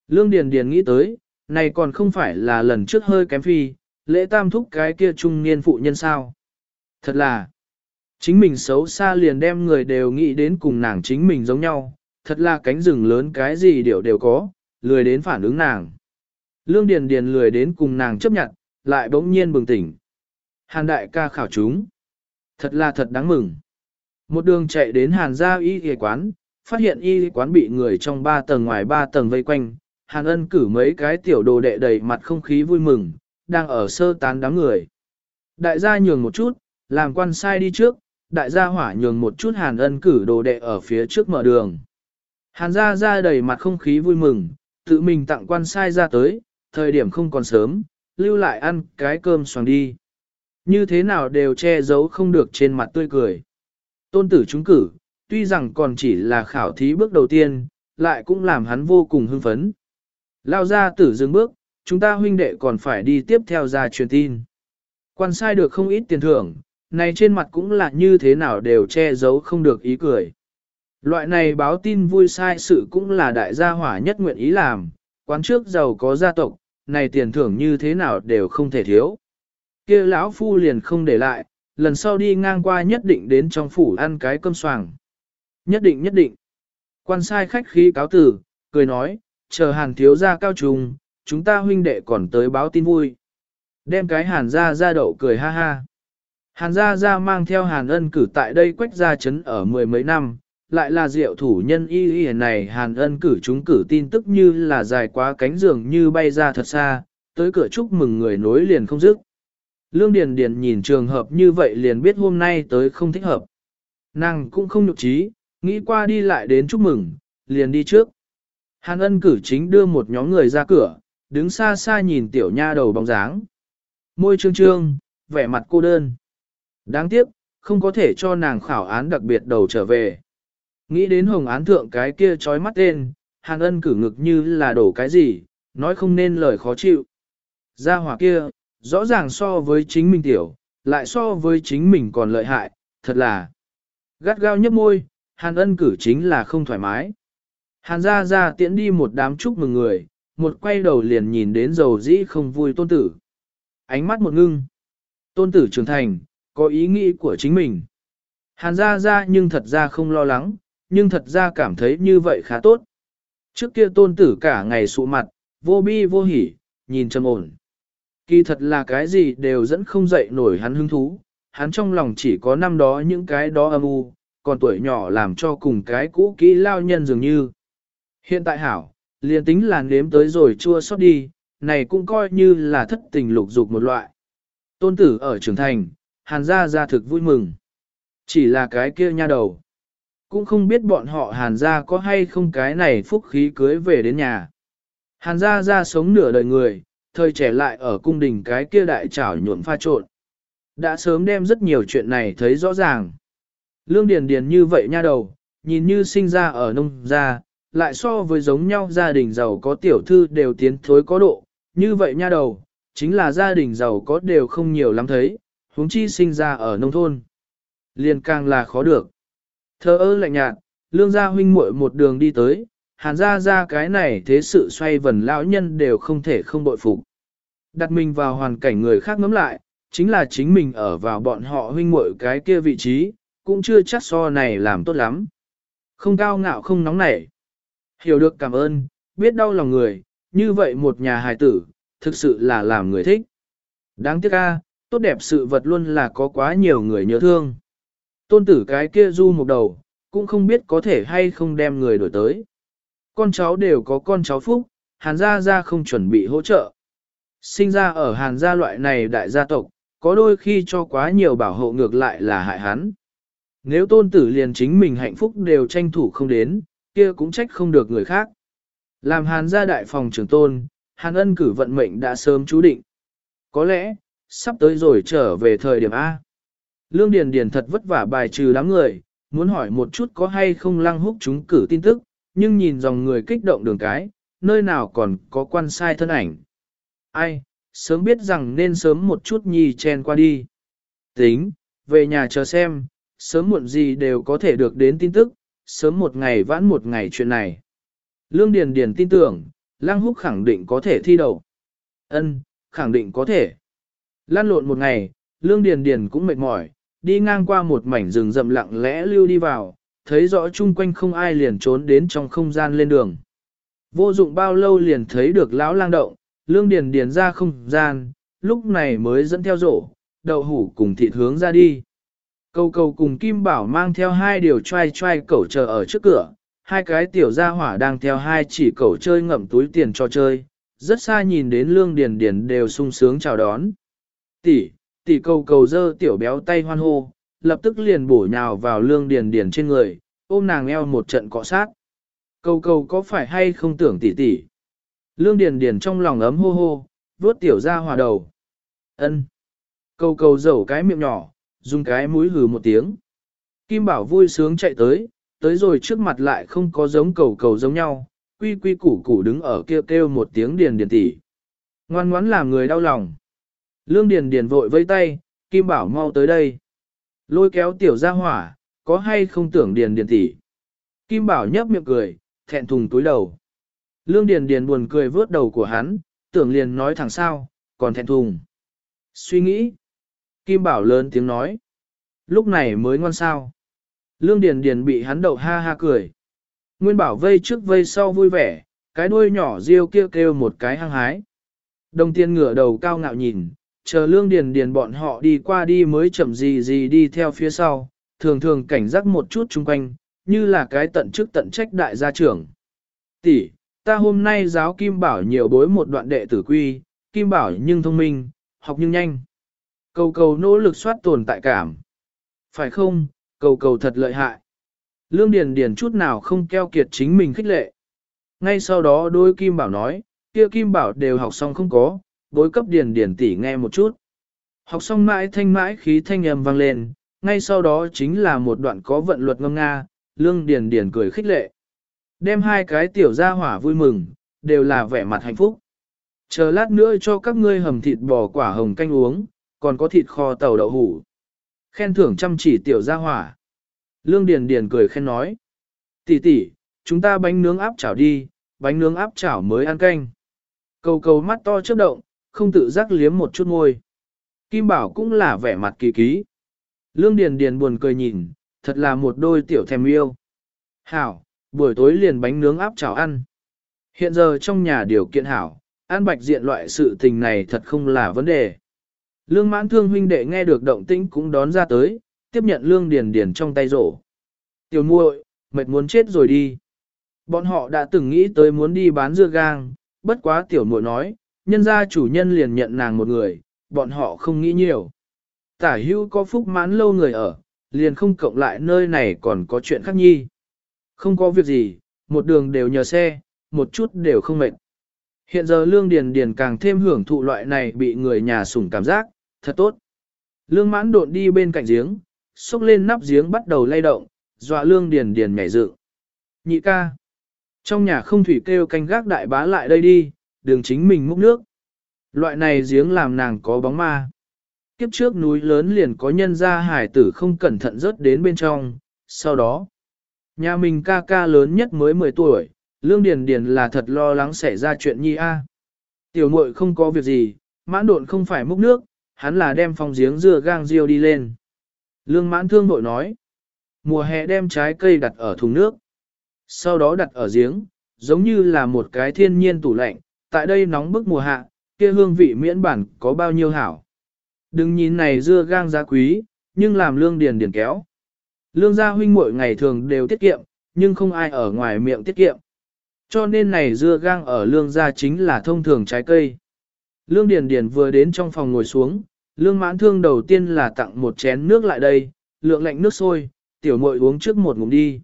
Lương Điền Điền nghĩ tới, này còn không phải là lần trước hơi kém phi, lễ tam thúc cái kia trung niên phụ nhân sao. Thật là, chính mình xấu xa liền đem người đều nghĩ đến cùng nàng chính mình giống nhau, thật là cánh rừng lớn cái gì đều đều có, lười đến phản ứng nàng. Lương Điền Điền lười đến cùng nàng chấp nhận, lại bỗng nhiên bừng tỉnh. Hàn đại ca khảo chúng. Thật là thật đáng mừng. Một đường chạy đến hàn gia y y quán, phát hiện y quán bị người trong ba tầng ngoài ba tầng vây quanh. Hàn ân cử mấy cái tiểu đồ đệ đầy mặt không khí vui mừng, đang ở sơ tán đám người. Đại gia nhường một chút, làm quan sai đi trước, đại gia hỏa nhường một chút hàn ân cử đồ đệ ở phía trước mở đường. Hàn gia ra đầy mặt không khí vui mừng, tự mình tặng quan sai ra tới, thời điểm không còn sớm, lưu lại ăn cái cơm xoàng đi. Như thế nào đều che giấu không được trên mặt tươi cười. Tôn tử chúng cử, tuy rằng còn chỉ là khảo thí bước đầu tiên, lại cũng làm hắn vô cùng hưng phấn. Lao ra tử dừng bước, chúng ta huynh đệ còn phải đi tiếp theo ra truyền tin. Quan sai được không ít tiền thưởng, này trên mặt cũng là như thế nào đều che giấu không được ý cười. Loại này báo tin vui sai sự cũng là đại gia hỏa nhất nguyện ý làm, quán trước giàu có gia tộc, này tiền thưởng như thế nào đều không thể thiếu. kia lão phu liền không để lại, lần sau đi ngang qua nhất định đến trong phủ ăn cái cơm soàng. Nhất định nhất định. Quan sai khách khí cáo tử, cười nói, chờ hàn thiếu gia cao trùng, chúng ta huynh đệ còn tới báo tin vui. Đem cái hàn ra ra đậu cười ha ha. Hàn gia gia mang theo hàn ân cử tại đây quách gia chấn ở mười mấy năm, lại là diệu thủ nhân y y này hàn ân cử chúng cử tin tức như là dài quá cánh giường như bay ra thật xa, tới cửa chúc mừng người nối liền không dứt. Lương Điền Điền nhìn trường hợp như vậy liền biết hôm nay tới không thích hợp. Nàng cũng không nhục trí, nghĩ qua đi lại đến chúc mừng, liền đi trước. Hàn ân cử chính đưa một nhóm người ra cửa, đứng xa xa nhìn tiểu nha đầu bóng dáng. Môi trương trương, vẻ mặt cô đơn. Đáng tiếc, không có thể cho nàng khảo án đặc biệt đầu trở về. Nghĩ đến hồng án thượng cái kia trói mắt tên, hàn ân cử ngực như là đổ cái gì, nói không nên lời khó chịu. Gia hỏa kia, rõ ràng so với chính mình tiểu, lại so với chính mình còn lợi hại, thật là gắt gao nhấp môi, hàn ân cử chính là không thoải mái. Hàn ra ra tiễn đi một đám chúc mừng người, một quay đầu liền nhìn đến dầu dĩ không vui tôn tử. Ánh mắt một ngưng. Tôn tử trưởng thành, có ý nghĩ của chính mình. Hàn ra ra nhưng thật ra không lo lắng, nhưng thật ra cảm thấy như vậy khá tốt. Trước kia tôn tử cả ngày sụ mặt, vô bi vô hỉ, nhìn trầm ổn. Kỳ thật là cái gì đều dẫn không dậy nổi hắn hứng thú, hắn trong lòng chỉ có năm đó những cái đó âm u, còn tuổi nhỏ làm cho cùng cái cũ kỹ lao nhân dường như. Hiện tại hảo, liền tính là nếm tới rồi chua xót đi, này cũng coi như là thất tình lục dục một loại. Tôn tử ở trưởng thành, hàn gia gia thực vui mừng. Chỉ là cái kia nha đầu cũng không biết bọn họ hàn gia có hay không cái này phúc khí cưới về đến nhà. Hàn gia ra sống nửa đời người, thời trẻ lại ở cung đình cái kia đại trảo nhuộm pha trộn. Đã sớm đem rất nhiều chuyện này thấy rõ ràng. Lương Điền Điền như vậy nha đầu, nhìn như sinh ra ở nông gia, lại so với giống nhau gia đình giàu có tiểu thư đều tiến thối có độ, như vậy nha đầu, chính là gia đình giàu có đều không nhiều lắm thấy, huống chi sinh ra ở nông thôn. Liền càng là khó được. Thơ ơ lạnh nhạt, lương gia huynh muội một đường đi tới, hàn gia gia cái này thế sự xoay vần lão nhân đều không thể không bội phục. Đặt mình vào hoàn cảnh người khác ngắm lại, chính là chính mình ở vào bọn họ huynh muội cái kia vị trí, cũng chưa chắc so này làm tốt lắm. Không cao ngạo không nóng nảy. Hiểu được cảm ơn, biết đau lòng người, như vậy một nhà hài tử, thực sự là làm người thích. Đáng tiếc a, tốt đẹp sự vật luôn là có quá nhiều người nhớ thương. Tôn tử cái kia du một đầu, cũng không biết có thể hay không đem người đổi tới. Con cháu đều có con cháu phúc, hàn gia gia không chuẩn bị hỗ trợ. Sinh ra ở hàn gia loại này đại gia tộc, có đôi khi cho quá nhiều bảo hộ ngược lại là hại hắn. Nếu tôn tử liền chính mình hạnh phúc đều tranh thủ không đến, kia cũng trách không được người khác. Làm hàn gia đại phòng trưởng tôn, hàn ân cử vận mệnh đã sớm chú định. Có lẽ, sắp tới rồi trở về thời điểm A. Lương Điền Điền thật vất vả bài trừ đám người, muốn hỏi một chút có hay không lăng húc chúng cử tin tức, nhưng nhìn dòng người kích động đường cái, nơi nào còn có quan sai thân ảnh. Ai, sớm biết rằng nên sớm một chút nhì chen qua đi. Tính, về nhà chờ xem, sớm muộn gì đều có thể được đến tin tức, sớm một ngày vãn một ngày chuyện này. Lương Điền Điền tin tưởng, Lăng Húc khẳng định có thể thi đầu. Ân, khẳng định có thể. Lan lộn một ngày, Lương Điền Điền cũng mệt mỏi, đi ngang qua một mảnh rừng rậm lặng lẽ lưu đi vào, thấy rõ chung quanh không ai liền trốn đến trong không gian lên đường. Vô dụng bao lâu liền thấy được lão lang động, Lương Điền Điền ra không gian, lúc này mới dẫn theo rổ, đậu hủ cùng thịt hướng ra đi. Cầu cầu cùng Kim Bảo mang theo hai điều trai trai cẩu chờ ở trước cửa, hai cái tiểu gia hỏa đang theo hai chỉ cẩu chơi ngậm túi tiền cho chơi, rất xa nhìn đến lương điền điền đều sung sướng chào đón. Tỷ, tỷ cầu cầu dơ tiểu béo tay hoan hô, lập tức liền bổ nhào vào lương điền điền trên người, ôm nàng eo một trận cọ sát. Cầu cầu có phải hay không tưởng tỷ tỷ? Lương điền điền trong lòng ấm hô hô, vuốt tiểu gia hòa đầu. Ân. Cầu cầu dầu cái miệng nhỏ, dùng cái mũi hừ một tiếng. Kim Bảo vui sướng chạy tới, tới rồi trước mặt lại không có giống cầu cầu giống nhau, quy quy củ củ đứng ở kia kêu, kêu một tiếng điền điền tỷ. Ngoan ngoãn làm người đau lòng. Lương điền điền vội vây tay, Kim Bảo mau tới đây. Lôi kéo tiểu ra hỏa, có hay không tưởng điền điền tỷ. Kim Bảo nhấp miệng cười, thẹn thùng túi đầu. Lương điền điền buồn cười vớt đầu của hắn, tưởng liền nói thẳng sao, còn thẹn thùng. Suy nghĩ. Kim Bảo lớn tiếng nói. Lúc này mới ngoan sao. Lương Điền Điền bị hắn đậu ha ha cười. Nguyên Bảo vây trước vây sau vui vẻ, cái đuôi nhỏ riêu kêu kêu một cái hăng hái. Đồng tiên ngửa đầu cao ngạo nhìn, chờ Lương Điền Điền bọn họ đi qua đi mới chậm gì gì đi theo phía sau, thường thường cảnh giác một chút chung quanh, như là cái tận chức tận trách đại gia trưởng. Tỷ, ta hôm nay giáo Kim Bảo nhiều bối một đoạn đệ tử quy, Kim Bảo nhưng thông minh, học nhưng nhanh. Cầu cầu nỗ lực soát tồn tại cảm. Phải không, cầu cầu thật lợi hại. Lương Điền Điền chút nào không keo kiệt chính mình khích lệ. Ngay sau đó đôi Kim Bảo nói, kia Kim Bảo đều học xong không có, bối cấp Điền Điền tỷ nghe một chút. Học xong mãi thanh mãi khí thanh âm vang lên, ngay sau đó chính là một đoạn có vận luật ngâm nga, Lương Điền Điền cười khích lệ. Đem hai cái tiểu gia hỏa vui mừng, đều là vẻ mặt hạnh phúc. Chờ lát nữa cho các ngươi hầm thịt bò quả hồng canh uống, còn có thịt kho tàu đậu hủ. Khen thưởng chăm chỉ tiểu gia hỏa. Lương Điền Điền cười khen nói. Tỷ tỷ, chúng ta bánh nướng áp chảo đi, bánh nướng áp chảo mới ăn canh. Cầu cầu mắt to chớp động, không tự giác liếm một chút môi. Kim Bảo cũng là vẻ mặt kỳ ký. Lương Điền Điền buồn cười nhìn, thật là một đôi tiểu thèm yêu. Hảo, buổi tối liền bánh nướng áp chảo ăn. Hiện giờ trong nhà điều kiện hảo, ăn bạch diện loại sự tình này thật không là vấn đề. Lương mãn thương huynh đệ nghe được động tĩnh cũng đón ra tới, tiếp nhận lương điền điền trong tay rổ. Tiểu muội, mệt muốn chết rồi đi. Bọn họ đã từng nghĩ tới muốn đi bán dưa gang, bất quá tiểu muội nói, nhân gia chủ nhân liền nhận nàng một người, bọn họ không nghĩ nhiều. Tả hưu có phúc mãn lâu người ở, liền không cộng lại nơi này còn có chuyện khác nhi. Không có việc gì, một đường đều nhờ xe, một chút đều không mệt. Hiện giờ lương điền điền càng thêm hưởng thụ loại này bị người nhà sủng cảm giác, thật tốt. Lương mãn độn đi bên cạnh giếng, xúc lên nắp giếng bắt đầu lay động, dọa lương điền điền nhảy dựng. Nhị ca. Trong nhà không thủy kêu canh gác đại bá lại đây đi, đường chính mình múc nước. Loại này giếng làm nàng có bóng ma. Kiếp trước núi lớn liền có nhân gia hải tử không cẩn thận rớt đến bên trong, sau đó. Nhà mình ca ca lớn nhất mới 10 tuổi, Lương Điền Điền là thật lo lắng xảy ra chuyện nhi a. Tiểu muội không có việc gì, mãn độn không phải múc nước, hắn là đem phòng giếng dưa gang riêu đi lên. Lương mãn thương bội nói, mùa hè đem trái cây đặt ở thùng nước, sau đó đặt ở giếng, giống như là một cái thiên nhiên tủ lạnh, tại đây nóng bức mùa hạ, kia hương vị miễn bản có bao nhiêu hảo. Đừng nhìn này dưa gang giá quý, nhưng làm lương điền điền kéo. Lương gia huynh muội ngày thường đều tiết kiệm, nhưng không ai ở ngoài miệng tiết kiệm. Cho nên này dưa gang ở lương gia chính là thông thường trái cây. Lương Điền Điền vừa đến trong phòng ngồi xuống, lương mãn thương đầu tiên là tặng một chén nước lại đây, lượng lạnh nước sôi, tiểu muội uống trước một ngụm đi.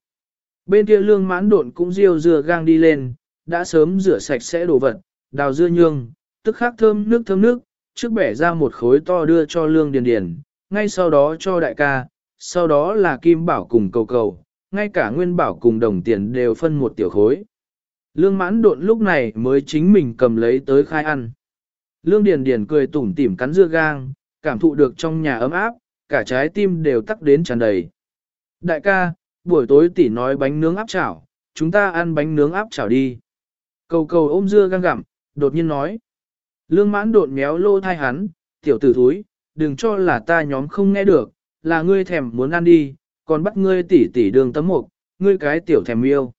Bên kia lương mãn độn cũng riêu dưa gang đi lên, đã sớm rửa sạch sẽ đồ vật, đào dưa nhương, tức khắc thơm nước thơm nước, trước bẻ ra một khối to đưa cho lương điền điền, ngay sau đó cho đại ca, sau đó là kim bảo cùng cầu cầu, ngay cả nguyên bảo cùng đồng tiền đều phân một tiểu khối. Lương mãn độn lúc này mới chính mình cầm lấy tới khai ăn. Lương Điền Điền cười tủm tỉm cắn dưa gang, cảm thụ được trong nhà ấm áp, cả trái tim đều tắc đến tràn đầy. Đại ca, buổi tối tỷ nói bánh nướng áp chảo, chúng ta ăn bánh nướng áp chảo đi. Cầu cầu ôm dưa gang gặm, đột nhiên nói. Lương mãn đột méo lô thai hắn, tiểu tử thúi, đừng cho là ta nhóm không nghe được, là ngươi thèm muốn ăn đi, còn bắt ngươi tỉ tỷ đường tấm mục, ngươi cái tiểu thèm yêu.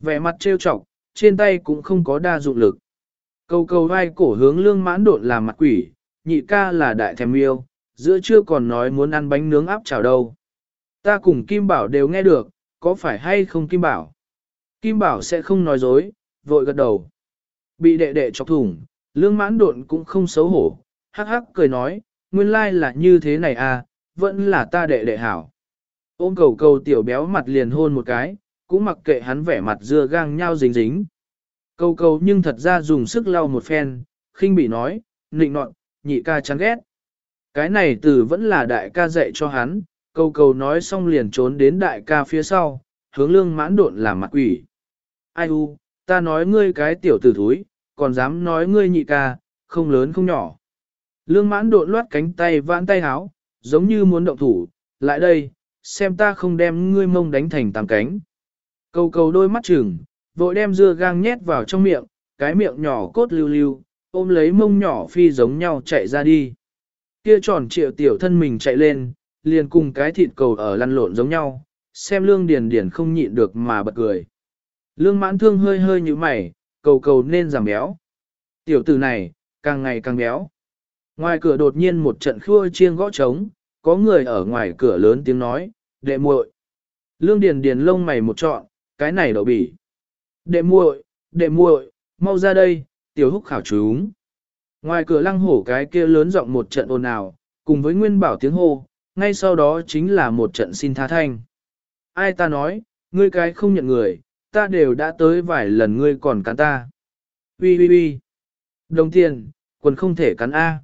Vẻ mặt trêu chọc, trên tay cũng không có đa dụng lực. Cầu cầu vai cổ hướng lương mãn đột làm mặt quỷ, nhị ca là đại thèm yêu, giữa trưa còn nói muốn ăn bánh nướng áp chảo đâu. Ta cùng Kim Bảo đều nghe được, có phải hay không Kim Bảo? Kim Bảo sẽ không nói dối, vội gật đầu. Bị đệ đệ chọc thủng, lương mãn độn cũng không xấu hổ, hắc hắc cười nói, nguyên lai là như thế này à, vẫn là ta đệ đệ hảo. Ôm cầu cầu tiểu béo mặt liền hôn một cái, cũng mặc kệ hắn vẻ mặt dưa gang nhau dính dính. Cầu cầu nhưng thật ra dùng sức lau một phen, khinh bị nói, nịnh nọt, nhị ca chán ghét. Cái này từ vẫn là đại ca dạy cho hắn, cầu cầu nói xong liền trốn đến đại ca phía sau, hướng lương mãn độn làm mặt quỷ. Ai u, ta nói ngươi cái tiểu tử thúi, còn dám nói ngươi nhị ca, không lớn không nhỏ. Lương mãn độn loát cánh tay vãn tay háo, giống như muốn động thủ, lại đây, xem ta không đem ngươi mông đánh thành tám cánh. Cầu cầu đôi mắt trừng, vội đem dưa gang nhét vào trong miệng, cái miệng nhỏ cốt lưu lưu, ôm lấy mông nhỏ phi giống nhau chạy ra đi. Kia tròn triệu tiểu thân mình chạy lên, liền cùng cái thịt cầu ở lăn lộn giống nhau, xem lương điền điền không nhịn được mà bật cười. Lương mãn thương hơi hơi như mày, cầu cầu nên giảm béo. Tiểu tử này, càng ngày càng béo. Ngoài cửa đột nhiên một trận khua chiêng gõ trống, có người ở ngoài cửa lớn tiếng nói, đệ muội. Lương điền điền lông mày một trọn, cái này đậu bỉ. Đệ muội, đệ muội, mau ra đây, tiểu húc khảo chúng. Ngoài cửa lăng hổ cái kia lớn giọng một trận ồn ào, cùng với nguyên bảo tiếng hô, ngay sau đó chính là một trận xin tha thanh. Ai ta nói, ngươi cái không nhận người, ta đều đã tới vài lần ngươi còn cắn ta. Ui ui ui. Đồng tiền, quần không thể cắn A.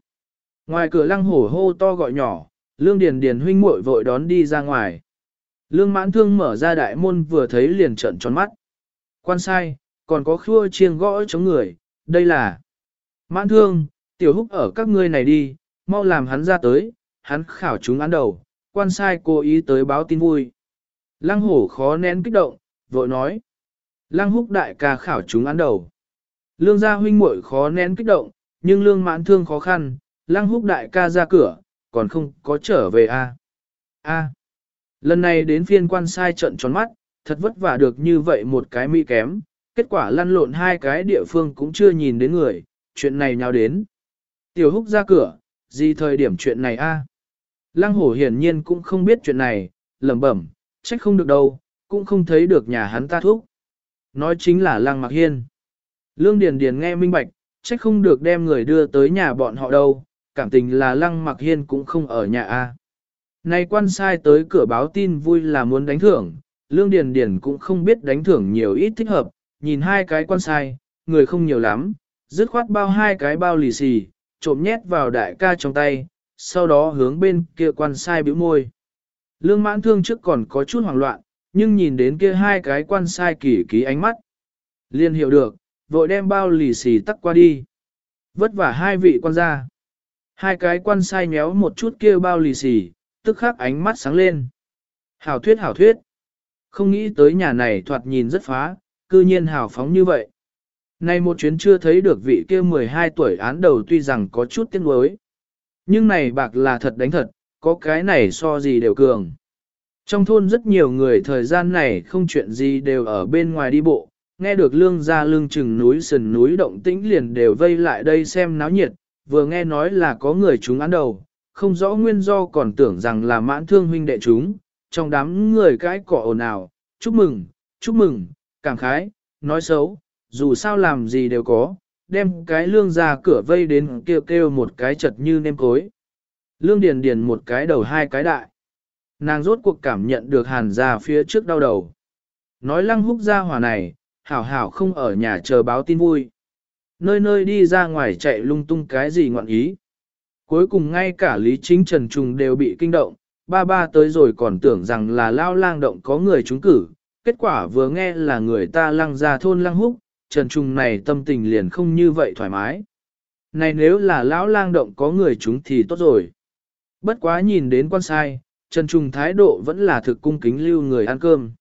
Ngoài cửa lăng hổ hô to gọi nhỏ, lương điền điền huynh muội vội đón đi ra ngoài. Lương mãn thương mở ra đại môn vừa thấy liền trợn tròn mắt. Quan sai, còn có khua chiêng gõ chống người, đây là mãn thương, tiểu húc ở các ngươi này đi, mau làm hắn ra tới, hắn khảo chúng án đầu, quan sai cố ý tới báo tin vui. Lăng hổ khó nén kích động, vội nói. Lăng húc đại ca khảo chúng án đầu. Lương gia huynh muội khó nén kích động, nhưng lương mãn thương khó khăn, lăng húc đại ca ra cửa, còn không có trở về a. À? A. Lần này đến phiên quan sai trận tròn mắt, thật vất vả được như vậy một cái mỹ kém, kết quả lăn lộn hai cái địa phương cũng chưa nhìn đến người, chuyện này nhào đến. Tiểu húc ra cửa, gì thời điểm chuyện này a? Lăng hổ hiển nhiên cũng không biết chuyện này, lẩm bẩm, trách không được đâu, cũng không thấy được nhà hắn ta thúc. Nói chính là lăng mặc hiên. Lương Điền Điền nghe minh bạch, trách không được đem người đưa tới nhà bọn họ đâu, cảm tình là lăng mặc hiên cũng không ở nhà a. Nay quan sai tới cửa báo tin vui là muốn đánh thưởng, Lương Điền Điền cũng không biết đánh thưởng nhiều ít thích hợp, nhìn hai cái quan sai, người không nhiều lắm, dứt khoát bao hai cái bao lì xì, trộm nhét vào đại ca trong tay, sau đó hướng bên kia quan sai bĩu môi. Lương mãn thương trước còn có chút hoảng loạn, nhưng nhìn đến kia hai cái quan sai kỳ ký ánh mắt. Liên hiểu được, vội đem bao lì xì tắc qua đi. Vất vả hai vị quan gia. Hai cái quan sai nhéo một chút kia bao lì xì, tức khắc ánh mắt sáng lên. Hảo thuyết hảo thuyết. Không nghĩ tới nhà này thoạt nhìn rất phá, cư nhiên hào phóng như vậy. Này một chuyến chưa thấy được vị kia 12 tuổi án đầu tuy rằng có chút tiếc nuối. Nhưng này bạc là thật đánh thật, có cái này so gì đều cường. Trong thôn rất nhiều người thời gian này không chuyện gì đều ở bên ngoài đi bộ, nghe được lương ra lương chừng núi sườn núi động tĩnh liền đều vây lại đây xem náo nhiệt, vừa nghe nói là có người chúng án đầu, không rõ nguyên do còn tưởng rằng là mãn thương huynh đệ chúng, trong đám người cái cỏ ồn ào, chúc mừng, chúc mừng, cảm khái, nói xấu, dù sao làm gì đều có, đem cái lương ra cửa vây đến kêu kêu một cái chật như nêm cối. Lương điền điền một cái đầu hai cái đại. Nàng rốt cuộc cảm nhận được hàn ra phía trước đau đầu. Nói lăng húc ra hỏa này, hảo hảo không ở nhà chờ báo tin vui. Nơi nơi đi ra ngoài chạy lung tung cái gì ngọn ý. Cuối cùng ngay cả Lý Chính Trần Trùng đều bị kinh động, ba ba tới rồi còn tưởng rằng là lao lang động có người trúng cử. Kết quả vừa nghe là người ta lăng ra thôn lăng húc, Trần Trùng này tâm tình liền không như vậy thoải mái. Này nếu là lão lang động có người chúng thì tốt rồi. Bất quá nhìn đến quan sai, Trần Trùng thái độ vẫn là thực cung kính lưu người ăn cơm.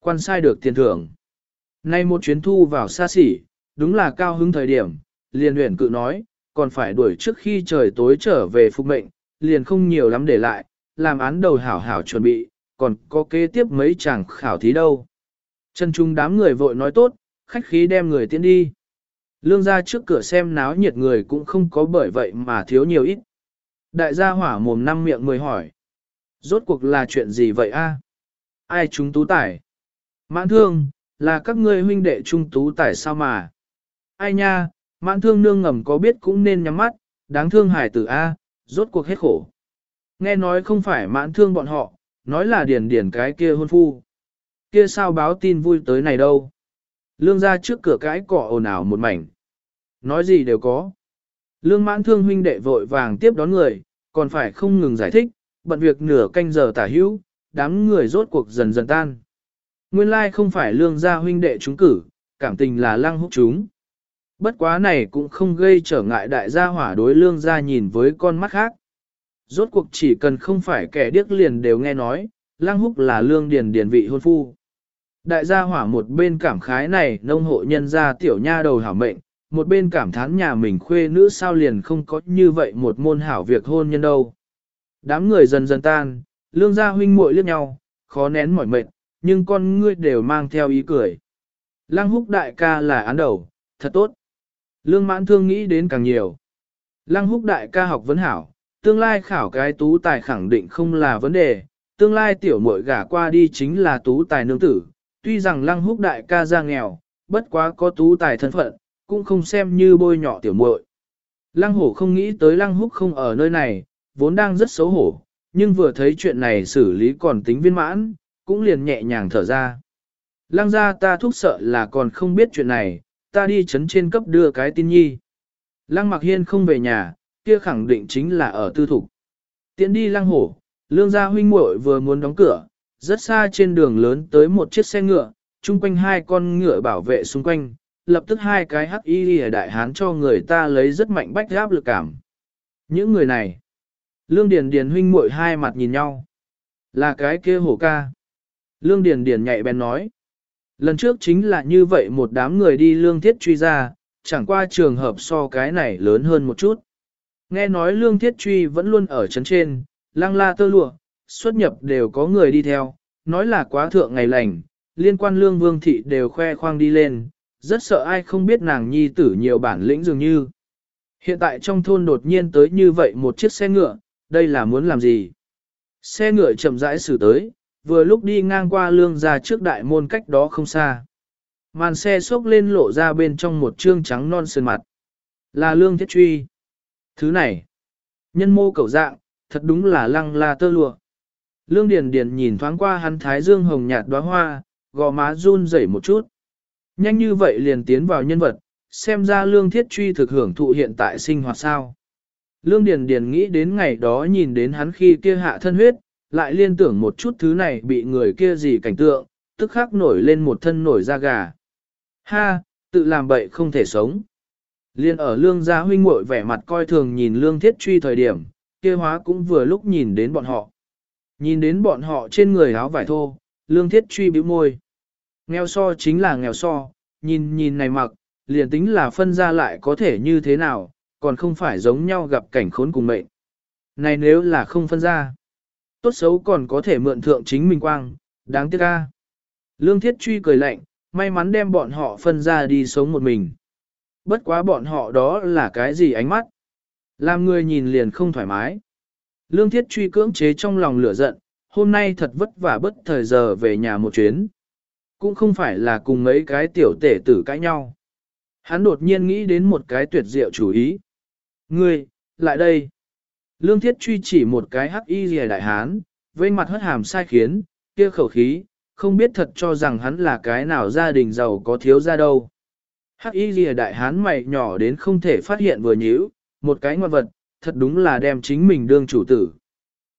Quan sai được tiền thưởng. Nay một chuyến thu vào xa xỉ, đúng là cao hứng thời điểm, liền huyền cự nói, còn phải đuổi trước khi trời tối trở về phục mệnh, liền không nhiều lắm để lại, làm án đầu hảo hảo chuẩn bị, còn có kế tiếp mấy chàng khảo thí đâu. Trần Trung đám người vội nói tốt, khách khí đem người tiến đi. Lương ra trước cửa xem náo nhiệt người cũng không có bởi vậy mà thiếu nhiều ít. Đại gia hỏa mồm năm miệng mười hỏi. Rốt cuộc là chuyện gì vậy a? Ai chúng tú tải? Mãn thương, là các ngươi huynh đệ trung tú tải sao mà? Ai nha, mãn thương nương ngầm có biết cũng nên nhắm mắt, đáng thương hải tử A, rốt cuộc hết khổ. Nghe nói không phải mãn thương bọn họ, nói là Điền Điền cái kia hôn phu. Kia sao báo tin vui tới này đâu? Lương ra trước cửa cái cỏ ồn ào một mảnh. Nói gì đều có. Lương mãn thương huynh đệ vội vàng tiếp đón người, còn phải không ngừng giải thích, bận việc nửa canh giờ tả hữu, đám người rốt cuộc dần dần tan. Nguyên lai không phải lương gia huynh đệ chúng cử, cảm tình là lăng húc chúng. Bất quá này cũng không gây trở ngại đại gia hỏa đối lương gia nhìn với con mắt khác. Rốt cuộc chỉ cần không phải kẻ điếc liền đều nghe nói, lăng húc là lương điền điền vị hôn phu. Đại gia hỏa một bên cảm khái này nông hộ nhân gia tiểu nha đầu hảo mệnh, một bên cảm thán nhà mình khuê nữ sao liền không có như vậy một môn hảo việc hôn nhân đâu. Đám người dần dần tan, lương gia huynh muội liếc nhau, khó nén mỏi mệt, nhưng con ngươi đều mang theo ý cười. Lăng húc đại ca là án đầu, thật tốt. Lương mãn thương nghĩ đến càng nhiều. Lăng húc đại ca học vấn hảo, tương lai khảo cái tú tài khẳng định không là vấn đề, tương lai tiểu muội gả qua đi chính là tú tài nương tử. Tuy rằng lăng húc đại ca ra nghèo, bất quá có tú tài thân phận, cũng không xem như bôi nhọ tiểu muội. Lăng hổ không nghĩ tới lăng húc không ở nơi này, vốn đang rất xấu hổ, nhưng vừa thấy chuyện này xử lý còn tính viên mãn, cũng liền nhẹ nhàng thở ra. Lăng ra ta thúc sợ là còn không biết chuyện này, ta đi chấn trên cấp đưa cái tin nhi. Lăng mặc hiên không về nhà, kia khẳng định chính là ở tư thục. Tiến đi lăng hổ, lương gia huynh muội vừa muốn đóng cửa, rất xa trên đường lớn tới một chiếc xe ngựa, chung quanh hai con ngựa bảo vệ xung quanh, lập tức hai cái hắc y ở đại hán cho người ta lấy rất mạnh bách áp lực cảm. Những người này, lương điền điền huynh muội hai mặt nhìn nhau, là cái kia hổ ca. Lương điền điền nhạy bén nói, lần trước chính là như vậy một đám người đi lương thiết truy ra, chẳng qua trường hợp so cái này lớn hơn một chút. Nghe nói lương thiết truy vẫn luôn ở chấn trên, lang la tơ lụa, xuất nhập đều có người đi theo, nói là quá thượng ngày lành, liên quan lương vương thị đều khoe khoang đi lên, rất sợ ai không biết nàng nhi tử nhiều bản lĩnh dường như. Hiện tại trong thôn đột nhiên tới như vậy một chiếc xe ngựa, đây là muốn làm gì? Xe ngựa chậm rãi xử tới, vừa lúc đi ngang qua lương ra trước đại môn cách đó không xa. Màn xe xốc lên lộ ra bên trong một trương trắng non sơn mặt. Là lương thiết truy. Thứ này, nhân mô cầu dạng, thật đúng là lăng la tơ lụa. Lương Điền Điền nhìn thoáng qua hắn thái dương hồng nhạt đóa hoa, gò má run rẩy một chút. Nhanh như vậy liền tiến vào nhân vật, xem ra lương thiết truy thực hưởng thụ hiện tại sinh hoạt sao. Lương Điền Điền nghĩ đến ngày đó nhìn đến hắn khi kia hạ thân huyết, lại liên tưởng một chút thứ này bị người kia gì cảnh tượng, tức khắc nổi lên một thân nổi da gà. Ha, tự làm bậy không thể sống. Liên ở lương gia huynh muội vẻ mặt coi thường nhìn lương thiết truy thời điểm, kia hóa cũng vừa lúc nhìn đến bọn họ. Nhìn đến bọn họ trên người áo vải thô, lương thiết truy bĩu môi. Nghèo so chính là nghèo so, nhìn nhìn này mặc, liền tính là phân ra lại có thể như thế nào, còn không phải giống nhau gặp cảnh khốn cùng mệnh. Này nếu là không phân ra, tốt xấu còn có thể mượn thượng chính mình quang, đáng tiếc ca. Lương thiết truy cười lạnh, may mắn đem bọn họ phân ra đi sống một mình. Bất quá bọn họ đó là cái gì ánh mắt? Làm người nhìn liền không thoải mái. Lương thiết truy cưỡng chế trong lòng lửa giận, hôm nay thật vất vả bất thời giờ về nhà một chuyến. Cũng không phải là cùng mấy cái tiểu tể tử cãi nhau. Hắn đột nhiên nghĩ đến một cái tuyệt diệu chủ ý. Ngươi, lại đây. Lương thiết truy chỉ một cái hắc y rìa đại hán, vây mặt hất hàm sai khiến, kia khẩu khí, không biết thật cho rằng hắn là cái nào gia đình giàu có thiếu ra đâu. Hắc y rìa đại hán mày nhỏ đến không thể phát hiện vừa nhíu, một cái ngoan vật, thật đúng là đem chính mình đương chủ tử.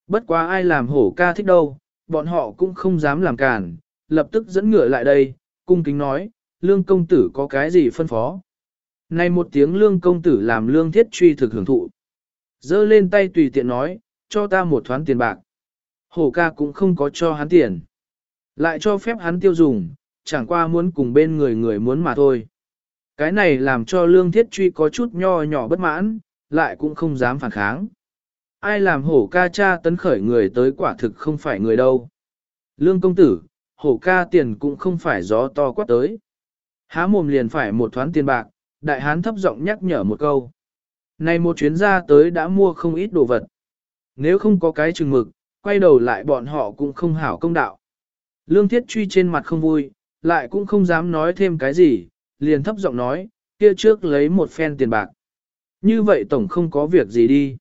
Bất quá ai làm hổ ca thích đâu, bọn họ cũng không dám làm cản, lập tức dẫn ngựa lại đây, cung kính nói, lương công tử có cái gì phân phó. Này một tiếng lương công tử làm lương thiết truy thực hưởng thụ. Dơ lên tay tùy tiện nói, cho ta một thoáng tiền bạc. Hổ ca cũng không có cho hắn tiền. Lại cho phép hắn tiêu dùng, chẳng qua muốn cùng bên người người muốn mà thôi. Cái này làm cho lương thiết truy có chút nho nhỏ bất mãn, lại cũng không dám phản kháng. Ai làm hổ ca cha tấn khởi người tới quả thực không phải người đâu. Lương công tử, hổ ca tiền cũng không phải gió to quát tới. Há mồm liền phải một thoáng tiền bạc, đại hán thấp giọng nhắc nhở một câu. Này một chuyến ra tới đã mua không ít đồ vật. Nếu không có cái chừng mực, quay đầu lại bọn họ cũng không hảo công đạo. Lương thiết truy trên mặt không vui, lại cũng không dám nói thêm cái gì, liền thấp giọng nói, kia trước lấy một phen tiền bạc. Như vậy tổng không có việc gì đi.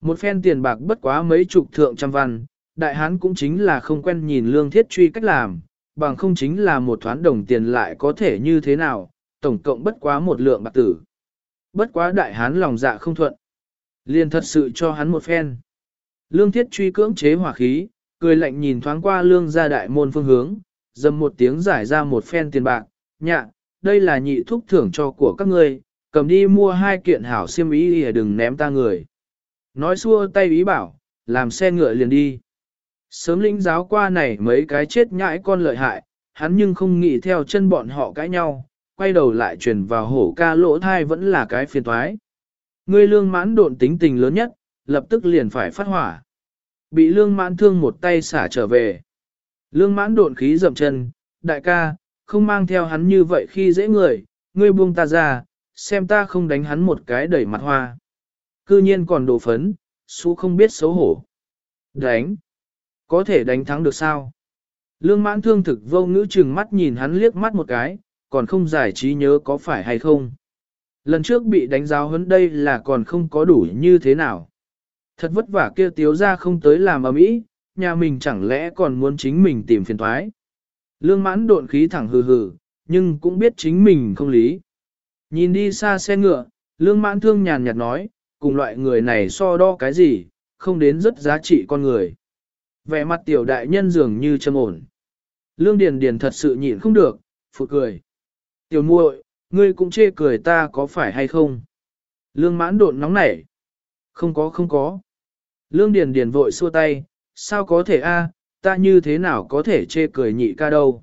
Một phen tiền bạc bất quá mấy chục thượng trăm văn, đại hán cũng chính là không quen nhìn lương thiết truy cách làm, bằng không chính là một thoáng đồng tiền lại có thể như thế nào, tổng cộng bất quá một lượng bạc tử. Bất quá đại hán lòng dạ không thuận. Liền thật sự cho hắn một phen. Lương thiết truy cưỡng chế hỏa khí, cười lạnh nhìn thoáng qua lương gia đại môn phương hướng, dầm một tiếng giải ra một phen tiền bạc, nhạ, đây là nhị thúc thưởng cho của các ngươi, cầm đi mua hai kiện hảo xiêm ý để đừng ném ta người. Nói xua tay ý bảo, làm xe ngựa liền đi. Sớm lĩnh giáo qua này mấy cái chết nhãi con lợi hại, hắn nhưng không nghĩ theo chân bọn họ cãi nhau, quay đầu lại truyền vào hổ ca lỗ thai vẫn là cái phiền toái. Ngươi lương mãn độn tính tình lớn nhất, lập tức liền phải phát hỏa. Bị lương mãn thương một tay xả trở về. Lương mãn độn khí dậm chân, đại ca, không mang theo hắn như vậy khi dễ người, ngươi buông ta ra, xem ta không đánh hắn một cái đẩy mặt hoa. Cư nhiên còn đổ phấn, su không biết xấu hổ. Đánh. Có thể đánh thắng được sao? Lương mãn thương thực vô ngữ chừng mắt nhìn hắn liếc mắt một cái, còn không giải trí nhớ có phải hay không. Lần trước bị đánh giáo hơn đây là còn không có đủ như thế nào. Thật vất vả kia tiếu ra không tới làm ở mỹ, nhà mình chẳng lẽ còn muốn chính mình tìm phiền thoái. Lương mãn độn khí thẳng hừ hừ, nhưng cũng biết chính mình không lý. Nhìn đi xa xe ngựa, lương mãn thương nhàn nhạt nói, cùng loại người này so đo cái gì, không đến rất giá trị con người. Vẻ mặt tiểu đại nhân dường như châm ổn. Lương Điền Điền thật sự nhịn không được, phụ cười. Tiểu muội, ngươi cũng chê cười ta có phải hay không? Lương mãn độn nóng nảy. Không có không có. Lương Điền Điền vội xua tay, sao có thể a? ta như thế nào có thể chê cười nhị ca đâu?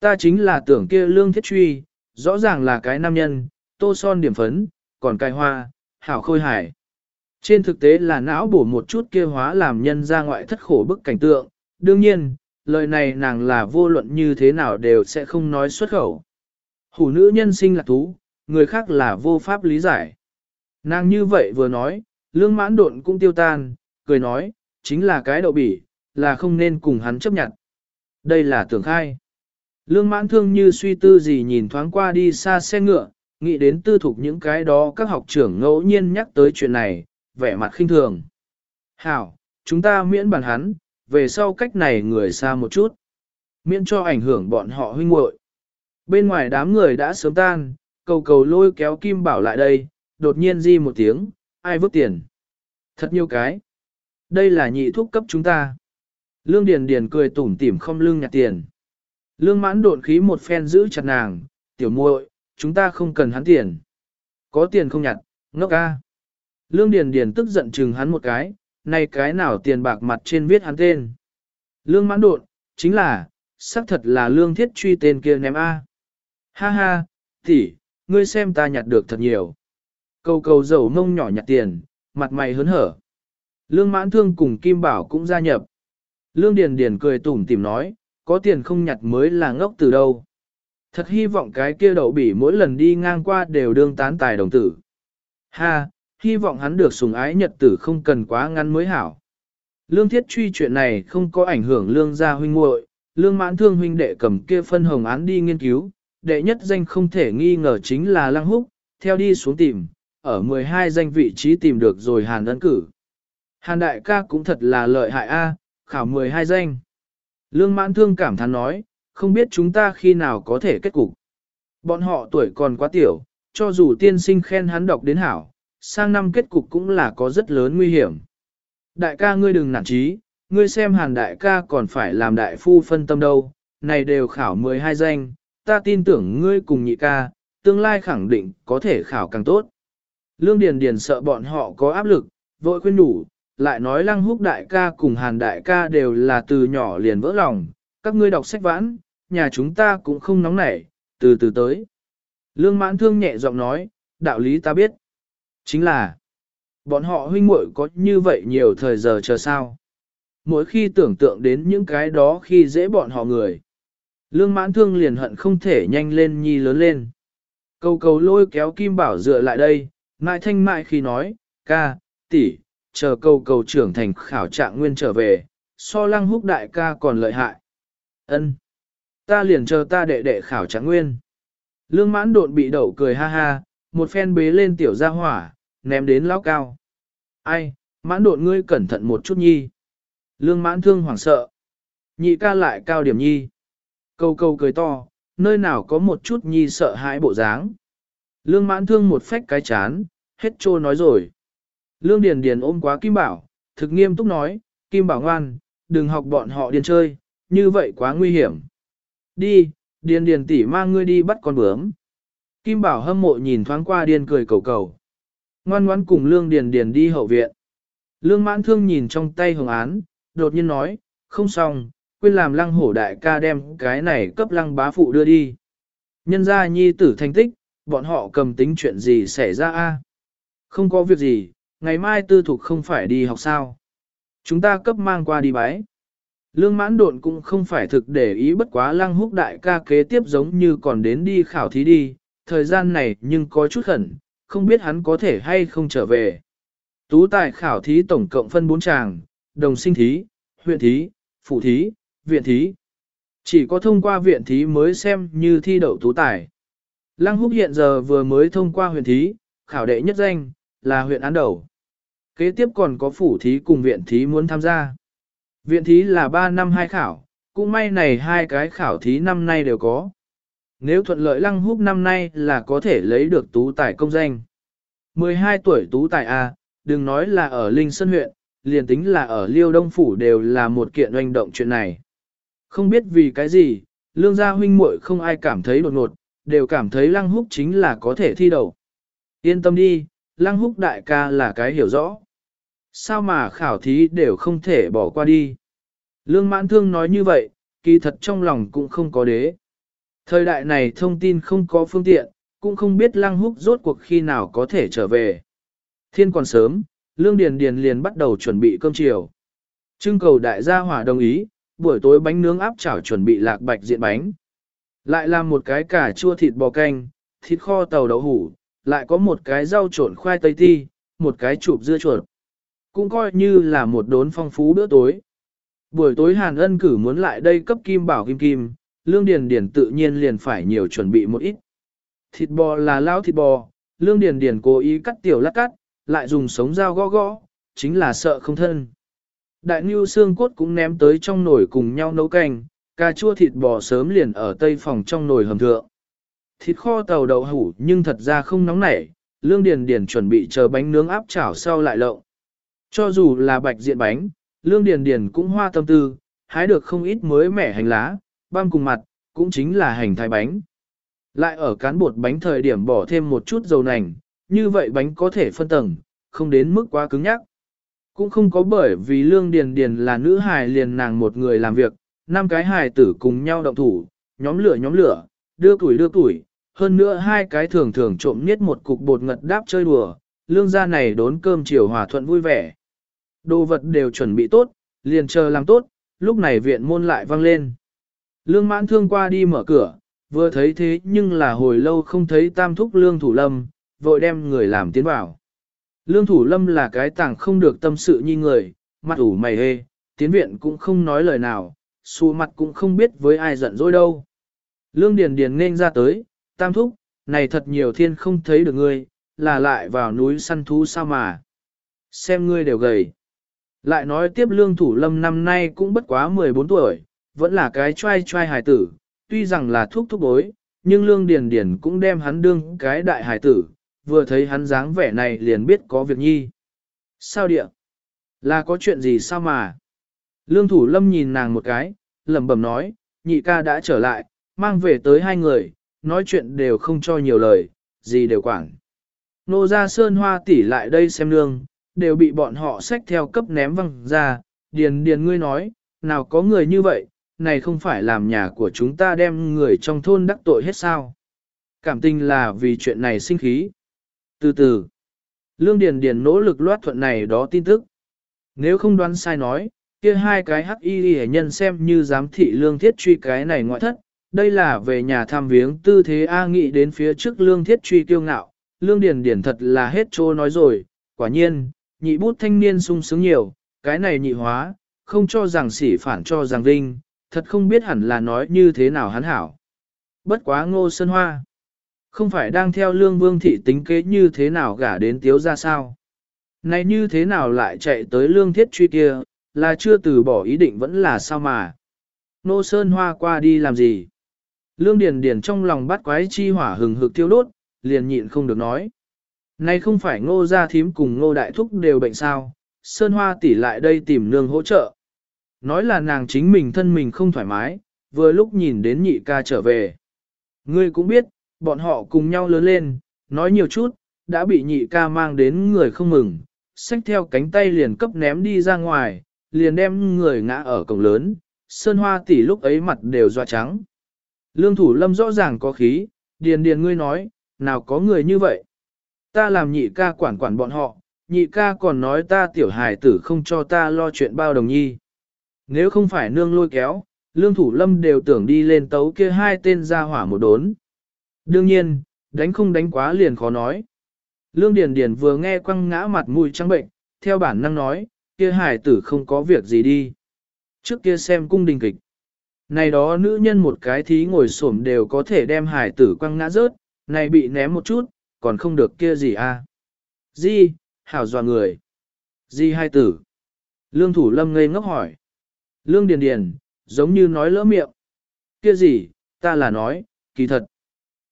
Ta chính là tưởng kia lương thiết truy, rõ ràng là cái nam nhân, tô son điểm phấn, còn cài hoa, hảo khôi hải. Trên thực tế là não bổ một chút kia hóa làm nhân ra ngoại thất khổ bức cảnh tượng, đương nhiên, lời này nàng là vô luận như thế nào đều sẽ không nói xuất khẩu. Hủ nữ nhân sinh là thú, người khác là vô pháp lý giải. Nàng như vậy vừa nói, lương mãn độn cũng tiêu tan, cười nói, chính là cái đậu bỉ, là không nên cùng hắn chấp nhận. Đây là tưởng khai. Lương mãn thương như suy tư gì nhìn thoáng qua đi xa xe ngựa, nghĩ đến tư thục những cái đó các học trưởng ngẫu nhiên nhắc tới chuyện này, vẻ mặt khinh thường. Hảo, chúng ta miễn bàn hắn, về sau cách này người xa một chút. Miễn cho ảnh hưởng bọn họ huynh muội. Bên ngoài đám người đã sớm tan, cầu cầu lôi kéo Kim Bảo lại đây, đột nhiên di một tiếng, ai vứt tiền. Thật nhiều cái. Đây là nhị thuốc cấp chúng ta. Lương Điền Điền cười tủm tỉm không lưng nhặt tiền. Lương mãn độn khí một phen giữ chặt nàng, tiểu muội, chúng ta không cần hắn tiền. Có tiền không nhặt, ngốc ca. Lương Điền Điền tức giận chừng hắn một cái, này cái nào tiền bạc mặt trên viết hắn tên. Lương mãn độn, chính là, xác thật là lương thiết truy tên kia ném A. Ha ha, tỷ, ngươi xem ta nhặt được thật nhiều. Cầu cầu dầu mông nhỏ nhặt tiền, mặt mày hớn hở. Lương mãn thương cùng Kim Bảo cũng gia nhập. Lương Điền Điền cười tủm tỉm nói, có tiền không nhặt mới là ngốc từ đâu. Thật hy vọng cái kia đậu bỉ mỗi lần đi ngang qua đều đương tán tài đồng tử. Ha, hy vọng hắn được sùng ái nhật tử không cần quá ngắn mới hảo. Lương thiết truy chuyện này không có ảnh hưởng lương gia huynh muội, lương mãn thương huynh đệ cầm kia phân hồng án đi nghiên cứu, đệ nhất danh không thể nghi ngờ chính là lăng húc, theo đi xuống tìm, ở 12 danh vị trí tìm được rồi hàn ấn cử. Hàn đại ca cũng thật là lợi hại a, khảo 12 danh. Lương mãn thương cảm thán nói, không biết chúng ta khi nào có thể kết cục. Bọn họ tuổi còn quá tiểu, cho dù tiên sinh khen hắn đọc đến hảo, sang năm kết cục cũng là có rất lớn nguy hiểm. Đại ca ngươi đừng nản trí, ngươi xem hàn đại ca còn phải làm đại phu phân tâm đâu, này đều khảo 12 danh, ta tin tưởng ngươi cùng nhị ca, tương lai khẳng định có thể khảo càng tốt. Lương Điền Điền sợ bọn họ có áp lực, vội khuyên đủ, lại nói lăng húc đại ca cùng hàn đại ca đều là từ nhỏ liền vỡ lòng, các ngươi đọc sách vãn, nhà chúng ta cũng không nóng nảy, từ từ tới. Lương mãn thương nhẹ giọng nói, đạo lý ta biết. Chính là, bọn họ huynh muội có như vậy nhiều thời giờ chờ sao. Mỗi khi tưởng tượng đến những cái đó khi dễ bọn họ người. Lương mãn thương liền hận không thể nhanh lên nhi lớn lên. Cầu cầu lôi kéo Kim Bảo dựa lại đây, mại thanh mại khi nói, ca, tỷ, chờ cầu cầu trưởng thành khảo trạng nguyên trở về, so lăng húc đại ca còn lợi hại. ân Ta liền chờ ta đệ đệ khảo trạng nguyên. Lương mãn độn bị đậu cười ha ha, một phen bế lên tiểu gia hỏa, ném đến lão cao. Ai, mãn độn ngươi cẩn thận một chút nhi. Lương mãn thương hoảng sợ. Nhị ca lại cao điểm nhi. Câu câu cười to, nơi nào có một chút nhi sợ hãi bộ dáng. Lương mãn thương một phách cái chán, hết trô nói rồi. Lương Điền Điền ôm quá Kim Bảo, thực nghiêm túc nói, Kim Bảo ngoan, đừng học bọn họ điên chơi, như vậy quá nguy hiểm. Đi, Điền Điền tỷ mang ngươi đi bắt con bướm. Kim Bảo hâm mộ nhìn thoáng qua điên cười cầu cầu. Ngoan ngoãn cùng Lương Điền Điền đi hậu viện. Lương mãn thương nhìn trong tay hồng án, đột nhiên nói, không xong, quên làm lăng hổ đại ca đem cái này cấp lăng bá phụ đưa đi. Nhân gia nhi tử thành tích, bọn họ cầm tính chuyện gì xảy ra a? Không có việc gì, ngày mai tư thục không phải đi học sao. Chúng ta cấp mang qua đi bái. Lương mãn độn cũng không phải thực để ý bất quá lăng húc đại ca kế tiếp giống như còn đến đi khảo thí đi, thời gian này nhưng có chút khẩn, không biết hắn có thể hay không trở về. Tú tài khảo thí tổng cộng phân 4 tràng, đồng sinh thí, huyện thí, phụ thí, viện thí. Chỉ có thông qua viện thí mới xem như thi đậu tú tài. Lăng húc hiện giờ vừa mới thông qua huyện thí, khảo đệ nhất danh, là huyện án đầu. Kế tiếp còn có phủ thí cùng viện thí muốn tham gia. Viện thí là 3 năm hai khảo, cũng may này hai cái khảo thí năm nay đều có. Nếu thuận lợi lăng húc năm nay là có thể lấy được tú tài công danh. 12 tuổi tú tài A, đừng nói là ở Linh Sơn huyện, liền tính là ở Liêu Đông Phủ đều là một kiện oanh động chuyện này. Không biết vì cái gì, lương gia huynh muội không ai cảm thấy đột ngột, đều cảm thấy lăng húc chính là có thể thi đầu. Yên tâm đi, lăng húc đại ca là cái hiểu rõ. Sao mà khảo thí đều không thể bỏ qua đi. Lương mãn thương nói như vậy, kỳ thật trong lòng cũng không có đế. Thời đại này thông tin không có phương tiện, cũng không biết lăng húc rốt cuộc khi nào có thể trở về. Thiên còn sớm, Lương Điền Điền liền bắt đầu chuẩn bị cơm chiều. Trưng cầu đại gia hỏa đồng ý, buổi tối bánh nướng áp chảo chuẩn bị lạc bạch diện bánh. Lại làm một cái cà chua thịt bò canh, thịt kho tàu đậu hủ, lại có một cái rau trộn khoai tây ti, một cái chụp dưa chuột. Cũng coi như là một đốn phong phú bữa tối. Buổi tối Hàn Ân cử muốn lại đây cấp kim bảo kim kim, Lương Điền Điền tự nhiên liền phải nhiều chuẩn bị một ít. Thịt bò là lão thịt bò, Lương Điền Điền cố ý cắt tiểu lát cắt, lại dùng sống dao gõ gõ, chính là sợ không thân. Đại ngưu xương cốt cũng ném tới trong nồi cùng nhau nấu canh, cà chua thịt bò sớm liền ở tây phòng trong nồi hầm thượng. Thịt kho tàu đậu hủ nhưng thật ra không nóng nảy, Lương Điền Điền chuẩn bị chờ bánh nướng áp chảo sau lại lộng. Cho dù là bạch diện bánh, Lương Điền Điền cũng hoa tâm tư, hái được không ít mới mẻ hành lá, băm cùng mặt, cũng chính là hành thái bánh. Lại ở cán bột bánh thời điểm bỏ thêm một chút dầu nành, như vậy bánh có thể phân tầng, không đến mức quá cứng nhắc. Cũng không có bởi vì Lương Điền Điền là nữ hài liền nàng một người làm việc, năm cái hài tử cùng nhau động thủ, nhóm lửa nhóm lửa, đưa tuổi đưa tuổi, hơn nữa hai cái thường thường trộm niết một cục bột ngật đáp chơi đùa, lương gia này đốn cơm chiều hòa thuận vui vẻ. Đồ vật đều chuẩn bị tốt, liền chờ làm tốt, lúc này viện môn lại vang lên. Lương mãn thương qua đi mở cửa, vừa thấy thế nhưng là hồi lâu không thấy tam thúc lương thủ lâm, vội đem người làm tiến vào. Lương thủ lâm là cái tàng không được tâm sự như người, mặt ủ mày hê, tiến viện cũng không nói lời nào, xù mặt cũng không biết với ai giận dỗi đâu. Lương Điền Điền nên ra tới, tam thúc, này thật nhiều thiên không thấy được ngươi, là lại vào núi săn thú sao mà. Xem ngươi đều gầy. Lại nói tiếp lương thủ lâm năm nay cũng bất quá 14 tuổi, vẫn là cái trai trai hài tử, tuy rằng là thuốc thúc bối, nhưng lương điền điền cũng đem hắn đương cái đại hài tử, vừa thấy hắn dáng vẻ này liền biết có việc nhi. Sao địa? Là có chuyện gì sao mà? Lương thủ lâm nhìn nàng một cái, lẩm bẩm nói, nhị ca đã trở lại, mang về tới hai người, nói chuyện đều không cho nhiều lời, gì đều quảng Nô ra sơn hoa tỉ lại đây xem nương, đều bị bọn họ xách theo cấp ném văng ra, điền điền ngươi nói, nào có người như vậy, này không phải làm nhà của chúng ta đem người trong thôn đắc tội hết sao. Cảm tình là vì chuyện này sinh khí. Từ từ, Lương Điền Điền nỗ lực loát thuận này đó tin tức. Nếu không đoán sai nói, kia hai cái hắc y hệ nhân xem như giám thị lương thiết truy cái này ngoại thất, đây là về nhà tham viếng tư thế A nghị đến phía trước lương thiết truy kiêu ngạo, lương điền điển thật là hết trô nói rồi, quả nhiên, nhị bút thanh niên sung sướng nhiều, cái này nhị hóa, không cho rằng sỉ phản cho rằng vinh, thật không biết hẳn là nói như thế nào hắn hảo. Bất quá ngô sơn hoa, không phải đang theo lương vương thị tính kế như thế nào gả đến tiếu ra sao. Này như thế nào lại chạy tới lương thiết truy kia, là chưa từ bỏ ý định vẫn là sao mà. Nô Sơn Hoa qua đi làm gì? Lương Điền Điền trong lòng bắt quái chi hỏa hừng hực thiêu đốt, liền nhịn không được nói. Này không phải ngô gia thím cùng ngô đại thúc đều bệnh sao, Sơn Hoa tỷ lại đây tìm nương hỗ trợ. Nói là nàng chính mình thân mình không thoải mái, vừa lúc nhìn đến nhị ca trở về. Ngươi cũng biết, bọn họ cùng nhau lớn lên, nói nhiều chút, đã bị nhị ca mang đến người không mừng, xách theo cánh tay liền cấp ném đi ra ngoài, liền đem người ngã ở cổng lớn, Sơn Hoa tỷ lúc ấy mặt đều doa trắng. Lương thủ lâm rõ ràng có khí, điền điền ngươi nói, nào có người như vậy. Ta làm nhị ca quản quản bọn họ, nhị ca còn nói ta tiểu hài tử không cho ta lo chuyện bao đồng nhi. Nếu không phải nương lôi kéo, lương thủ lâm đều tưởng đi lên tấu kia hai tên ra hỏa một đốn. Đương nhiên, đánh không đánh quá liền khó nói. Lương Điền Điền vừa nghe quăng ngã mặt mũi trắng bệnh, theo bản năng nói, kia hải tử không có việc gì đi. Trước kia xem cung đình kịch. Này đó nữ nhân một cái thí ngồi xổm đều có thể đem hải tử quăng ngã rớt, này bị ném một chút, còn không được kia gì a? À? Di, hảo dọa người. Di hai tử. Lương thủ lâm ngây ngốc hỏi. Lương điền điền, giống như nói lỡ miệng. Kia gì, ta là nói, kỳ thật.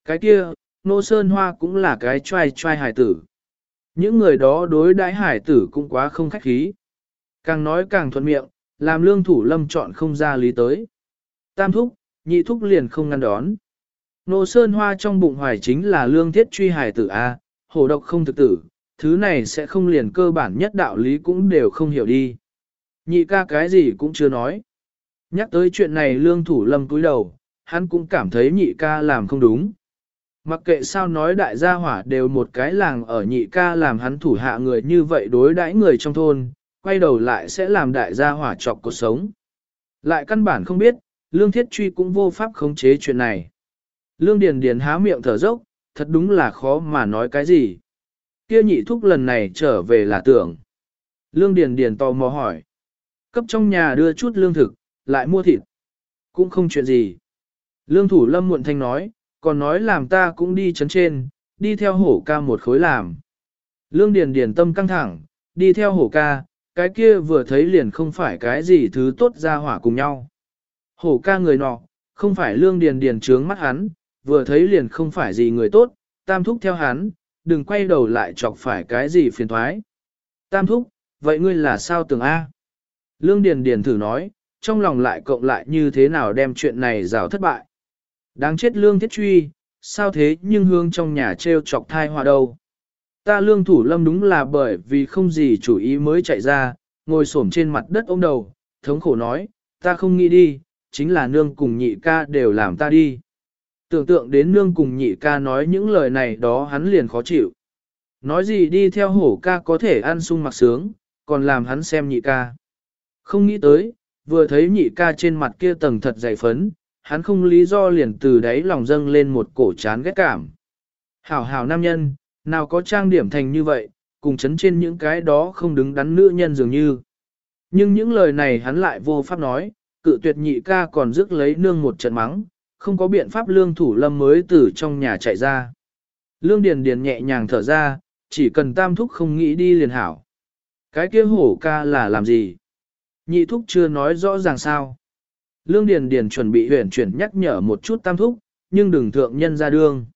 Cái kia, nô sơn hoa cũng là cái trai trai hải tử. Những người đó đối đãi hải tử cũng quá không khách khí. Càng nói càng thuận miệng, làm lương thủ lâm chọn không ra lý tới. Tam thúc, nhị thúc liền không ngăn đón. Nô Sơn Hoa trong bụng hoài chính là lương thiết truy Hải tử A, hổ độc không thực tử, thứ này sẽ không liền cơ bản nhất đạo lý cũng đều không hiểu đi. Nhị ca cái gì cũng chưa nói. Nhắc tới chuyện này lương thủ lâm cúi đầu, hắn cũng cảm thấy nhị ca làm không đúng. Mặc kệ sao nói đại gia hỏa đều một cái làng ở nhị ca làm hắn thủ hạ người như vậy đối đãi người trong thôn, quay đầu lại sẽ làm đại gia hỏa chọc cuộc sống. Lại căn bản không biết, Lương Thiết Truy cũng vô pháp khống chế chuyện này. Lương Điền Điền há miệng thở dốc, thật đúng là khó mà nói cái gì. Kia nhị thúc lần này trở về là tưởng. Lương Điền Điền tò mò hỏi. Cấp trong nhà đưa chút lương thực, lại mua thịt. Cũng không chuyện gì. Lương Thủ Lâm muộn thanh nói, còn nói làm ta cũng đi chấn trên, đi theo hổ ca một khối làm. Lương Điền Điền tâm căng thẳng, đi theo hổ ca, cái kia vừa thấy liền không phải cái gì thứ tốt ra hỏa cùng nhau. Hổ ca người nọ, không phải lương điền điền trướng mắt hắn, vừa thấy liền không phải gì người tốt, tam thúc theo hắn, đừng quay đầu lại chọc phải cái gì phiền toái. Tam thúc, vậy ngươi là sao tưởng A? Lương điền điền thử nói, trong lòng lại cộng lại như thế nào đem chuyện này rào thất bại. Đáng chết lương thiết truy, sao thế nhưng hương trong nhà treo chọc thai hòa đâu. Ta lương thủ lâm đúng là bởi vì không gì chủ ý mới chạy ra, ngồi xổm trên mặt đất ôm đầu, thống khổ nói, ta không nghĩ đi, chính là nương cùng nhị ca đều làm ta đi. Tưởng tượng đến nương cùng nhị ca nói những lời này đó hắn liền khó chịu. Nói gì đi theo hổ ca có thể ăn sung mặc sướng, còn làm hắn xem nhị ca. Không nghĩ tới, vừa thấy nhị ca trên mặt kia tầng thật dày phấn, hắn không lý do liền từ đấy lòng dâng lên một cổ chán ghét cảm. Hảo hảo nam nhân, nào có trang điểm thành như vậy, cùng chấn trên những cái đó không đứng đắn nữ nhân dường như. Nhưng những lời này hắn lại vô pháp nói, cự tuyệt nhị ca còn rước lấy nương một trận mắng, không có biện pháp lương thủ lâm mới từ trong nhà chạy ra. Lương Điền Điền nhẹ nhàng thở ra, chỉ cần tam thúc không nghĩ đi liền hảo. Cái kia hổ ca là làm gì? Nhị thúc chưa nói rõ ràng sao. Lương Điền Điền chuẩn bị huyền chuyển nhắc nhở một chút tam thúc, nhưng đừng thượng nhân ra đương.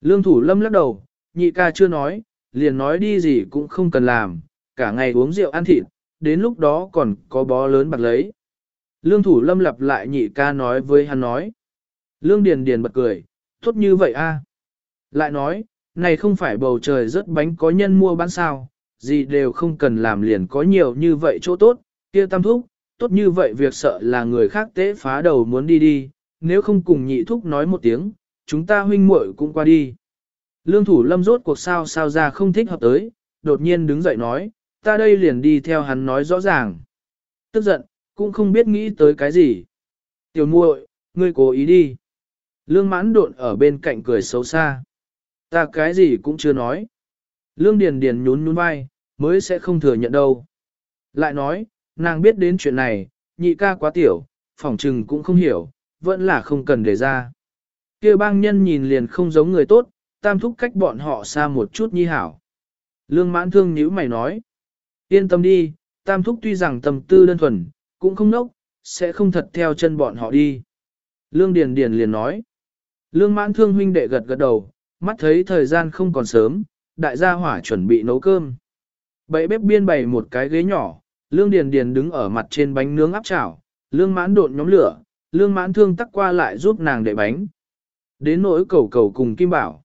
Lương thủ lâm lắc đầu, nhị ca chưa nói, liền nói đi gì cũng không cần làm, cả ngày uống rượu ăn thịt, đến lúc đó còn có bó lớn bạc lấy. Lương thủ lâm lặp lại nhị ca nói với hắn nói. Lương Điền Điền bật cười, tốt như vậy a. Lại nói, này không phải bầu trời rớt bánh có nhân mua bán sao, gì đều không cần làm liền có nhiều như vậy chỗ tốt, kia tam thúc, tốt như vậy việc sợ là người khác tế phá đầu muốn đi đi, nếu không cùng nhị thúc nói một tiếng, chúng ta huynh muội cũng qua đi. Lương thủ lâm rốt cuộc sao sao ra không thích hợp tới, đột nhiên đứng dậy nói, ta đây liền đi theo hắn nói rõ ràng. Tức giận, cũng không biết nghĩ tới cái gì. Tiểu muội, ngươi cố ý đi. Lương mãn độn ở bên cạnh cười xấu xa. Ta cái gì cũng chưa nói. Lương Điền Điền nhún nhún vai, mới sẽ không thừa nhận đâu. Lại nói, nàng biết đến chuyện này, nhị ca quá tiểu, phỏng trừng cũng không hiểu, vẫn là không cần để ra. kia bang nhân nhìn liền không giống người tốt, tam thúc cách bọn họ xa một chút nhi hảo. Lương mãn thương nhíu mày nói. Yên tâm đi, tam thúc tuy rằng tầm tư đơn thuần, cũng không nốc, sẽ không thật theo chân bọn họ đi. Lương Điền Điền liền nói. Lương mãn thương huynh đệ gật gật đầu, mắt thấy thời gian không còn sớm, đại gia hỏa chuẩn bị nấu cơm. Bậy bếp biên bày một cái ghế nhỏ, Lương Điền Điền đứng ở mặt trên bánh nướng áp chảo, Lương mãn độn nhóm lửa, Lương mãn thương tắc qua lại giúp nàng đệ bánh. Đến nỗi cầu cầu cùng Kim Bảo.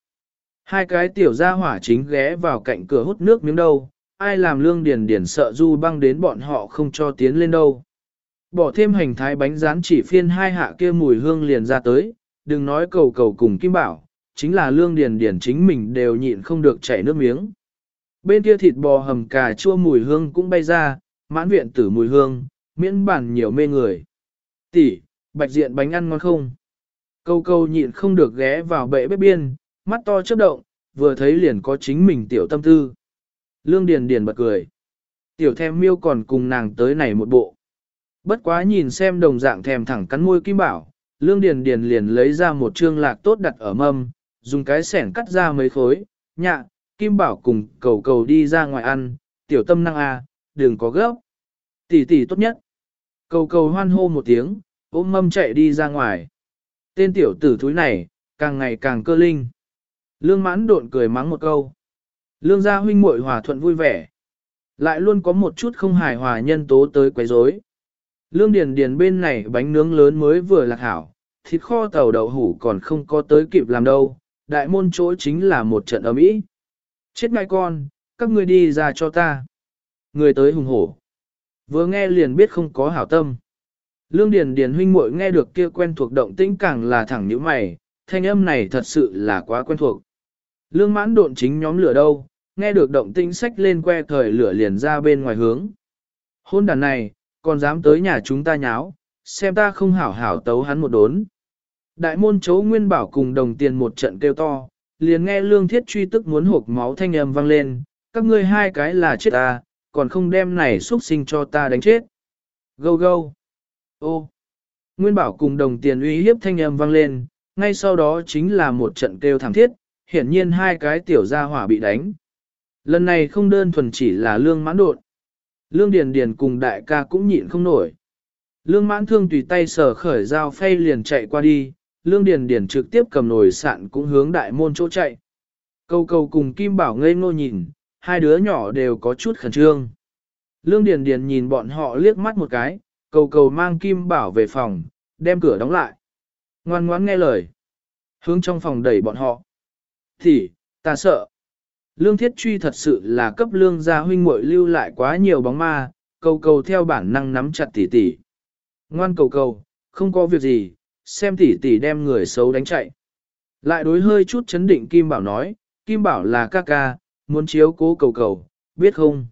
Hai cái tiểu gia hỏa chính ghé vào cạnh cửa hút nước miếng đâu, ai làm Lương Điền Điền sợ du băng đến bọn họ không cho tiến lên đâu. Bỏ thêm hành thái bánh rán chỉ phiên hai hạ kia mùi hương liền ra tới, đừng nói cầu cầu cùng Kim Bảo, chính là lương điền điền chính mình đều nhịn không được chảy nước miếng. Bên kia thịt bò hầm cà chua mùi hương cũng bay ra, mãn viện tử mùi hương, miễn bản nhiều mê người. Tỷ, bạch diện bánh ăn ngon không? Câu câu nhịn không được ghé vào bệ bếp biên, mắt to chớp động, vừa thấy liền có chính mình tiểu tâm tư. Lương Điền Điền bật cười. Tiểu thèm miêu còn cùng nàng tới này một bộ. Bất quá nhìn xem đồng dạng thèm thẳng cắn môi kim bảo, Lương Điền Điền liền lấy ra một trương lạc tốt đặt ở mâm, dùng cái sẻn cắt ra mấy khối, nhạ, Kim Bảo cùng cầu cầu đi ra ngoài ăn, tiểu tâm năng a, à, đừng có gấp. Tỷ tỷ tốt nhất. Cầu cầu hoan hô một tiếng, ôm mâm chạy đi ra ngoài. Tên tiểu tử thúi này, càng ngày càng cơ linh. Lương mãn độn cười mắng một câu. Lương gia huynh muội hòa thuận vui vẻ. Lại luôn có một chút không hài hòa nhân tố tới quấy rối. Lương Điền Điền bên này bánh nướng lớn mới vừa lạc hảo, thịt kho tàu đậu hủ còn không có tới kịp làm đâu, đại môn chỗ chính là một trận ấm ý. Chết ngay con, các ngươi đi ra cho ta. Người tới hùng hổ. Vừa nghe liền biết không có hảo tâm. Lương Điền Điền huynh muội nghe được kia quen thuộc động tĩnh càng là thẳng nhíu mày, thanh âm này thật sự là quá quen thuộc. Lương mãn độn chính nhóm lửa đâu, nghe được động tĩnh sách lên que thời lửa liền ra bên ngoài hướng. Hôn đàn này, còn dám tới nhà chúng ta nháo, xem ta không hảo hảo tấu hắn một đốn. Đại môn chấu nguyên bảo cùng đồng tiền một trận kêu to, liền nghe lương thiết truy tức muốn hộp máu thanh âm vang lên, các ngươi hai cái là chết ta, còn không đem này xuất sinh cho ta đánh chết. Gâu gâu. Ô. Nguyên bảo cùng đồng tiền uy hiếp thanh âm vang lên, ngay sau đó chính là một trận kêu thảm thiết, hiển nhiên hai cái tiểu gia hỏa bị đánh. Lần này không đơn thuần chỉ là lương mãn đột. Lương Điền Điền cùng đại ca cũng nhịn không nổi. Lương mãn thương tùy tay sở khởi dao phay liền chạy qua đi, Lương Điền Điền trực tiếp cầm nồi sạn cũng hướng đại môn chỗ chạy. Câu câu cùng Kim Bảo ngây ngô nhìn, hai đứa nhỏ đều có chút khẩn trương. Lương Điền Điền nhìn bọn họ liếc mắt một cái, cầu cầu mang kim bảo về phòng, đem cửa đóng lại. Ngoan ngoãn nghe lời. Hướng trong phòng đẩy bọn họ. Thì, ta sợ. Lương thiết truy thật sự là cấp lương gia huynh muội lưu lại quá nhiều bóng ma, cầu cầu theo bản năng nắm chặt tỷ tỷ. Ngoan cầu cầu, không có việc gì, xem tỷ tỷ đem người xấu đánh chạy. Lại đối hơi chút chấn định Kim Bảo nói, Kim Bảo là ca ca, muốn chiếu cố cầu cầu, biết không?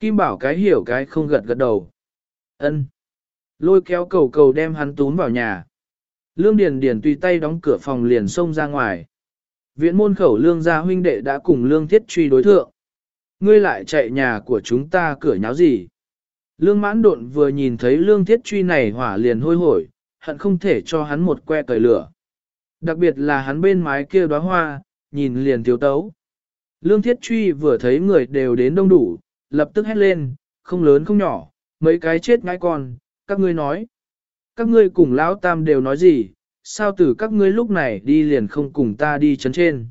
Kim Bảo cái hiểu cái không gật gật đầu. ân Lôi kéo cầu cầu đem hắn tún vào nhà. Lương Điền Điền tùy tay đóng cửa phòng liền xông ra ngoài. Viện môn khẩu lương gia huynh đệ đã cùng lương thiết truy đối thượng. Ngươi lại chạy nhà của chúng ta cửa nháo gì? Lương mãn độn vừa nhìn thấy lương thiết truy này hỏa liền hôi hổi, hận không thể cho hắn một que cởi lửa. Đặc biệt là hắn bên mái kia đóa hoa, nhìn liền thiếu tấu. Lương thiết truy vừa thấy người đều đến đông đủ, lập tức hét lên, không lớn không nhỏ, mấy cái chết ngãi con, các ngươi nói. Các ngươi cùng lão tam đều nói gì, sao từ các ngươi lúc này đi liền không cùng ta đi chấn trên.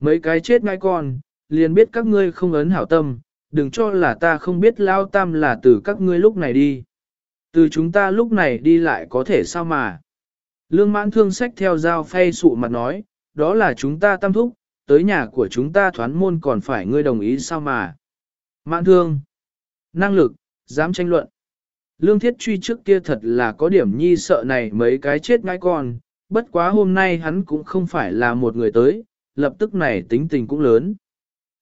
Mấy cái chết ngãi con, liền biết các ngươi không ấn hảo tâm, đừng cho là ta không biết lão tam là từ các ngươi lúc này đi. Từ chúng ta lúc này đi lại có thể sao mà. Lương mãn thương sách theo dao phay sụ mặt nói, đó là chúng ta tam thúc, tới nhà của chúng ta thoán môn còn phải ngươi đồng ý sao mà. Mãn thương, năng lực, dám tranh luận. Lương thiết truy trước kia thật là có điểm nhi sợ này mấy cái chết ngay con, bất quá hôm nay hắn cũng không phải là một người tới, lập tức này tính tình cũng lớn.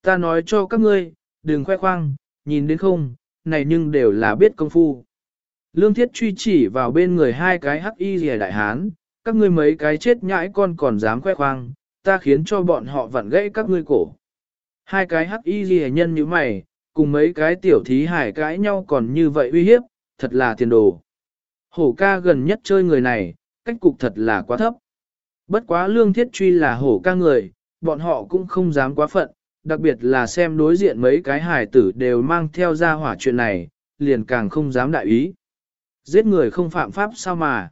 Ta nói cho các ngươi, đừng khoe khoang, nhìn đến không, này nhưng đều là biết công phu. Lương thiết truy chỉ vào bên người hai cái hắc y rìa đại hán, các ngươi mấy cái chết nhãi con còn dám khoe khoang, ta khiến cho bọn họ vặn gãy các ngươi cổ. Hai cái hắc y ghi nhân như mày, cùng mấy cái tiểu thí hải cãi nhau còn như vậy uy hiếp, thật là tiền đồ. Hổ ca gần nhất chơi người này, cách cục thật là quá thấp. Bất quá lương thiết truy là hổ ca người, bọn họ cũng không dám quá phận, đặc biệt là xem đối diện mấy cái hải tử đều mang theo ra hỏa chuyện này, liền càng không dám đại ý. Giết người không phạm pháp sao mà.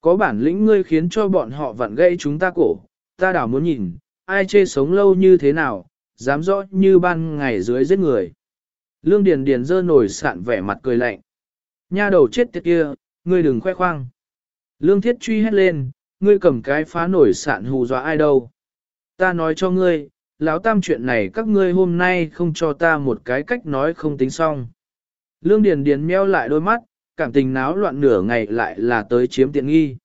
Có bản lĩnh ngươi khiến cho bọn họ vặn gây chúng ta cổ, ta đảo muốn nhìn, ai chê sống lâu như thế nào, dám rõ như ban ngày dưới giết người. Lương Điền Điền dơ nổi sạn vẻ mặt cười lạnh. Nha đầu chết tiệt kia, ngươi đừng khoe khoang. Lương Thiết truy hét lên, ngươi cầm cái phá nổi sạn hù dọa ai đâu. Ta nói cho ngươi, lão tam chuyện này các ngươi hôm nay không cho ta một cái cách nói không tính xong. Lương Điền Điền meo lại đôi mắt, cảm tình náo loạn nửa ngày lại là tới chiếm tiện nghi.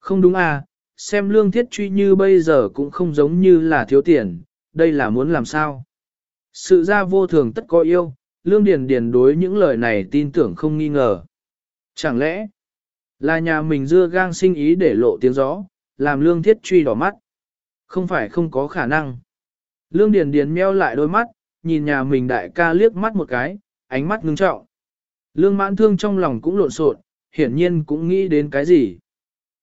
Không đúng à, xem lương thiết truy như bây giờ cũng không giống như là thiếu tiền, đây là muốn làm sao. Sự ra vô thường tất có yêu, lương điền điền đối những lời này tin tưởng không nghi ngờ. Chẳng lẽ, là nhà mình dưa gang sinh ý để lộ tiếng gió, làm lương thiết truy đỏ mắt. Không phải không có khả năng. Lương điền điền meo lại đôi mắt, nhìn nhà mình đại ca liếc mắt một cái, ánh mắt ngưng trọng. Lương mãn thương trong lòng cũng lộn xộn, hiển nhiên cũng nghĩ đến cái gì.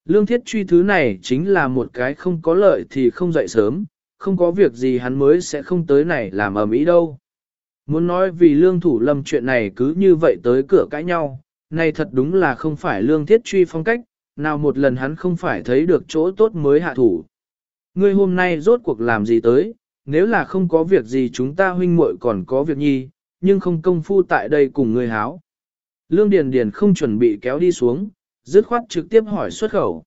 Lương thiết truy thứ này chính là một cái không có lợi thì không dậy sớm, không có việc gì hắn mới sẽ không tới này làm ở mỹ đâu. Muốn nói vì lương thủ lâm chuyện này cứ như vậy tới cửa cãi nhau, này thật đúng là không phải lương thiết truy phong cách, nào một lần hắn không phải thấy được chỗ tốt mới hạ thủ. Ngươi hôm nay rốt cuộc làm gì tới, nếu là không có việc gì chúng ta huynh muội còn có việc nhi, nhưng không công phu tại đây cùng ngươi háo. Lương Điền Điền không chuẩn bị kéo đi xuống, dứt khoát trực tiếp hỏi xuất khẩu.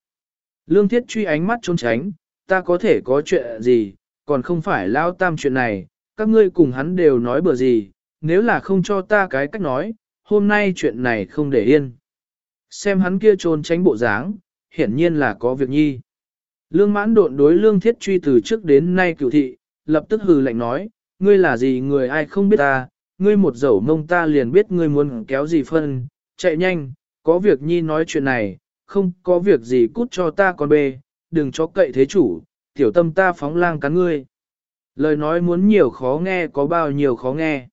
Lương Thiết truy ánh mắt trốn tránh, ta có thể có chuyện gì, còn không phải lao tam chuyện này, các ngươi cùng hắn đều nói bừa gì, nếu là không cho ta cái cách nói, hôm nay chuyện này không để yên. Xem hắn kia trốn tránh bộ dáng, hiển nhiên là có việc nhi. Lương mãn độn đối lương thiết truy từ trước đến nay cựu thị, lập tức hừ lạnh nói, ngươi là gì người ai không biết ta, ngươi một dẫu mông ta liền biết ngươi muốn kéo gì phân, chạy nhanh, có việc nhi nói chuyện này, không có việc gì cút cho ta con bê, đừng cho cậy thế chủ, tiểu tâm ta phóng lang cắn ngươi. Lời nói muốn nhiều khó nghe có bao nhiêu khó nghe.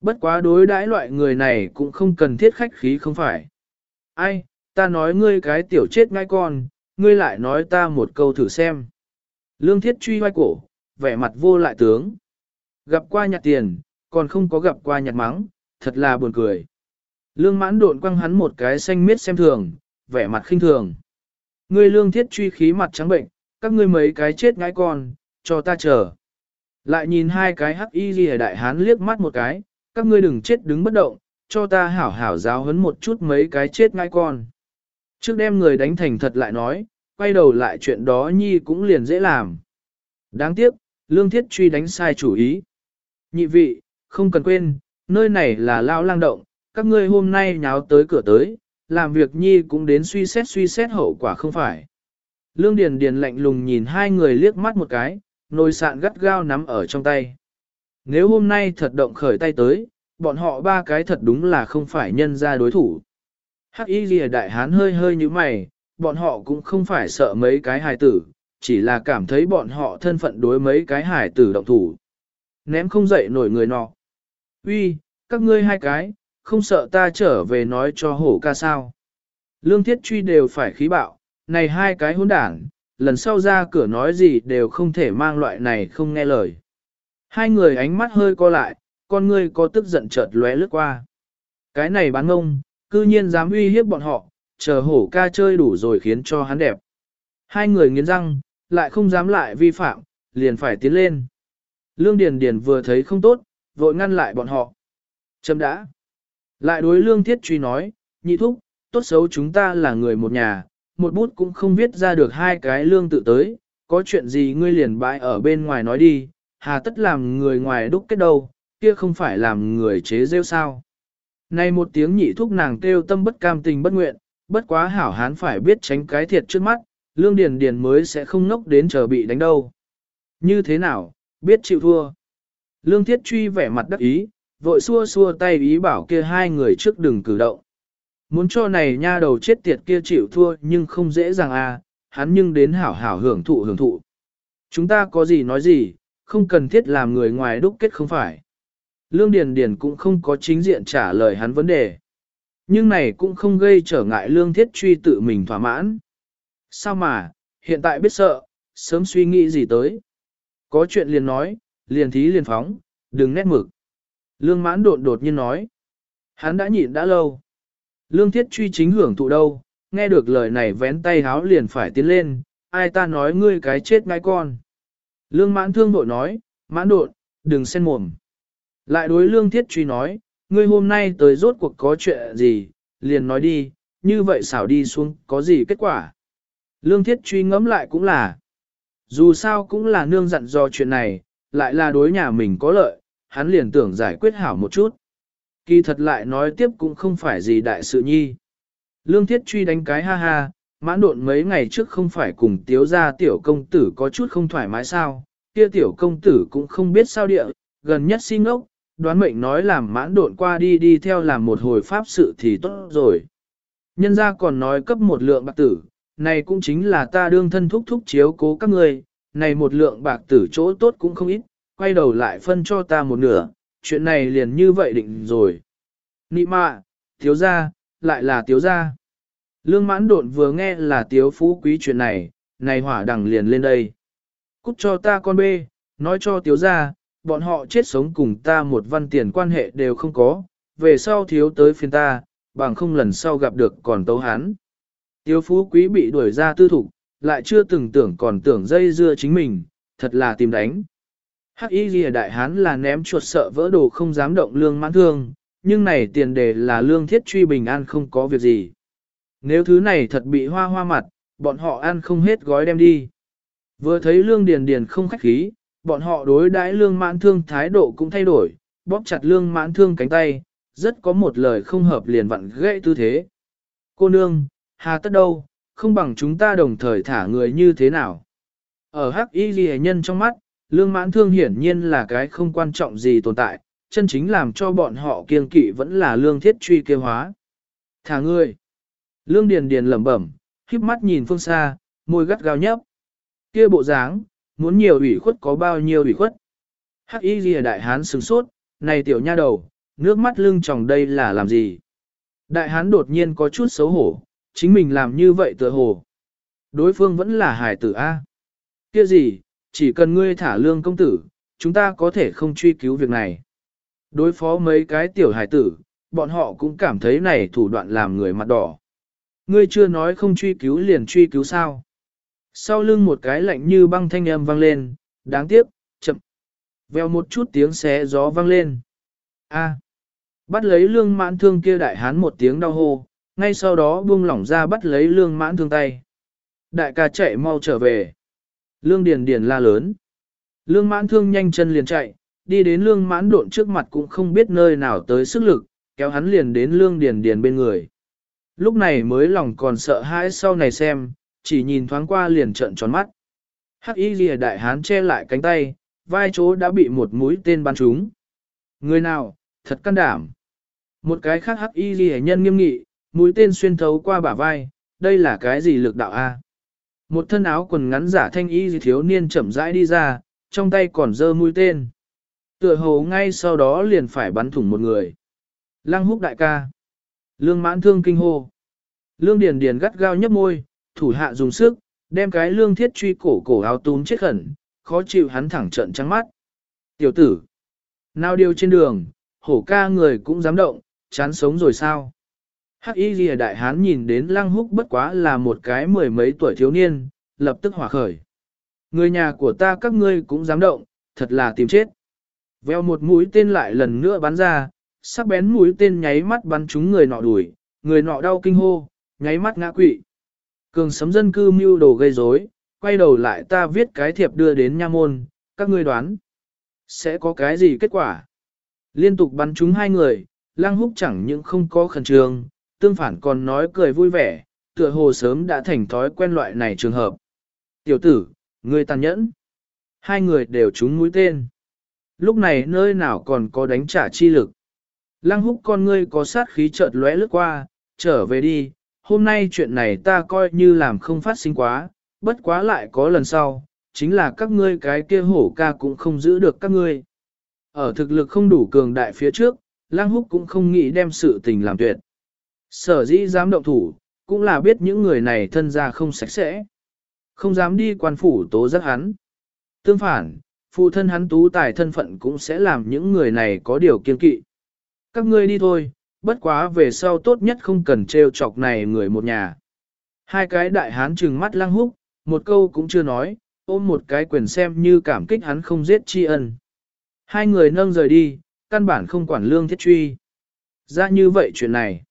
Bất quá đối đãi loại người này cũng không cần thiết khách khí không phải. Ai, ta nói ngươi cái tiểu chết ngay con, ngươi lại nói ta một câu thử xem. Lương thiết truy hoai cổ, vẻ mặt vô lại tướng. Gặp qua nhặt tiền, còn không có gặp qua nhặt mắng, thật là buồn cười. Lương mãn độn quăng hắn một cái xanh miết xem thường, vẻ mặt khinh thường. Ngươi lương thiết truy khí mặt trắng bệnh, các ngươi mấy cái chết ngãi con, cho ta chờ. Lại nhìn hai cái hắc y ghi đại hán liếc mắt một cái, các ngươi đừng chết đứng bất động, cho ta hảo hảo giáo huấn một chút mấy cái chết ngãi con. Trước đem người đánh thành thật lại nói, quay đầu lại chuyện đó nhi cũng liền dễ làm. Đáng tiếc, lương thiết truy đánh sai chủ ý. Nhị vị, không cần quên, nơi này là lao lang động, các ngươi hôm nay nháo tới cửa tới, làm việc nhi cũng đến suy xét suy xét hậu quả không phải. Lương Điền Điền lạnh lùng nhìn hai người liếc mắt một cái, nồi sạn gắt gao nắm ở trong tay. Nếu hôm nay thật động khởi tay tới, bọn họ ba cái thật đúng là không phải nhân ra đối thủ. Hắc y lìa đại hán hơi hơi như mày, bọn họ cũng không phải sợ mấy cái hài tử, chỉ là cảm thấy bọn họ thân phận đối mấy cái hài tử động thủ. Ném không dậy nổi người nọ. Uy, các ngươi hai cái, không sợ ta trở về nói cho hổ ca sao. Lương thiết truy đều phải khí bạo, này hai cái hỗn đảng, lần sau ra cửa nói gì đều không thể mang loại này không nghe lời. Hai người ánh mắt hơi co lại, con ngươi có tức giận chợt lóe lướt qua. Cái này bán ngông, cư nhiên dám uy hiếp bọn họ, chờ hổ ca chơi đủ rồi khiến cho hắn đẹp. Hai người nghiến răng, lại không dám lại vi phạm, liền phải tiến lên. Lương Điền Điền vừa thấy không tốt, vội ngăn lại bọn họ. Chấm đã. Lại đối lương thiết truy nói, nhị thúc, tốt xấu chúng ta là người một nhà, một bút cũng không viết ra được hai cái lương tự tới, có chuyện gì ngươi liền bãi ở bên ngoài nói đi, hà tất làm người ngoài đúc kết đâu, kia không phải làm người chế rêu sao. Này một tiếng nhị thúc nàng kêu tâm bất cam tình bất nguyện, bất quá hảo hán phải biết tránh cái thiệt trước mắt, lương điền điền mới sẽ không nốc đến chờ bị đánh đâu. Như thế nào, biết chịu thua. Lương thiết truy vẻ mặt đắc ý, vội xua xua tay ý bảo kia hai người trước đừng cử động. Muốn cho này nha đầu chết tiệt kia chịu thua nhưng không dễ dàng à, hắn nhưng đến hảo hảo hưởng thụ hưởng thụ. Chúng ta có gì nói gì, không cần thiết làm người ngoài đúc kết không phải. Lương Điền Điền cũng không có chính diện trả lời hắn vấn đề. Nhưng này cũng không gây trở ngại Lương Thiết Truy tự mình thỏa mãn. Sao mà, hiện tại biết sợ, sớm suy nghĩ gì tới. Có chuyện liền nói, liền thí liền phóng, đừng nét mực. Lương mãn đột đột nhiên nói. Hắn đã nhịn đã lâu. Lương thiết truy chính hưởng thụ đâu, nghe được lời này vén tay háo liền phải tiến lên, ai ta nói ngươi cái chết ngay con. Lương mãn thương bội nói, mãn đột, đừng xen mồm. Lại đối lương thiết truy nói, ngươi hôm nay tới rốt cuộc có chuyện gì, liền nói đi, như vậy xảo đi xuống, có gì kết quả. Lương thiết truy ngẫm lại cũng là, dù sao cũng là nương dặn do chuyện này, lại là đối nhà mình có lợi, hắn liền tưởng giải quyết hảo một chút. Kỳ thật lại nói tiếp cũng không phải gì đại sự nhi. Lương thiết truy đánh cái ha ha, mãn độn mấy ngày trước không phải cùng tiếu ra tiểu công tử có chút không thoải mái sao, kia tiểu công tử cũng không biết sao địa, gần nhất xin ngốc, đoán mệnh nói làm mãn độn qua đi đi theo làm một hồi pháp sự thì tốt rồi. Nhân ra còn nói cấp một lượng bạc tử, này cũng chính là ta đương thân thúc thúc chiếu cố các người, này một lượng bạc tử chỗ tốt cũng không ít, quay đầu lại phân cho ta một nửa, chuyện này liền như vậy định rồi. Nị mạ, thiếu gia, lại là thiếu gia. Lương mãn độn vừa nghe là tiếu phú quý chuyện này, này hỏa đằng liền lên đây. Cút cho ta con bê, nói cho thiếu gia, bọn họ chết sống cùng ta một văn tiền quan hệ đều không có, về sau thiếu tới phiên ta, bằng không lần sau gặp được còn tấu hán. Tiếu phú quý bị đuổi ra tư thục, lại chưa từng tưởng còn tưởng dây dưa chính mình, thật là tìm đánh. Hắc y ghi đại hán là ném chuột sợ vỡ đồ không dám động lương mãn thương, nhưng này tiền đề là lương thiết truy bình an không có việc gì. Nếu thứ này thật bị hoa hoa mặt, bọn họ ăn không hết gói đem đi. Vừa thấy lương điền điền không khách khí, bọn họ đối đãi lương mãn thương thái độ cũng thay đổi, bóp chặt lương mãn thương cánh tay, rất có một lời không hợp liền vặn gãy tư thế. Cô nương, hà tất đâu, không bằng chúng ta đồng thời thả người như thế nào. Ở hắc y ghi nhân trong mắt, Lương mãn thương hiển nhiên là cái không quan trọng gì tồn tại, chân chính làm cho bọn họ kiên kỵ vẫn là lương thiết truy kêu hóa. Thả ngươi. Lương điền điền lẩm bẩm, khiếp mắt nhìn phương xa, môi gắt gao nhấp. Kia bộ dáng, muốn nhiều ủy khuất có bao nhiêu ủy khuất. Hắc y ghi đại hán sừng sốt, này tiểu nha đầu, nước mắt lưng tròng đây là làm gì? Đại hán đột nhiên có chút xấu hổ, chính mình làm như vậy tựa hồ. Đối phương vẫn là hải tử A. Kia gì, chỉ cần ngươi thả lương công tử, chúng ta có thể không truy cứu việc này. Đối phó mấy cái tiểu hải tử, bọn họ cũng cảm thấy này thủ đoạn làm người mặt đỏ. Ngươi chưa nói không truy cứu liền truy cứu sao. Sau lưng một cái lạnh như băng thanh âm vang lên, đáng tiếc, chậm. Vèo một chút tiếng xé gió vang lên. A. À. bắt lấy lương mãn thương kia đại hán một tiếng đau hô, ngay sau đó buông lỏng ra bắt lấy lương mãn thương tay. Đại ca chạy mau trở về. Lương Điền Điền la lớn. Lương mãn thương nhanh chân liền chạy, đi đến lương mãn độn trước mặt cũng không biết nơi nào tới sức lực, kéo hắn liền đến lương Điền Điền bên người. Lúc này mới lòng còn sợ hãi sau này xem, chỉ nhìn thoáng qua liền trợn tròn mắt. Hắc y lìa đại hán che lại cánh tay, vai chỗ đã bị một mũi tên bắn trúng. Người nào, thật can đảm. Một cái khác hắc y lìa nhân nghiêm nghị, mũi tên xuyên thấu qua bả vai, đây là cái gì lực đạo a? Một thân áo quần ngắn giả thanh y thiếu niên chậm rãi đi ra, trong tay còn dơ mũi tên. Tựa hồ ngay sau đó liền phải bắn thủng một người. Lăng húc đại ca. Lương mãn thương kinh hô. Lương điền điền gắt gao nhấp môi, thủ hạ dùng sức, đem cái lương thiết truy cổ cổ áo túm chết khẩn, khó chịu hắn thẳng trận trắng mắt. Tiểu tử. Nào điều trên đường, hổ ca người cũng dám động, chán sống rồi sao? Hắc y ghi đại hán nhìn đến lăng húc bất quá là một cái mười mấy tuổi thiếu niên, lập tức hỏa khởi. Người nhà của ta các ngươi cũng dám động, thật là tìm chết. Veo một mũi tên lại lần nữa bắn ra, sắc bén mũi tên nháy mắt bắn trúng người nọ đuổi, người nọ đau kinh hô, nháy mắt ngã quỵ. Cường sấm dân cư mưu đồ gây rối, quay đầu lại ta viết cái thiệp đưa đến nha môn, các ngươi đoán. Sẽ có cái gì kết quả? Liên tục bắn trúng hai người, lang húc chẳng những không có khẩn trương, tương phản còn nói cười vui vẻ, tựa hồ sớm đã thành thói quen loại này trường hợp. Tiểu tử, ngươi tàn nhẫn. Hai người đều trúng mũi tên. Lúc này nơi nào còn có đánh trả chi lực. Lăng húc con ngươi có sát khí chợt lóe lướt qua, trở về đi, hôm nay chuyện này ta coi như làm không phát sinh quá, bất quá lại có lần sau, chính là các ngươi cái kia hổ ca cũng không giữ được các ngươi. Ở thực lực không đủ cường đại phía trước, Lăng Húc cũng không nghĩ đem sự tình làm tuyệt. Sở dĩ dám động thủ, cũng là biết những người này thân ra không sạch sẽ. Không dám đi quan phủ tố giác hắn. Tương phản, phụ thân hắn tú tài thân phận cũng sẽ làm những người này có điều kiên kỵ. Các ngươi đi thôi, bất quá về sau tốt nhất không cần trêu chọc này người một nhà. Hai cái đại hán trừng mắt lăng húc, một câu cũng chưa nói, ôm một cái quyền xem như cảm kích hắn không giết tri ân. Hai người nâng rời đi, căn bản không quản lương thiết truy. Ra như vậy chuyện này.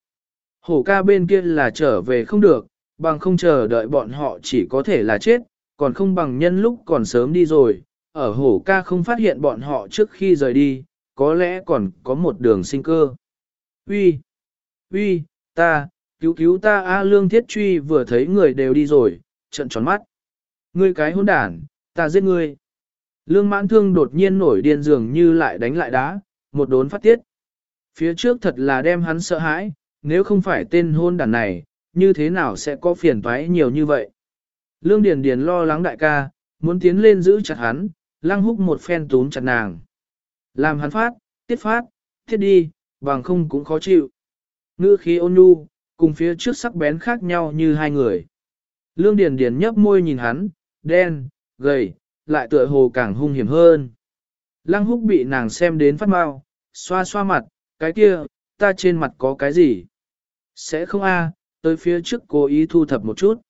Hổ ca bên kia là trở về không được, bằng không chờ đợi bọn họ chỉ có thể là chết, còn không bằng nhân lúc còn sớm đi rồi. Ở hổ ca không phát hiện bọn họ trước khi rời đi, có lẽ còn có một đường sinh cơ. Uy, uy, ta, cứu cứu ta A Lương Thiết Truy vừa thấy người đều đi rồi, trận tròn mắt. Ngươi cái hỗn đản, ta giết ngươi. Lương mãn thương đột nhiên nổi điên dường như lại đánh lại đá, một đốn phát tiết. Phía trước thật là đem hắn sợ hãi, nếu không phải tên hôn đàn này, như thế nào sẽ có phiền toái nhiều như vậy. Lương Điền Điền lo lắng đại ca, muốn tiến lên giữ chặt hắn, lăng húc một phen túm chặt nàng. Làm hắn phát, tiết phát, thiết đi, bằng không cũng khó chịu. Ngữ khí ôn nhu, cùng phía trước sắc bén khác nhau như hai người. Lương Điền Điền nhấp môi nhìn hắn, đen, gầy, lại tựa hồ càng hung hiểm hơn. Lăng húc bị nàng xem đến phát mau, xoa xoa mặt, cái kia, ta trên mặt có cái gì? Sẽ không a, tới phía trước cố ý thu thập một chút.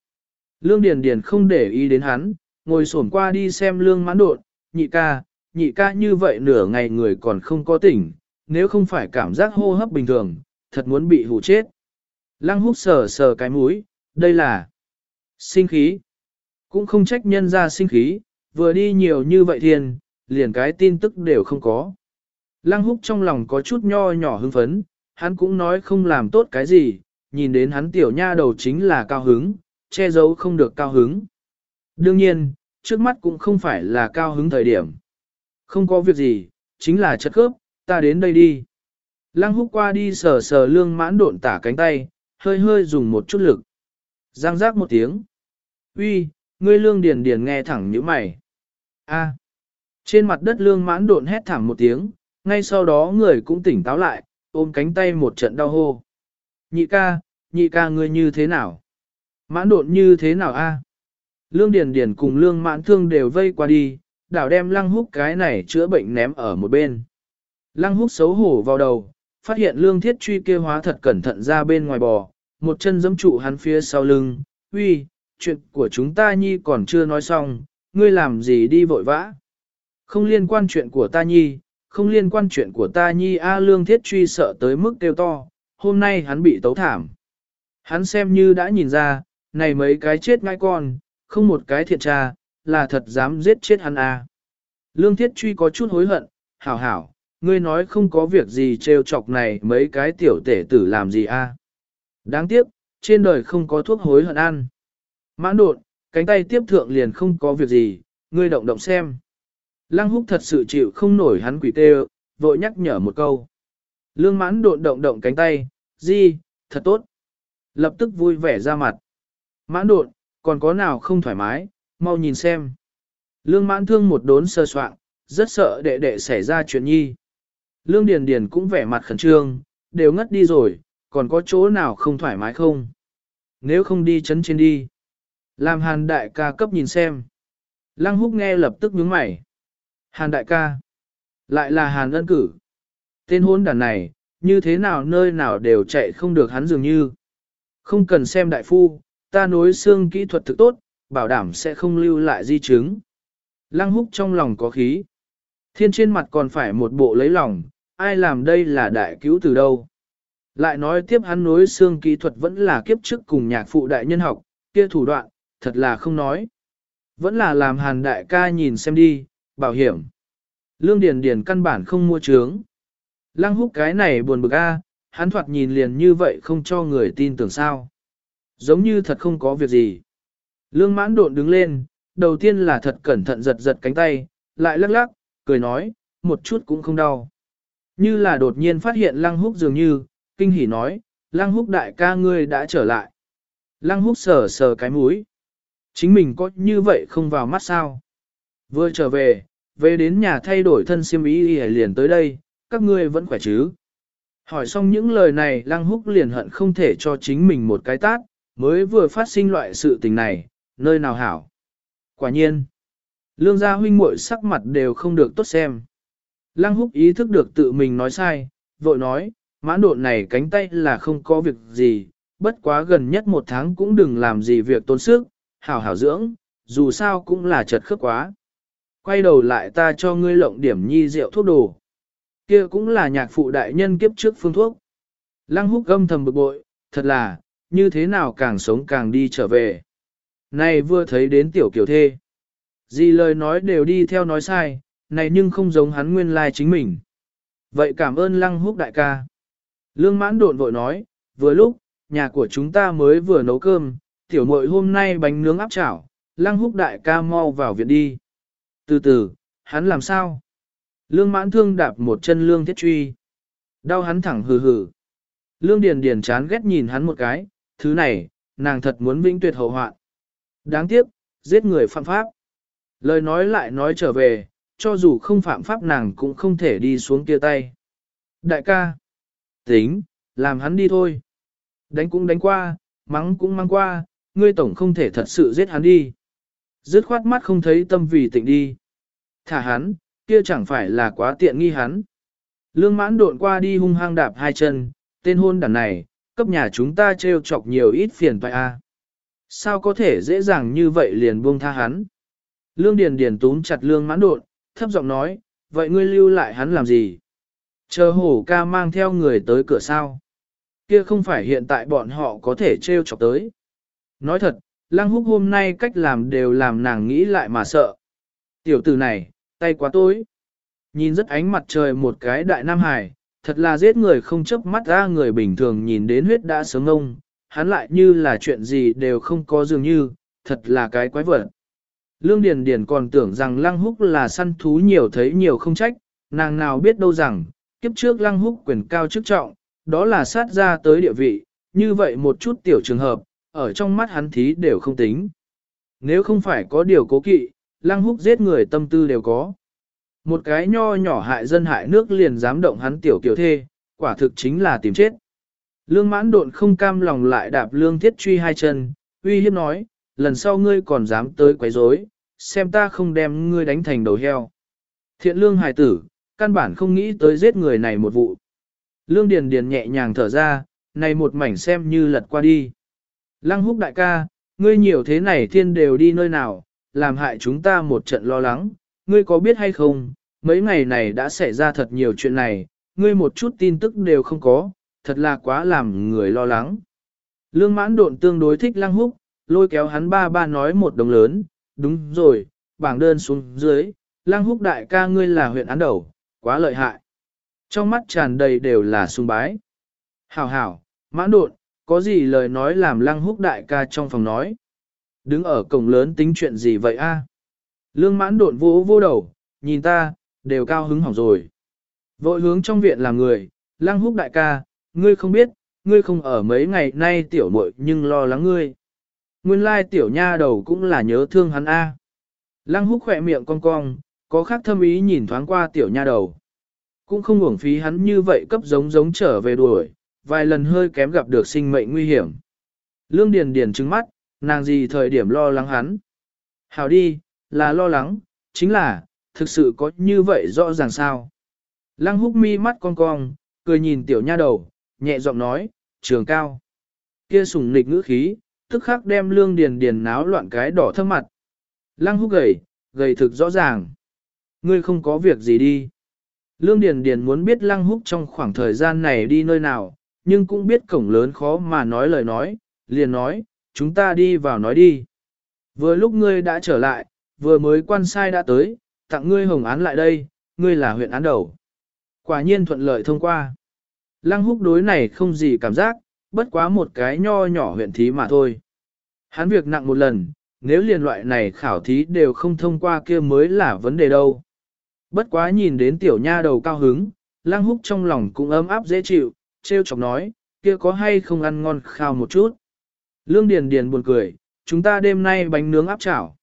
Lương Điền Điền không để ý đến hắn, ngồi xổm qua đi xem lương mãn đột, nhị ca, nhị ca như vậy nửa ngày người còn không có tỉnh, nếu không phải cảm giác hô hấp bình thường, thật muốn bị hủ chết. Lăng húc sờ sờ cái mũi, đây là sinh khí. Cũng không trách nhân ra sinh khí, vừa đi nhiều như vậy thiền, liền cái tin tức đều không có. Lăng húc trong lòng có chút nho nhỏ hưng phấn, hắn cũng nói không làm tốt cái gì, nhìn đến hắn tiểu nha đầu chính là cao hứng, che giấu không được cao hứng. Đương nhiên, trước mắt cũng không phải là cao hứng thời điểm. Không có việc gì, chính là chất khớp, ta đến đây đi. Lăng húc qua đi sờ sờ lương mãn độn tả cánh tay, hơi hơi dùng một chút lực. Giang giác một tiếng. Uy, ngươi lương điền điền nghe thẳng như mày. A. Trên mặt đất lương mãn độn hét thảm một tiếng, ngay sau đó người cũng tỉnh táo lại, ôm cánh tay một trận đau hô. Nhị ca, nhị ca ngươi như thế nào? Mãn độn như thế nào a? Lương Điền Điền cùng Lương Mãn Thương đều vây qua đi, đảo đem Lăng Húc cái này chữa bệnh ném ở một bên. Lăng Húc xấu hổ vào đầu, phát hiện Lương Thiết Truy kia hóa thật cẩn thận ra bên ngoài bò, một chân giẫm trụ hắn phía sau lưng, "Uy, chuyện của chúng ta nhi còn chưa nói xong, ngươi làm gì đi vội vã?" "Không liên quan chuyện của ta nhi, không liên quan chuyện của ta nhi A lương thiết truy sợ tới mức kêu to, hôm nay hắn bị tấu thảm. Hắn xem như đã nhìn ra, này mấy cái chết ngai con, không một cái thiện tra, là thật dám giết chết hắn A. Lương thiết truy có chút hối hận, hảo hảo, ngươi nói không có việc gì trêu chọc này mấy cái tiểu tể tử làm gì A. Đáng tiếc, trên đời không có thuốc hối hận ăn. Mãn đột, cánh tay tiếp thượng liền không có việc gì, ngươi động động xem. Lăng húc thật sự chịu không nổi hắn quỷ tê vội nhắc nhở một câu. Lương mãn đột động động cánh tay, di, thật tốt. Lập tức vui vẻ ra mặt. Mãn đột, còn có nào không thoải mái, mau nhìn xem. Lương mãn thương một đốn sơ soạn, rất sợ đệ đệ xảy ra chuyện nhi. Lương Điền Điền cũng vẻ mặt khẩn trương, đều ngất đi rồi, còn có chỗ nào không thoải mái không? Nếu không đi chấn trên đi. Làm hàn đại ca cấp nhìn xem. Lăng húc nghe lập tức nhướng mày. Hàn đại ca. Lại là hàn ân cử. Tên hôn đàn này, như thế nào nơi nào đều chạy không được hắn dường như. Không cần xem đại phu, ta nối xương kỹ thuật thực tốt, bảo đảm sẽ không lưu lại di chứng. Lăng húc trong lòng có khí. Thiên trên mặt còn phải một bộ lấy lòng, ai làm đây là đại cứu từ đâu. Lại nói tiếp hắn nối xương kỹ thuật vẫn là kiếp trước cùng nhạc phụ đại nhân học, kia thủ đoạn, thật là không nói. Vẫn là làm hàn đại ca nhìn xem đi, bảo hiểm. Lương Điền Điền căn bản không mua trướng. Lăng húc cái này buồn bực a, hắn thoạt nhìn liền như vậy không cho người tin tưởng sao. Giống như thật không có việc gì. Lương mãn độn đứng lên, đầu tiên là thật cẩn thận giật giật cánh tay, lại lắc lắc, cười nói, một chút cũng không đau. Như là đột nhiên phát hiện lăng húc dường như, kinh hỉ nói, lăng húc đại ca ngươi đã trở lại. Lăng húc sờ sờ cái mũi. Chính mình có như vậy không vào mắt sao? Vừa trở về, về đến nhà thay đổi thân siêm ý liền tới đây, các ngươi vẫn khỏe chứ? Hỏi xong những lời này lăng húc liền hận không thể cho chính mình một cái tát, mới vừa phát sinh loại sự tình này, nơi nào hảo. Quả nhiên, lương gia huynh muội sắc mặt đều không được tốt xem. Lăng húc ý thức được tự mình nói sai, vội nói, mãn độn này cánh tay là không có việc gì, bất quá gần nhất một tháng cũng đừng làm gì việc tốn sức, hảo hảo dưỡng, dù sao cũng là chật khớp quá. Quay đầu lại ta cho ngươi lộng điểm nhi rượu thuốc đồ. Kia cũng là nhạc phụ đại nhân kiếp trước phương thuốc. Lăng húc gâm thầm bực bội, thật là, như thế nào càng sống càng đi trở về. Này vừa thấy đến tiểu kiểu thê. Gì lời nói đều đi theo nói sai, này nhưng không giống hắn nguyên lai chính mình. Vậy cảm ơn lăng húc đại ca. Lương mãn độn vội nói, vừa lúc, nhà của chúng ta mới vừa nấu cơm, tiểu muội hôm nay bánh nướng áp chảo, lăng húc đại ca mau vào viện đi. Từ từ, hắn làm sao? Lương mãn thương đạp một chân lương thiết truy. Đau hắn thẳng hừ hừ. Lương điền điền chán ghét nhìn hắn một cái, thứ này, nàng thật muốn vĩnh tuyệt hậu hoạn. Đáng tiếc, giết người phạm pháp. Lời nói lại nói trở về, cho dù không phạm pháp nàng cũng không thể đi xuống kia tay. Đại ca, tính, làm hắn đi thôi. Đánh cũng đánh qua, mắng cũng mang qua, ngươi tổng không thể thật sự giết hắn đi. Dứt khoát mắt không thấy tâm vì tịnh đi. Thả hắn, kia chẳng phải là quá tiện nghi hắn. Lương mãn độn qua đi hung hăng đạp hai chân, tên hôn đàn này, cấp nhà chúng ta trêu chọc nhiều ít phiền phải a. Sao có thể dễ dàng như vậy liền buông tha hắn? Lương Điền Điền túm chặt lương mãn độn, thấp giọng nói, vậy ngươi lưu lại hắn làm gì? Chờ hổ ca mang theo người tới cửa sao? Kia không phải hiện tại bọn họ có thể trêu chọc tới. Nói thật, Lăng Húc hôm nay cách làm đều làm nàng nghĩ lại mà sợ. Tiểu tử này, tay quá tối. Nhìn rất ánh mặt trời một cái đại nam hải, thật là giết người không chớp mắt ra người bình thường nhìn đến huyết đã sớm ngông, hắn lại như là chuyện gì đều không có dường như, thật là cái quái vật. Lương Điền Điền còn tưởng rằng Lăng Húc là săn thú nhiều thấy nhiều không trách, nàng nào biết đâu rằng, kiếp trước Lăng Húc quyền cao chức trọng, đó là sát ra tới địa vị, như vậy một chút tiểu trường hợp, ở trong mắt hắn thí đều không tính. Nếu không phải có điều cố kỵ, Lăng Húc giết người tâm tư đều có. Một cái nho nhỏ hại dân hại nước liền dám động hắn tiểu kiểu thê, quả thực chính là tìm chết. Lương mãn độn không cam lòng lại đạp lương thiết truy hai chân, uy hiếp nói, lần sau ngươi còn dám tới quấy rối, xem ta không đem ngươi đánh thành đầu heo. Thiện lương hài tử, căn bản không nghĩ tới giết người này một vụ. Lương Điền Điền nhẹ nhàng thở ra, này một mảnh xem như lật qua đi. Lăng húc đại ca, ngươi nhiều thế này thiên đều đi nơi nào, làm hại chúng ta một trận lo lắng, ngươi có biết hay không, mấy ngày này đã xảy ra thật nhiều chuyện này, ngươi một chút tin tức đều không có, thật là quá làm người lo lắng. Lương mãn độn tương đối thích lăng húc, lôi kéo hắn ba ba nói một đồng lớn, đúng rồi, bảng đơn xuống dưới, lăng húc đại ca ngươi là huyện án đầu, quá lợi hại. Trong mắt tràn đầy đều là sung bái. Hảo hảo, mãn độn, có gì lời nói làm lăng húc đại ca trong phòng nói. Đứng ở cổng lớn tính chuyện gì vậy a? Lương mãn độn vô vô đầu, nhìn ta, đều cao hứng hỏng rồi. Vội hướng trong viện làm người, lăng húc đại ca, ngươi không biết, ngươi không ở mấy ngày nay tiểu muội nhưng lo lắng ngươi. Nguyên lai tiểu nha đầu cũng là nhớ thương hắn a. Lăng húc khỏe miệng cong cong, có khác thâm ý nhìn thoáng qua tiểu nha đầu. Cũng không uổng phí hắn như vậy cấp giống giống trở về đuổi, vài lần hơi kém gặp được sinh mệnh nguy hiểm. Lương Điền Điền trừng mắt, nàng gì thời điểm lo lắng hắn. Hảo đi, là lo lắng, chính là, thực sự có như vậy rõ ràng sao. Lăng húc mi mắt cong cong, cười nhìn tiểu nha đầu, nhẹ giọng nói, trường cao. Kia sùng nịch ngữ khí, tức khắc đem lương điền điền náo loạn cái đỏ thâm mặt. Lăng húc gầy, gầy thực rõ ràng. Ngươi không có việc gì đi. Lương Điền Điền muốn biết Lăng Húc trong khoảng thời gian này đi nơi nào, nhưng cũng biết cổng lớn khó mà nói lời nói, liền nói, chúng ta đi vào nói đi. Vừa lúc ngươi đã trở lại, vừa mới quan sai đã tới, tặng ngươi hồng án lại đây, ngươi là huyện án đầu. Quả nhiên thuận lợi thông qua. Lăng húc đối này không gì cảm giác, bất quá một cái nho nhỏ huyện thí mà thôi. Hắn việc nặng một lần, nếu liền loại này khảo thí đều không thông qua kia mới là vấn đề đâu. Bất quá nhìn đến tiểu nha đầu cao hứng, lăng húc trong lòng cũng ấm áp dễ chịu, treo chọc nói, kia có hay không ăn ngon khao một chút. Lương Điền Điền buồn cười, chúng ta đêm nay bánh nướng áp chảo.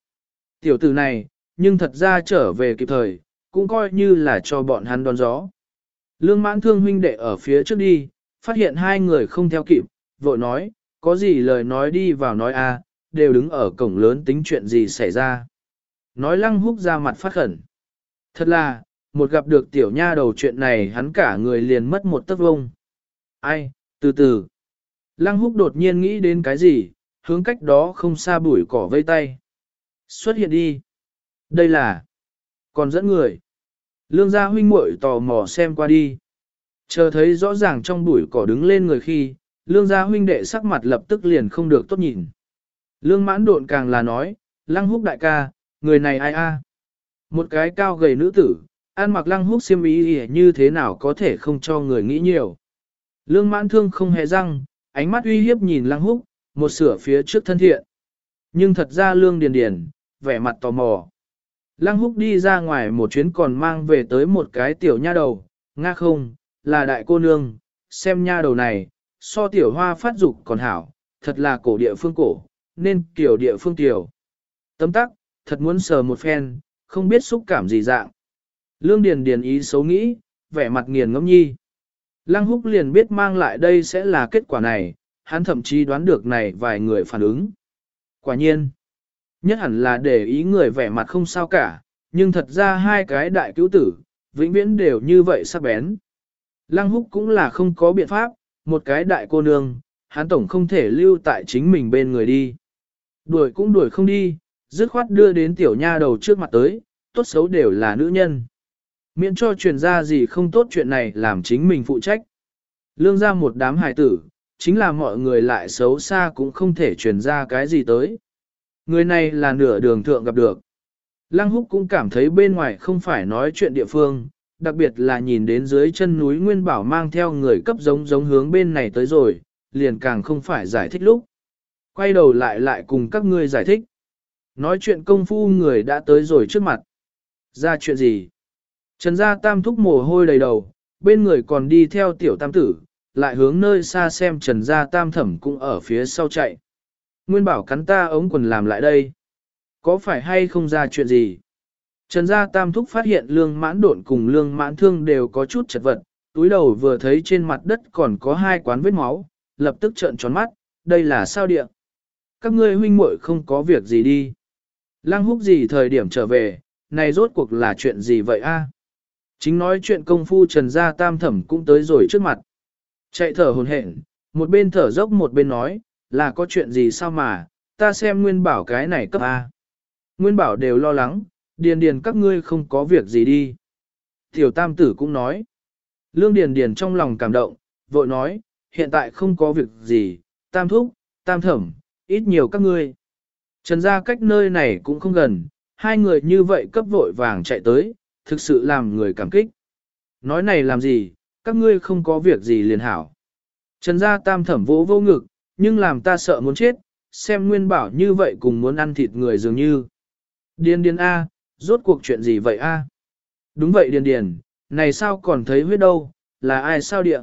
Tiểu tử này, nhưng thật ra trở về kịp thời, cũng coi như là cho bọn hắn đón gió. Lương mãn thương huynh đệ ở phía trước đi, phát hiện hai người không theo kịp, vội nói, có gì lời nói đi vào nói a, đều đứng ở cổng lớn tính chuyện gì xảy ra. Nói lăng húc ra mặt phát khẩn. Thật là, một gặp được tiểu nha đầu chuyện này hắn cả người liền mất một tấc vông. Ai, từ từ. Lăng húc đột nhiên nghĩ đến cái gì, hướng cách đó không xa bụi cỏ vây tay. Xuất hiện đi. Đây là, còn dẫn người. Lương gia huynh muội tò mò xem qua đi. Chờ thấy rõ ràng trong bụi cỏ đứng lên người khi, lương gia huynh đệ sắc mặt lập tức liền không được tốt nhìn. Lương mãn độn càng là nói, lăng húc đại ca, người này ai a? Một cái cao gầy nữ tử, ăn mặc lăng húc xiêm ý như thế nào có thể không cho người nghĩ nhiều. Lương mãn thương không hề răng, ánh mắt uy hiếp nhìn lăng húc, một sửa phía trước thân thiện. Nhưng thật ra lương điền điền, vẻ mặt tò mò. Lăng húc đi ra ngoài một chuyến còn mang về tới một cái tiểu nha đầu, nga không, là đại cô nương, xem nha đầu này, so tiểu hoa phát dục còn hảo, thật là cổ địa phương cổ, nên kiểu địa phương tiểu. Tấm tắc, thật muốn sờ một phen, không biết xúc cảm gì dạng. Lương Điền Điền ý xấu nghĩ, vẻ mặt nghiền ngẫm nhi. Lăng húc liền biết mang lại đây sẽ là kết quả này, hắn thậm chí đoán được này vài người phản ứng. Quả nhiên, nhất hẳn là để ý người vẻ mặt không sao cả, nhưng thật ra hai cái đại cứu tử, vĩnh viễn đều như vậy sắc bén. Lăng húc cũng là không có biện pháp, một cái đại cô nương, hắn tổng không thể lưu tại chính mình bên người đi. Đuổi cũng đuổi không đi, dứt khoát đưa đến tiểu nha đầu trước mặt tới, tốt xấu đều là nữ nhân. Miễn cho truyền ra gì không tốt chuyện này làm chính mình phụ trách. Lương ra một đám hài tử, chính là mọi người lại xấu xa cũng không thể truyền ra cái gì tới. Người này là nửa đường thượng gặp được. Lăng húc cũng cảm thấy bên ngoài không phải nói chuyện địa phương, đặc biệt là nhìn đến dưới chân núi Nguyên Bảo mang theo người cấp giống giống hướng bên này tới rồi, liền càng không phải giải thích lúc. Quay đầu lại lại cùng các ngươi giải thích. Nói chuyện công phu người đã tới rồi trước mặt. Ra chuyện gì? Trần gia tam thúc mồ hôi đầy đầu, bên người còn đi theo tiểu tam tử, lại hướng nơi xa xem trần gia tam thẩm cũng ở phía sau chạy. Nguyên bảo cắn ta ống quần làm lại đây. Có phải hay không ra chuyện gì? Trần gia tam thúc phát hiện lương mãn độn cùng lương mãn thương đều có chút chật vật, túi đầu vừa thấy trên mặt đất còn có hai quán vết máu, lập tức trợn tròn mắt, đây là sao địa? Các ngươi huynh muội không có việc gì đi. Lăng húc gì thời điểm trở về, này rốt cuộc là chuyện gì vậy a? Chính nói chuyện công phu trần gia tam thẩm cũng tới rồi trước mặt. Chạy thở hồn hển, một bên thở dốc một bên nói, là có chuyện gì sao mà, ta xem nguyên bảo cái này cấp A. Nguyên bảo đều lo lắng, điền điền các ngươi không có việc gì đi. Tiểu tam tử cũng nói. Lương Điền Điền trong lòng cảm động, vội nói, hiện tại không có việc gì, tam thúc, tam thẩm, ít nhiều các ngươi. Trần gia cách nơi này cũng không gần, hai người như vậy cấp vội vàng chạy tới, thực sự làm người cảm kích. Nói này làm gì, các ngươi không có việc gì liền hảo. Trần gia tam thẩm vỗ vô ngực, nhưng làm ta sợ muốn chết, xem nguyên bảo như vậy cùng muốn ăn thịt người dường như. Điền điền A, rốt cuộc chuyện gì vậy A? Đúng vậy điền điền, này sao còn thấy huyết đâu, là ai sao địa?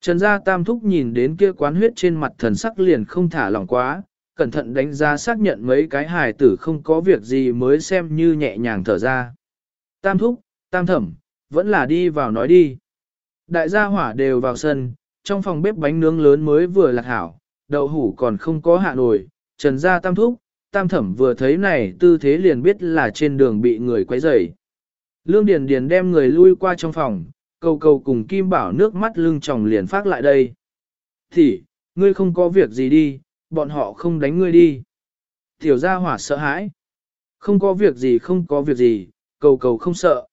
Trần gia tam thúc nhìn đến kia quán huyết trên mặt thần sắc liền không thả lỏng quá, cẩn thận đánh giá xác nhận mấy cái hài tử không có việc gì mới xem như nhẹ nhàng thở ra. Tam thúc, tam thẩm, vẫn là đi vào nói đi. Đại gia hỏa đều vào sân, trong phòng bếp bánh nướng lớn mới vừa lạc hảo, đậu hủ còn không có hạ nổi, trần gia tam thúc, tam thẩm vừa thấy này tư thế liền biết là trên đường bị người quấy rầy. Lương Điền Điền đem người lui qua trong phòng, cầu cầu cùng Kim Bảo nước mắt lưng tròng liền phát lại đây. Thì, ngươi không có việc gì đi, bọn họ không đánh ngươi đi. Tiểu gia hỏa sợ hãi. Không có việc gì không có việc gì, cầu cầu không sợ.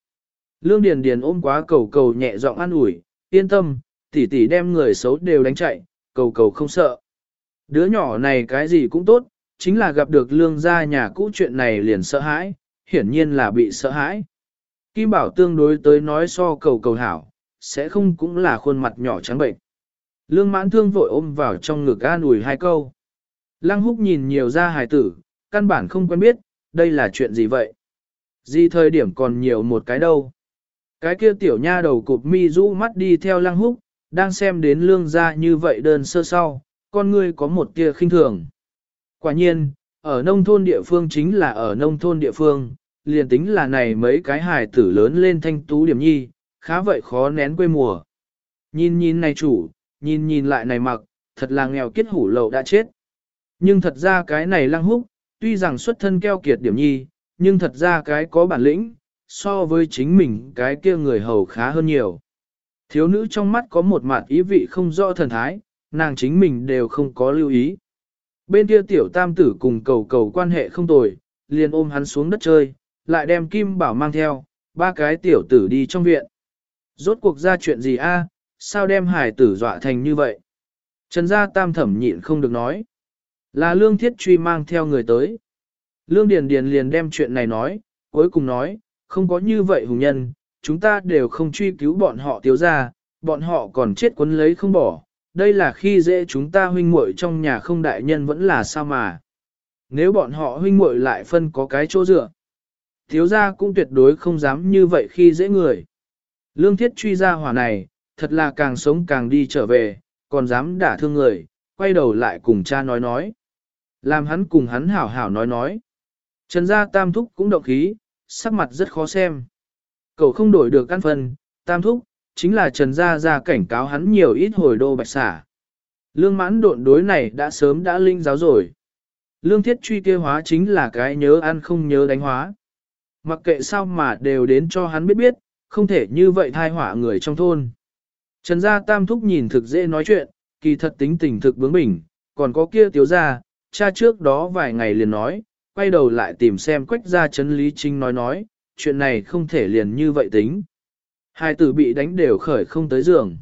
Lương Điền Điền ôm quá cầu cầu nhẹ giọng an ủi, yên tâm, tỷ tỷ đem người xấu đều đánh chạy, cầu cầu không sợ. Đứa nhỏ này cái gì cũng tốt, chính là gặp được lương gia nhà cũ chuyện này liền sợ hãi, hiển nhiên là bị sợ hãi. Kim Bảo tương đối tới nói so cầu cầu hảo, sẽ không cũng là khuôn mặt nhỏ trắng bệnh. Lương mãn thương vội ôm vào trong ngực an ủi hai câu. Lăng húc nhìn nhiều ra hài tử, căn bản không quen biết, đây là chuyện gì vậy? Gì thời điểm còn nhiều một cái đâu? Cái kia tiểu nha đầu cụp mi rũ mắt đi theo lăng húc, đang xem đến lương gia như vậy đơn sơ sau, con ngươi có một tia khinh thường. Quả nhiên, ở nông thôn địa phương chính là ở nông thôn địa phương, liền tính là này mấy cái hài tử lớn lên thanh tú điểm nhi, khá vậy khó nén quê mùa. Nhìn nhìn này chủ, nhìn nhìn lại này mặc, thật là nghèo kiết hủ lậu đã chết. Nhưng thật ra cái này lăng húc, tuy rằng xuất thân keo kiệt điểm nhi, nhưng thật ra cái có bản lĩnh, so với chính mình cái kia người hầu khá hơn nhiều. Thiếu nữ trong mắt có một mặt ý vị không rõ thần thái, nàng chính mình đều không có lưu ý. Bên kia tiểu tam tử cùng cầu cầu quan hệ không tồi, liền ôm hắn xuống đất chơi, lại đem kim bảo mang theo, ba cái tiểu tử đi trong viện. Rốt cuộc ra chuyện gì a? sao đem hải tử dọa thành như vậy? Trần gia tam thẩm nhịn không được nói. Là lương thiết truy mang theo người tới. Lương Điền Điền liền đem chuyện này nói, cuối cùng nói, không có như vậy hùng nhân, chúng ta đều không truy cứu bọn họ thiếu ra, bọn họ còn chết quấn lấy không bỏ, đây là khi dễ chúng ta huynh muội trong nhà không đại nhân vẫn là sao mà. Nếu bọn họ huynh muội lại phân có cái chỗ dựa, thiếu gia cũng tuyệt đối không dám như vậy khi dễ người. Lương thiết truy ra hỏa này, thật là càng sống càng đi trở về, còn dám đả thương người, quay đầu lại cùng cha nói nói. Làm hắn cùng hắn hảo hảo nói nói. Trần gia tam thúc cũng động khí, sắc mặt rất khó xem. Cậu không đổi được căn phần, tam thúc, chính là Trần gia ra cảnh cáo hắn nhiều ít hồi đô bạch xả. Lương mãn độn đối này đã sớm đã linh giáo rồi. Lương thiết truy kêu hóa chính là cái nhớ ăn không nhớ đánh hóa. Mặc kệ sao mà đều đến cho hắn biết biết, không thể như vậy thai họa người trong thôn. Trần gia tam thúc nhìn thực dễ nói chuyện, kỳ thật tính tình thực bướng bỉnh, còn có kia tiểu gia, cha trước đó vài ngày liền nói, quay đầu lại tìm xem quách gia chấn lý trinh nói nói, chuyện này không thể liền như vậy tính. Hai tử bị đánh đều khởi không tới giường.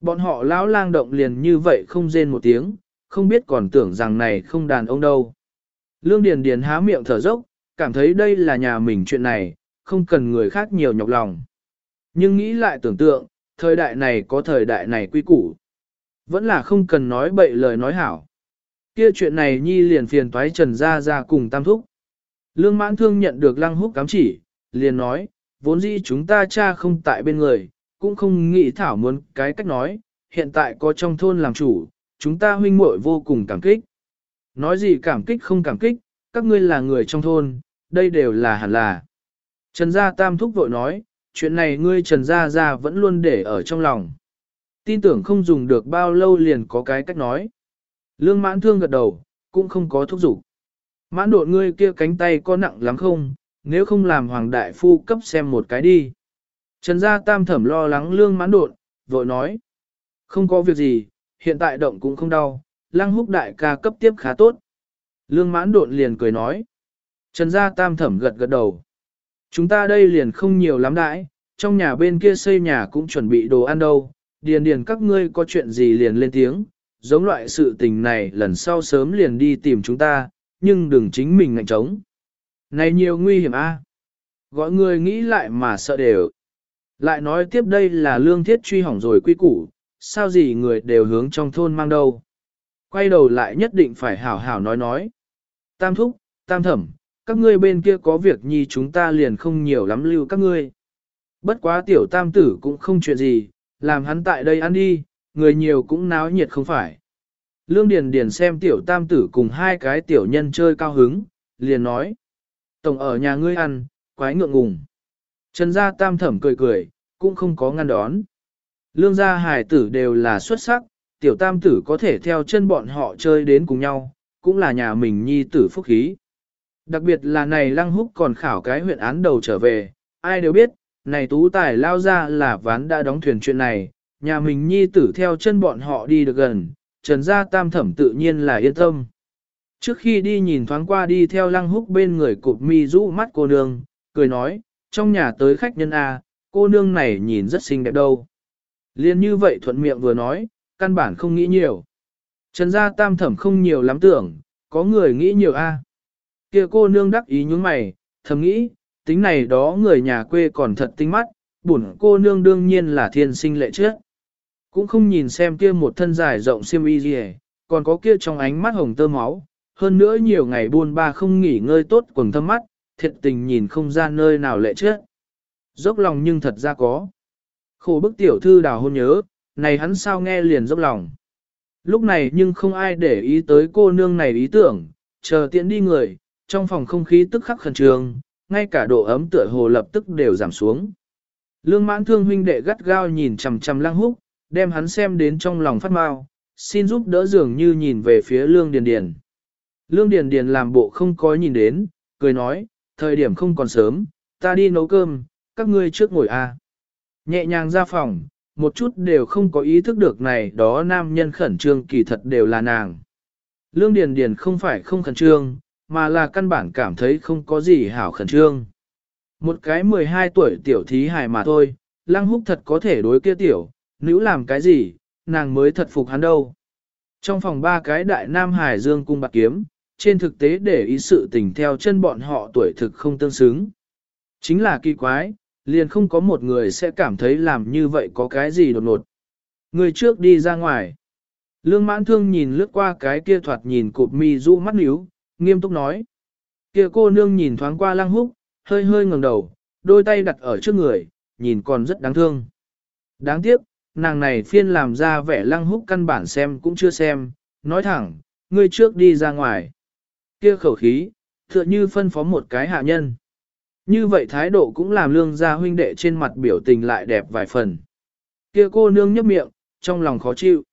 Bọn họ lão lang động liền như vậy không rên một tiếng, không biết còn tưởng rằng này không đàn ông đâu. Lương Điền Điền há miệng thở dốc, cảm thấy đây là nhà mình chuyện này, không cần người khác nhiều nhọc lòng. Nhưng nghĩ lại tưởng tượng, thời đại này có thời đại này quy củ. Vẫn là không cần nói bậy lời nói hảo. Kia chuyện này nhi liền phiền toái trần ra ra cùng tam thúc. Lương mãn thương nhận được lăng húc cám chỉ, liền nói, vốn dĩ chúng ta cha không tại bên người, cũng không nghĩ thảo muốn cái cách nói, hiện tại có trong thôn làm chủ, chúng ta huynh muội vô cùng cảm kích. Nói gì cảm kích không cảm kích, các ngươi là người trong thôn, đây đều là hẳn là. Trần Gia Tam Thúc vội nói, chuyện này ngươi Trần Gia Gia vẫn luôn để ở trong lòng. Tin tưởng không dùng được bao lâu liền có cái cách nói. Lương mãn thương gật đầu, cũng không có thúc giục. Mãn đột ngươi kia cánh tay có nặng lắm không, nếu không làm hoàng đại phu cấp xem một cái đi. Trần gia tam thẩm lo lắng lương mãn đột, vội nói. Không có việc gì, hiện tại động cũng không đau, lăng húc đại ca cấp tiếp khá tốt. Lương mãn đột liền cười nói. Trần gia tam thẩm gật gật đầu. Chúng ta đây liền không nhiều lắm đãi, trong nhà bên kia xây nhà cũng chuẩn bị đồ ăn đâu, điền điền các ngươi có chuyện gì liền lên tiếng, giống loại sự tình này lần sau sớm liền đi tìm chúng ta, nhưng đừng chính mình ngạnh trống. Này nhiều nguy hiểm a. Gọi người nghĩ lại mà sợ đều. Lại nói tiếp đây là lương thiết truy hỏng rồi quy củ, sao gì người đều hướng trong thôn mang đâu. Quay đầu lại nhất định phải hảo hảo nói nói. Tam thúc, tam thẩm, các ngươi bên kia có việc nhi chúng ta liền không nhiều lắm lưu các ngươi. Bất quá tiểu tam tử cũng không chuyện gì, làm hắn tại đây ăn đi, người nhiều cũng náo nhiệt không phải. Lương Điền Điền xem tiểu tam tử cùng hai cái tiểu nhân chơi cao hứng, liền nói. Tổng ở nhà ngươi ăn, quái ngượng ngùng. Trần gia tam thẩm cười cười, cũng không có ngăn đón. Lương gia hài tử đều là xuất sắc, tiểu tam tử có thể theo chân bọn họ chơi đến cùng nhau, cũng là nhà mình nhi tử phúc khí. Đặc biệt là này lăng húc còn khảo cái huyện án đầu trở về, ai đều biết, này tú tài lao ra là ván đã đóng thuyền chuyện này, nhà mình nhi tử theo chân bọn họ đi được gần, trần gia tam thẩm tự nhiên là yên tâm. Trước khi đi nhìn thoáng qua đi theo lăng húc bên người cụp mi rũ mắt cô nương, cười nói, trong nhà tới khách nhân A, cô nương này nhìn rất xinh đẹp đâu. Liên như vậy thuận miệng vừa nói, căn bản không nghĩ nhiều. Trần gia tam thẩm không nhiều lắm tưởng, có người nghĩ nhiều A. kia cô nương đắc ý nhướng mày, thầm nghĩ, tính này đó người nhà quê còn thật tinh mắt, bổn cô nương đương nhiên là thiên sinh lệ trước. Cũng không nhìn xem kia một thân dài rộng xiêm y gì còn có kia trong ánh mắt hồng tơ máu, hơn nữa nhiều ngày buôn ba không nghỉ ngơi tốt quần thâm mắt, thiệt tình nhìn không ra nơi nào lệ trước. Dốc lòng nhưng thật ra có. Khổ bức tiểu thư đào hôn nhớ, này hắn sao nghe liền dốc lòng. Lúc này nhưng không ai để ý tới cô nương này ý tưởng, chờ tiện đi người, trong phòng không khí tức khắc khẩn trương, ngay cả độ ấm tựa hồ lập tức đều giảm xuống. Lương mãn thương huynh đệ gắt gao nhìn chằm chằm lang húc, đem hắn xem đến trong lòng phát mau, xin giúp đỡ dường như nhìn về phía lương điền điền. Lương điền điền làm bộ không có nhìn đến, cười nói, thời điểm không còn sớm, ta đi nấu cơm, các ngươi trước ngồi a. Nhẹ nhàng ra phòng, một chút đều không có ý thức được này đó nam nhân khẩn trương kỳ thật đều là nàng. Lương Điền Điền không phải không khẩn trương, mà là căn bản cảm thấy không có gì hảo khẩn trương. Một cái 12 tuổi tiểu thí hài mà thôi, lăng húc thật có thể đối kia tiểu, nữ làm cái gì, nàng mới thật phục hắn đâu. Trong phòng ba cái đại nam hải dương cung bạc kiếm, trên thực tế để ý sự tình theo chân bọn họ tuổi thực không tương xứng. Chính là kỳ quái, liền không có một người sẽ cảm thấy làm như vậy có cái gì đột ngột. Người trước đi ra ngoài. Lương mãn thương nhìn lướt qua cái kia thoạt nhìn cụp mi rũ mắt níu, nghiêm túc nói. Kia cô nương nhìn thoáng qua lang húc, hơi hơi ngẩng đầu, đôi tay đặt ở trước người, nhìn còn rất đáng thương. Đáng tiếc, nàng này phiên làm ra vẻ lăng húc căn bản xem cũng chưa xem, nói thẳng, ngươi trước đi ra ngoài. Kia khẩu khí, tựa như phân phó một cái hạ nhân. Như vậy thái độ cũng làm lương gia huynh đệ trên mặt biểu tình lại đẹp vài phần. Kia cô nương nhấp miệng, trong lòng khó chịu.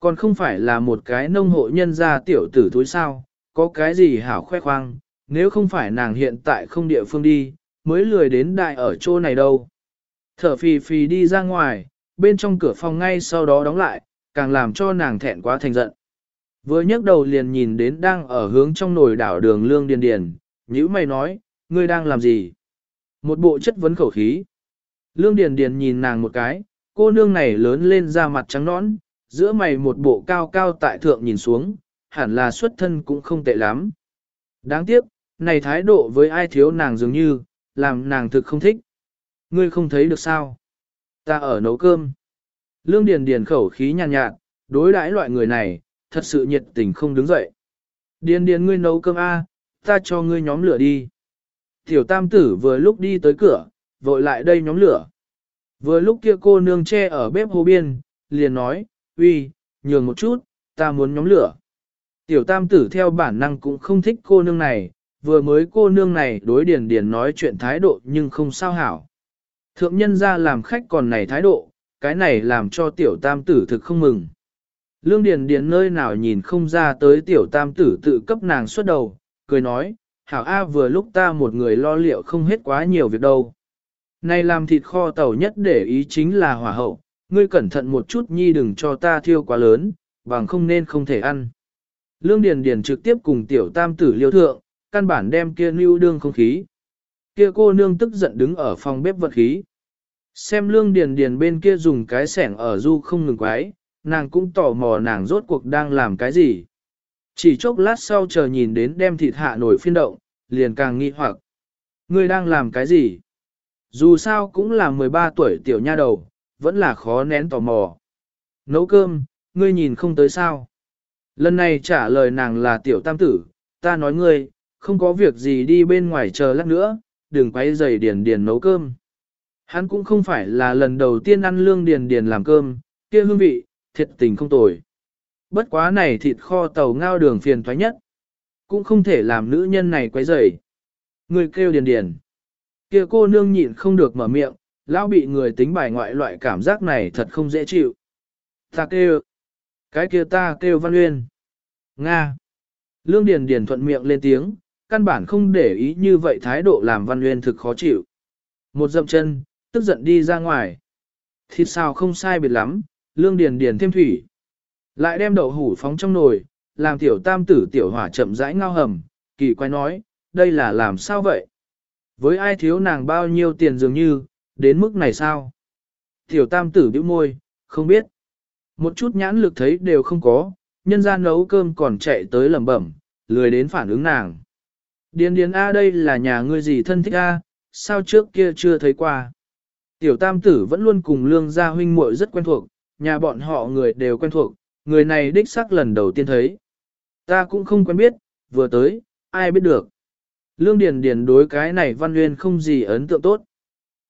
Còn không phải là một cái nông hộ nhân gia tiểu tử túi sao, có cái gì hảo khoe khoang, nếu không phải nàng hiện tại không địa phương đi, mới lười đến đại ở chỗ này đâu. Thở phì phì đi ra ngoài, bên trong cửa phòng ngay sau đó đóng lại, càng làm cho nàng thẹn quá thành giận. Vừa nhấc đầu liền nhìn đến đang ở hướng trong nồi đảo đường lương điền điền, nhữ mày nói, ngươi đang làm gì? Một bộ chất vấn khẩu khí. Lương điền điền nhìn nàng một cái, cô nương này lớn lên da mặt trắng nõn, giữa mày một bộ cao cao tại thượng nhìn xuống, hẳn là xuất thân cũng không tệ lắm. Đáng tiếc, này thái độ với ai thiếu nàng dường như, làm nàng thực không thích. Ngươi không thấy được sao? Ta ở nấu cơm. Lương Điền Điền khẩu khí nhàn nhạt, nhạt, đối đãi loại người này, thật sự nhiệt tình không đứng dậy. Điền Điền ngươi nấu cơm a, ta cho ngươi nhóm lửa đi. Tiểu tam tử vừa lúc đi tới cửa, vội lại đây nhóm lửa. Vừa lúc kia cô nương che ở bếp hồ biên, liền nói, uy, nhường một chút, ta muốn nhóm lửa. Tiểu tam tử theo bản năng cũng không thích cô nương này, vừa mới cô nương này đối điền điền nói chuyện thái độ nhưng không sao hảo. Thượng nhân ra làm khách còn này thái độ, cái này làm cho tiểu tam tử thực không mừng. Lương điền điền nơi nào nhìn không ra tới tiểu tam tử tự cấp nàng xuất đầu, cười nói, hảo A vừa lúc ta một người lo liệu không hết quá nhiều việc đâu. Này làm thịt kho tàu nhất để ý chính là hỏa hậu, ngươi cẩn thận một chút nhi đừng cho ta thiêu quá lớn, bằng không nên không thể ăn. Lương Điền Điền trực tiếp cùng tiểu tam tử liêu thượng, căn bản đem kia lưu đương không khí. Kia cô nương tức giận đứng ở phòng bếp vật khí. Xem lương điền điền bên kia dùng cái sẻng ở du không ngừng quái, nàng cũng tò mò nàng rốt cuộc đang làm cái gì. Chỉ chốc lát sau chờ nhìn đến đem thịt hạ nổi phiên động, liền càng nghi hoặc. Ngươi đang làm cái gì? Dù sao cũng là 13 tuổi tiểu nha đầu, vẫn là khó nén tò mò. Nấu cơm, ngươi nhìn không tới sao? Lần này trả lời nàng là tiểu tam tử, ta nói ngươi, không có việc gì đi bên ngoài chờ lát nữa, đừng quấy giày điền điền nấu cơm. Hắn cũng không phải là lần đầu tiên ăn lương điền điền làm cơm, kia hương vị, thiệt tình không tồi. Bất quá này thịt kho tàu ngao đường phiền thoái nhất. Cũng không thể làm nữ nhân này quấy rầy. Người kêu điền điền. kia cô nương nhịn không được mở miệng, lão bị người tính bài ngoại loại cảm giác này thật không dễ chịu. Ta kêu. Cái kia ta kêu Văn Uyên. Nga. Lương Điền Điền thuận miệng lên tiếng, căn bản không để ý như vậy thái độ làm Văn nguyên thực khó chịu. Một dậm chân, tức giận đi ra ngoài. Thịt xào không sai biệt lắm, Lương Điền Điền thêm thủy. Lại đem đậu hủ phóng trong nồi, làm tiểu tam tử tiểu hỏa chậm rãi ngao hầm, kỳ quái nói, đây là làm sao vậy? Với ai thiếu nàng bao nhiêu tiền dường như, đến mức này sao? Tiểu tam tử bĩu môi, không biết. Một chút nhãn lực thấy đều không có, nhân ra nấu cơm còn chạy tới lẩm bẩm, lười đến phản ứng nàng. Điền điền A đây là nhà ngươi gì thân thích A, sao trước kia chưa thấy qua. Tiểu tam tử vẫn luôn cùng lương gia huynh muội rất quen thuộc, nhà bọn họ người đều quen thuộc, người này đích xác lần đầu tiên thấy. Ta cũng không quen biết, vừa tới, ai biết được. Lương Điền Điền đối cái này văn nguyên không gì ấn tượng tốt.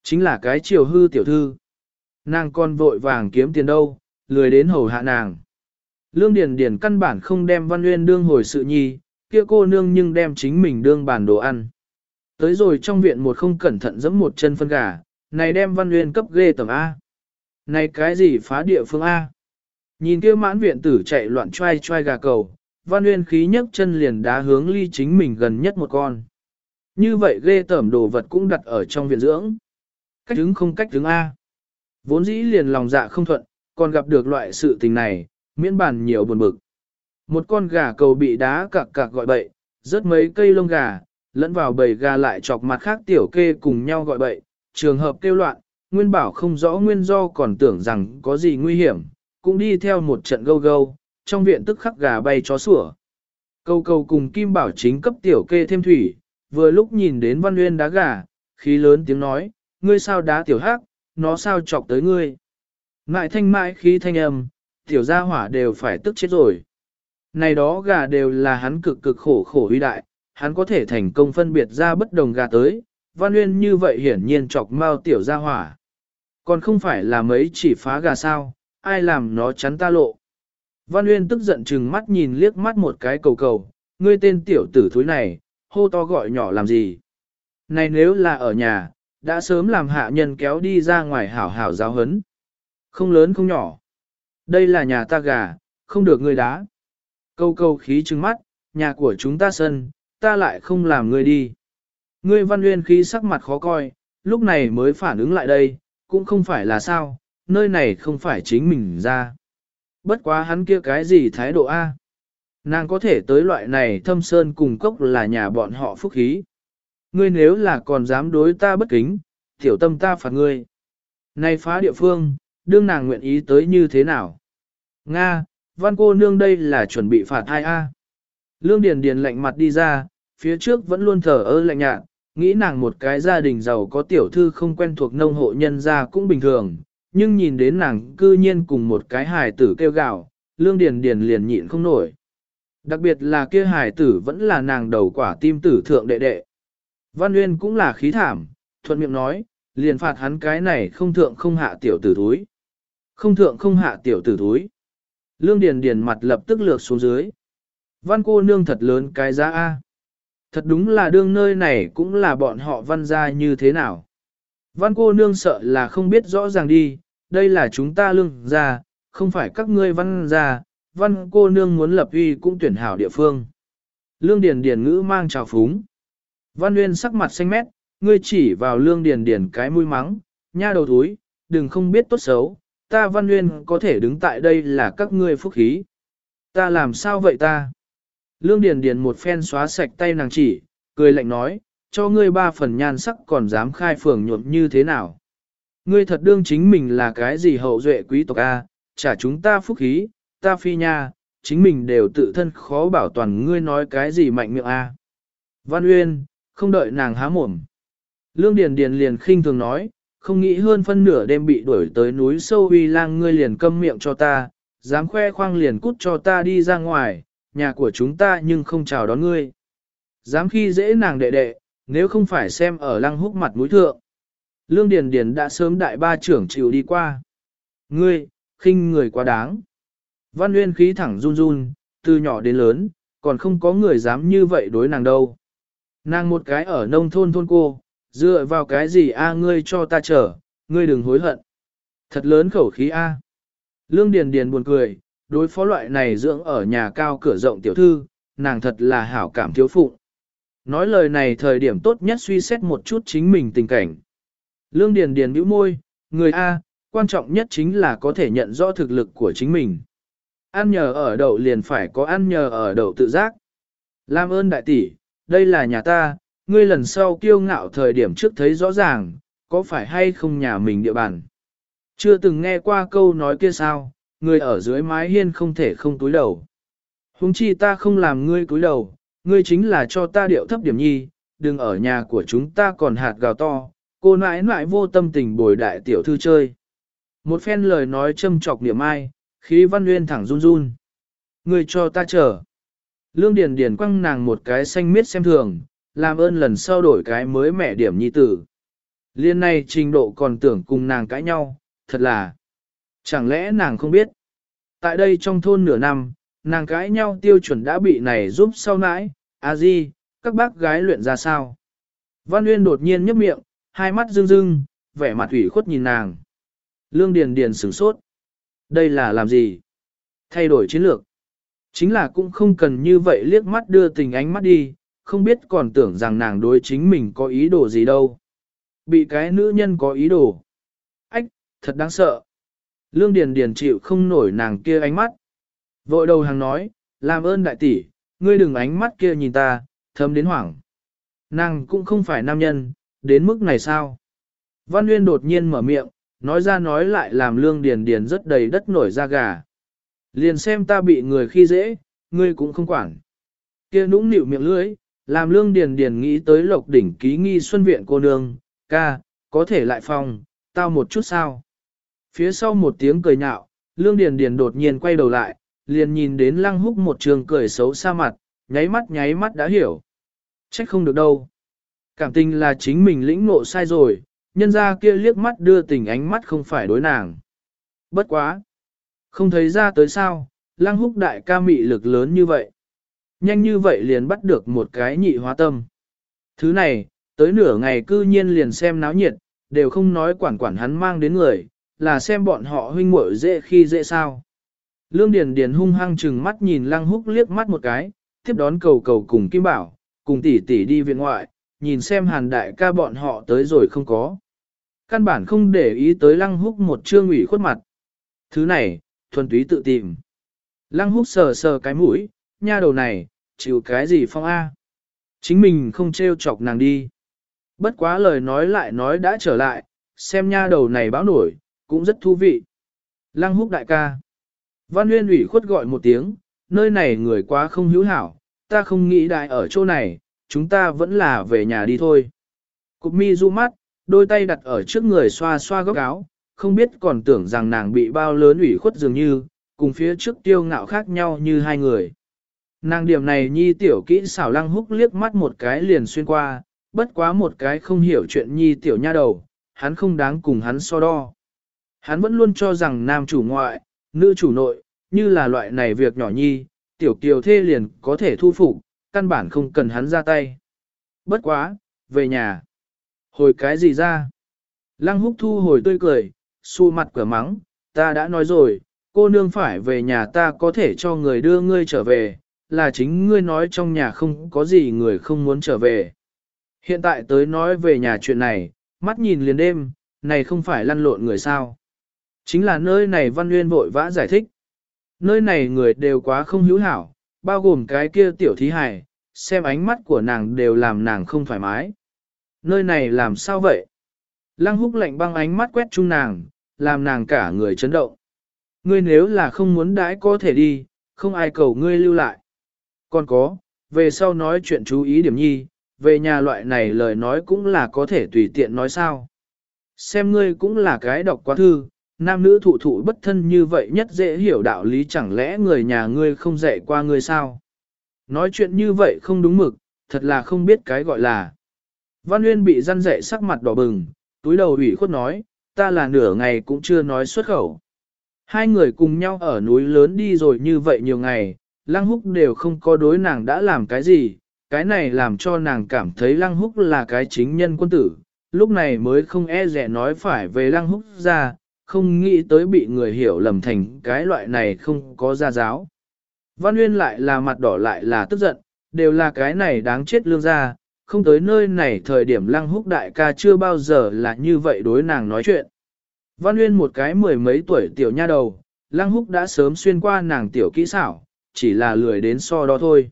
Chính là cái chiều hư tiểu thư. Nàng con vội vàng kiếm tiền đâu, lười đến hầu hạ nàng. Lương Điền Điền căn bản không đem văn nguyên đương hồi sự nhi, kia cô nương nhưng đem chính mình đương bàn đồ ăn. Tới rồi trong viện một không cẩn thận giẫm một chân phân gà, này đem văn nguyên cấp ghê tầm A. Này cái gì phá địa phương A? Nhìn kia mãn viện tử chạy loạn trai trai gà cầu, văn nguyên khí nhấc chân liền đá hướng ly chính mình gần nhất một con. Như vậy ghê tởm đồ vật cũng đặt ở trong viện dưỡng. Cách đứng không cách đứng A. Vốn dĩ liền lòng dạ không thuận, còn gặp được loại sự tình này, miễn bàn nhiều buồn bực. Một con gà cầu bị đá cạc cạc gọi bậy, rớt mấy cây lông gà, lẫn vào bầy gà lại chọc mặt khác tiểu kê cùng nhau gọi bậy, trường hợp kêu loạn, nguyên bảo không rõ nguyên do còn tưởng rằng có gì nguy hiểm, cũng đi theo một trận gâu gâu, trong viện tức khắc gà bay chó sủa. Câu câu cùng Kim Bảo chính cấp tiểu kê thêm thủy, vừa lúc nhìn đến Văn Nguyên đá gà, khí lớn tiếng nói, ngươi sao đá tiểu hắc, nó sao chọc tới ngươi. Ngại thanh mãi khí thanh âm, tiểu gia hỏa đều phải tức chết rồi. Này đó gà đều là hắn cực cực khổ khổ uy đại, hắn có thể thành công phân biệt ra bất đồng gà tới, Văn Nguyên như vậy hiển nhiên chọc mau tiểu gia hỏa. Còn không phải là mấy chỉ phá gà sao, ai làm nó chắn ta lộ. Văn Uyên tức giận chừng mắt nhìn liếc mắt một cái cầu cầu, ngươi tên tiểu tử thúi này, hô to gọi nhỏ làm gì. Này nếu là ở nhà, đã sớm làm hạ nhân kéo đi ra ngoài hảo hảo giáo hấn. Không lớn không nhỏ. Đây là nhà ta gà, không được ngươi đá. Câu câu khí trừng mắt, nhà của chúng ta sân, ta lại không làm ngươi đi. Ngươi văn nguyên khí sắc mặt khó coi, lúc này mới phản ứng lại đây, cũng không phải là sao, nơi này không phải chính mình ra. Bất quá hắn kia cái gì thái độ A. Nàng có thể tới loại này thâm sơn cùng cốc là nhà bọn họ phúc khí. Ngươi nếu là còn dám đối ta bất kính, tiểu tâm ta phạt ngươi. Này phá địa phương, đương nàng nguyện ý tới như thế nào? Nga, văn cô nương đây là chuẩn bị phạt ai a? Lương Điền Điền lạnh mặt đi ra, phía trước vẫn luôn thở ơ lạnh nhạt, nghĩ nàng một cái gia đình giàu có tiểu thư không quen thuộc nông hộ nhân gia cũng bình thường, nhưng nhìn đến nàng cư nhiên cùng một cái hài tử kêu gạo, Lương Điền Điền liền nhịn không nổi. Đặc biệt là kia hài tử vẫn là nàng đầu quả tim tử thượng đệ đệ. Văn Nguyên cũng là khí thảm, thuận miệng nói, liền phạt hắn cái này không thượng không hạ tiểu tử thúi. Không thượng không hạ tiểu tử thúi. Lương Điền Điền mặt lập tức lược xuống dưới. Văn cô nương thật lớn cái giá A. Thật đúng là đương nơi này cũng là bọn họ văn gia như thế nào. Văn cô nương sợ là không biết rõ ràng đi, đây là chúng ta lương gia, không phải các ngươi văn gia, văn cô nương muốn lập uy cũng tuyển hảo địa phương. Lương Điền Điền ngữ mang trào phúng. Văn Nguyên sắc mặt xanh mét, ngươi chỉ vào lương Điền Điền cái mũi mắng, nha đầu thúi, đừng không biết tốt xấu, ta Văn Nguyên có thể đứng tại đây là các ngươi phúc khí. Ta làm sao vậy ta? Lương Điền Điền một phen xóa sạch tay nàng chỉ, cười lạnh nói, cho ngươi ba phần nhan sắc còn dám khai phường nhuộm như thế nào? Ngươi thật đương chính mình là cái gì hậu duệ quý tộc A, trả chúng ta phúc khí, ta phi nha, chính mình đều tự thân khó bảo toàn ngươi nói cái gì mạnh miệng A. Văn Uyên, không đợi nàng há mồm. Lương Điền Điền liền khinh thường nói, không nghĩ hơn phân nửa đêm bị đuổi tới núi sâu uy lang ngươi liền câm miệng cho ta, dám khoe khoang liền cút cho ta đi ra ngoài, nhà của chúng ta nhưng không chào đón ngươi. Dám khi dễ nàng đệ đệ, nếu không phải xem ở lăng húc mặt mũi thượng. Lương Điền Điền đã sớm đại ba trưởng chịu đi qua. Ngươi, khinh người quá đáng. Văn Nguyên khí thẳng run run, từ nhỏ đến lớn, còn không có người dám như vậy đối nàng đâu. Nàng một cái ở nông thôn thôn cô, dựa vào cái gì a ngươi cho ta chờ, ngươi đừng hối hận. Thật lớn khẩu khí a. Lương Điền Điền buồn cười, đối phó loại này dưỡng ở nhà cao cửa rộng tiểu thư, nàng thật là hảo cảm thiếu phụ. Nói lời này thời điểm tốt nhất suy xét một chút chính mình tình cảnh. Lương Điền Điền bĩu môi, người A, quan trọng nhất chính là có thể nhận rõ thực lực của chính mình. Ăn nhờ ở đậu liền phải có ăn nhờ ở đậu tự giác. Lam ơn đại tỷ, đây là nhà ta, ngươi lần sau kiêu ngạo thời điểm trước thấy rõ ràng, có phải hay không nhà mình địa bàn. Chưa từng nghe qua câu nói kia sao, người ở dưới mái hiên không thể không túi đầu. Hùng chi ta không làm ngươi túi đầu, ngươi chính là cho ta điệu thấp điểm nhi, đừng ở nhà của chúng ta còn hạt gào to, cô nãi nãi vô tâm tình bồi đại tiểu thư chơi. Một phen lời nói châm chọc niệm ai, khí văn nguyên thẳng run run. Ngươi cho ta chờ. Lương Điền Điền quăng nàng một cái xanh miết xem thường, làm ơn lần sau đổi cái mới mẻ điểm nhi tử. Liên này trình độ còn tưởng cùng nàng cãi nhau, thật là. Chẳng lẽ nàng không biết? Tại đây trong thôn nửa năm, nàng cãi nhau tiêu chuẩn đã bị này giúp sau nãi, a di, các bác gái luyện ra sao? Văn Uyên đột nhiên nhấp miệng, hai mắt rưng rưng, vẻ mặt ủy khuất nhìn nàng. Lương Điền Điền sửng sốt. Đây là làm gì? Thay đổi chiến lược. Chính là cũng không cần như vậy liếc mắt đưa tình ánh mắt đi, không biết còn tưởng rằng nàng đối chính mình có ý đồ gì đâu. Bị cái nữ nhân có ý đồ. Ách, thật đáng sợ. Lương Điền Điền chịu không nổi nàng kia ánh mắt. Vội đầu hàng nói, làm ơn đại tỷ, ngươi đừng ánh mắt kia nhìn ta, thấm đến hoảng. Nàng cũng không phải nam nhân, đến mức này sao? Văn Nguyên đột nhiên mở miệng, nói ra nói lại làm lương điền điền rất đầy đất nổi da gà. Liền xem ta bị người khi dễ, ngươi cũng không quản. Kia nũng nịu miệng lưỡi, làm lương điền điền nghĩ tới lộc đỉnh ký nghi xuân viện cô nương, ca, có thể lại phòng, tao một chút sao. Phía sau một tiếng cười nhạo, lương điền điền đột nhiên quay đầu lại, liền nhìn đến lăng húc một trường cười xấu xa mặt, nháy mắt nháy mắt đã hiểu. Trách không được đâu. Cảm tình là chính mình lĩnh ngộ sai rồi, nhân ra kia liếc mắt đưa tình ánh mắt không phải đối nàng. Bất quá. Không thấy ra tới sao, lăng húc đại ca mị lực lớn như vậy. Nhanh như vậy liền bắt được một cái nhị hóa tâm. Thứ này, tới nửa ngày cư nhiên liền xem náo nhiệt, đều không nói quản quản hắn mang đến người, là xem bọn họ huynh muội dễ khi dễ sao. Lương Điền Điền hung hăng chừng mắt nhìn Lăng Húc liếc mắt một cái, tiếp đón cầu cầu cùng Kim Bảo, cùng tỷ tỷ đi viện ngoại, nhìn xem Hàn đại ca bọn họ tới rồi không có. Căn bản không để ý tới Lăng Húc một trương ủy khuất mặt. Thứ này, thuần túy tự tìm. Lăng Húc sờ sờ cái mũi, nha đầu này, chịu cái gì phong A. Chính mình không trêu chọc nàng đi. Bất quá lời nói lại nói đã trở lại, xem nha đầu này báo nổi, cũng rất thú vị. Lăng Húc đại ca. Văn Nguyên ủy khuất gọi một tiếng, nơi này người quá không hữu hảo, ta không nghĩ đại ở chỗ này, chúng ta vẫn là về nhà đi thôi. Cục mi du mắt, đôi tay đặt ở trước người xoa xoa góc áo, không biết còn tưởng rằng nàng bị bao lớn ủy khuất dường như, cùng phía trước tiêu ngạo khác nhau như hai người. Nàng điểm này nhi tiểu kỹ xảo lăng húc liếc mắt một cái liền xuyên qua, bất quá một cái không hiểu chuyện nhi tiểu nha đầu, hắn không đáng cùng hắn so đo. Hắn vẫn luôn cho rằng nam chủ ngoại, nữ chủ nội, như là loại này việc nhỏ nhi, tiểu kiều thê liền có thể thu phục, căn bản không cần hắn ra tay. Bất quá, về nhà. Hồi cái gì ra? Lăng húc thu hồi tươi cười, xu mặt cửa mắng, ta đã nói rồi, cô nương phải về nhà ta có thể cho người đưa ngươi trở về, là chính ngươi nói trong nhà không có gì người không muốn trở về. Hiện tại tới nói về nhà chuyện này, mắt nhìn liền đêm, này không phải lăn lộn người sao. Chính là nơi này Văn Nguyên vội vã giải thích. Nơi này người đều quá không hữu hảo, bao gồm cái kia tiểu thí hài xem ánh mắt của nàng đều làm nàng không thoải mái. Nơi này làm sao vậy? Lăng húc lạnh băng ánh mắt quét chung nàng, làm nàng cả người chấn động. Ngươi nếu là không muốn đãi có thể đi, không ai cầu ngươi lưu lại. Còn có, về sau nói chuyện chú ý điểm nhi, về nhà loại này lời nói cũng là có thể tùy tiện nói sao. Xem ngươi cũng là cái đọc quá thư, nam nữ thụ thụ bất thân như vậy nhất dễ hiểu đạo lý chẳng lẽ người nhà ngươi không dạy qua ngươi sao. Nói chuyện như vậy không đúng mực, thật là không biết cái gọi là. Văn Nguyên bị răn dạy sắc mặt đỏ bừng, túi đầu ủy khuất nói, ta là nửa ngày cũng chưa nói xuất khẩu. Hai người cùng nhau ở núi lớn đi rồi như vậy nhiều ngày, Lăng Húc đều không có đối nàng đã làm cái gì, cái này làm cho nàng cảm thấy Lăng Húc là cái chính nhân quân tử, lúc này mới không e dè nói phải về Lăng Húc ra, không nghĩ tới bị người hiểu lầm thành cái loại này không có gia giáo. Văn Nguyên lại là mặt đỏ lại là tức giận, đều là cái này đáng chết lương gia. không tới nơi này thời điểm Lăng Húc đại ca chưa bao giờ là như vậy đối nàng nói chuyện. Văn Nguyên một cái mười mấy tuổi tiểu nha đầu, Lăng Húc đã sớm xuyên qua nàng tiểu kỹ xảo, chỉ là lười đến so đó thôi.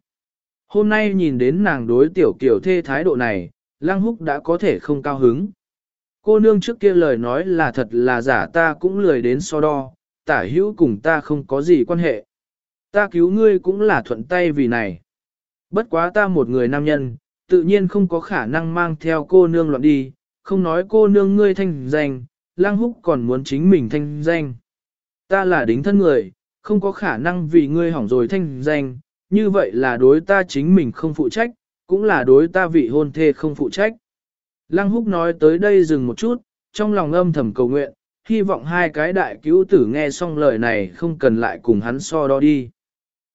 Hôm nay nhìn đến nàng đối tiểu kiểu thê thái độ này, Lăng Húc đã có thể không cao hứng. Cô nương trước kia lời nói là thật là giả ta cũng lười đến so đo, tả hữu cùng ta không có gì quan hệ. Ta cứu ngươi cũng là thuận tay vì này. Bất quá ta một người nam nhân, tự nhiên không có khả năng mang theo cô nương loạn đi, không nói cô nương ngươi thanh danh, lang húc còn muốn chính mình thanh danh. Ta là đính thân người, không có khả năng vì ngươi hỏng rồi thanh danh, như vậy là đối ta chính mình không phụ trách, cũng là đối ta vị hôn thê không phụ trách. Lăng húc nói tới đây dừng một chút, trong lòng âm thầm cầu nguyện, hy vọng hai cái đại cứu tử nghe xong lời này không cần lại cùng hắn so đo đi.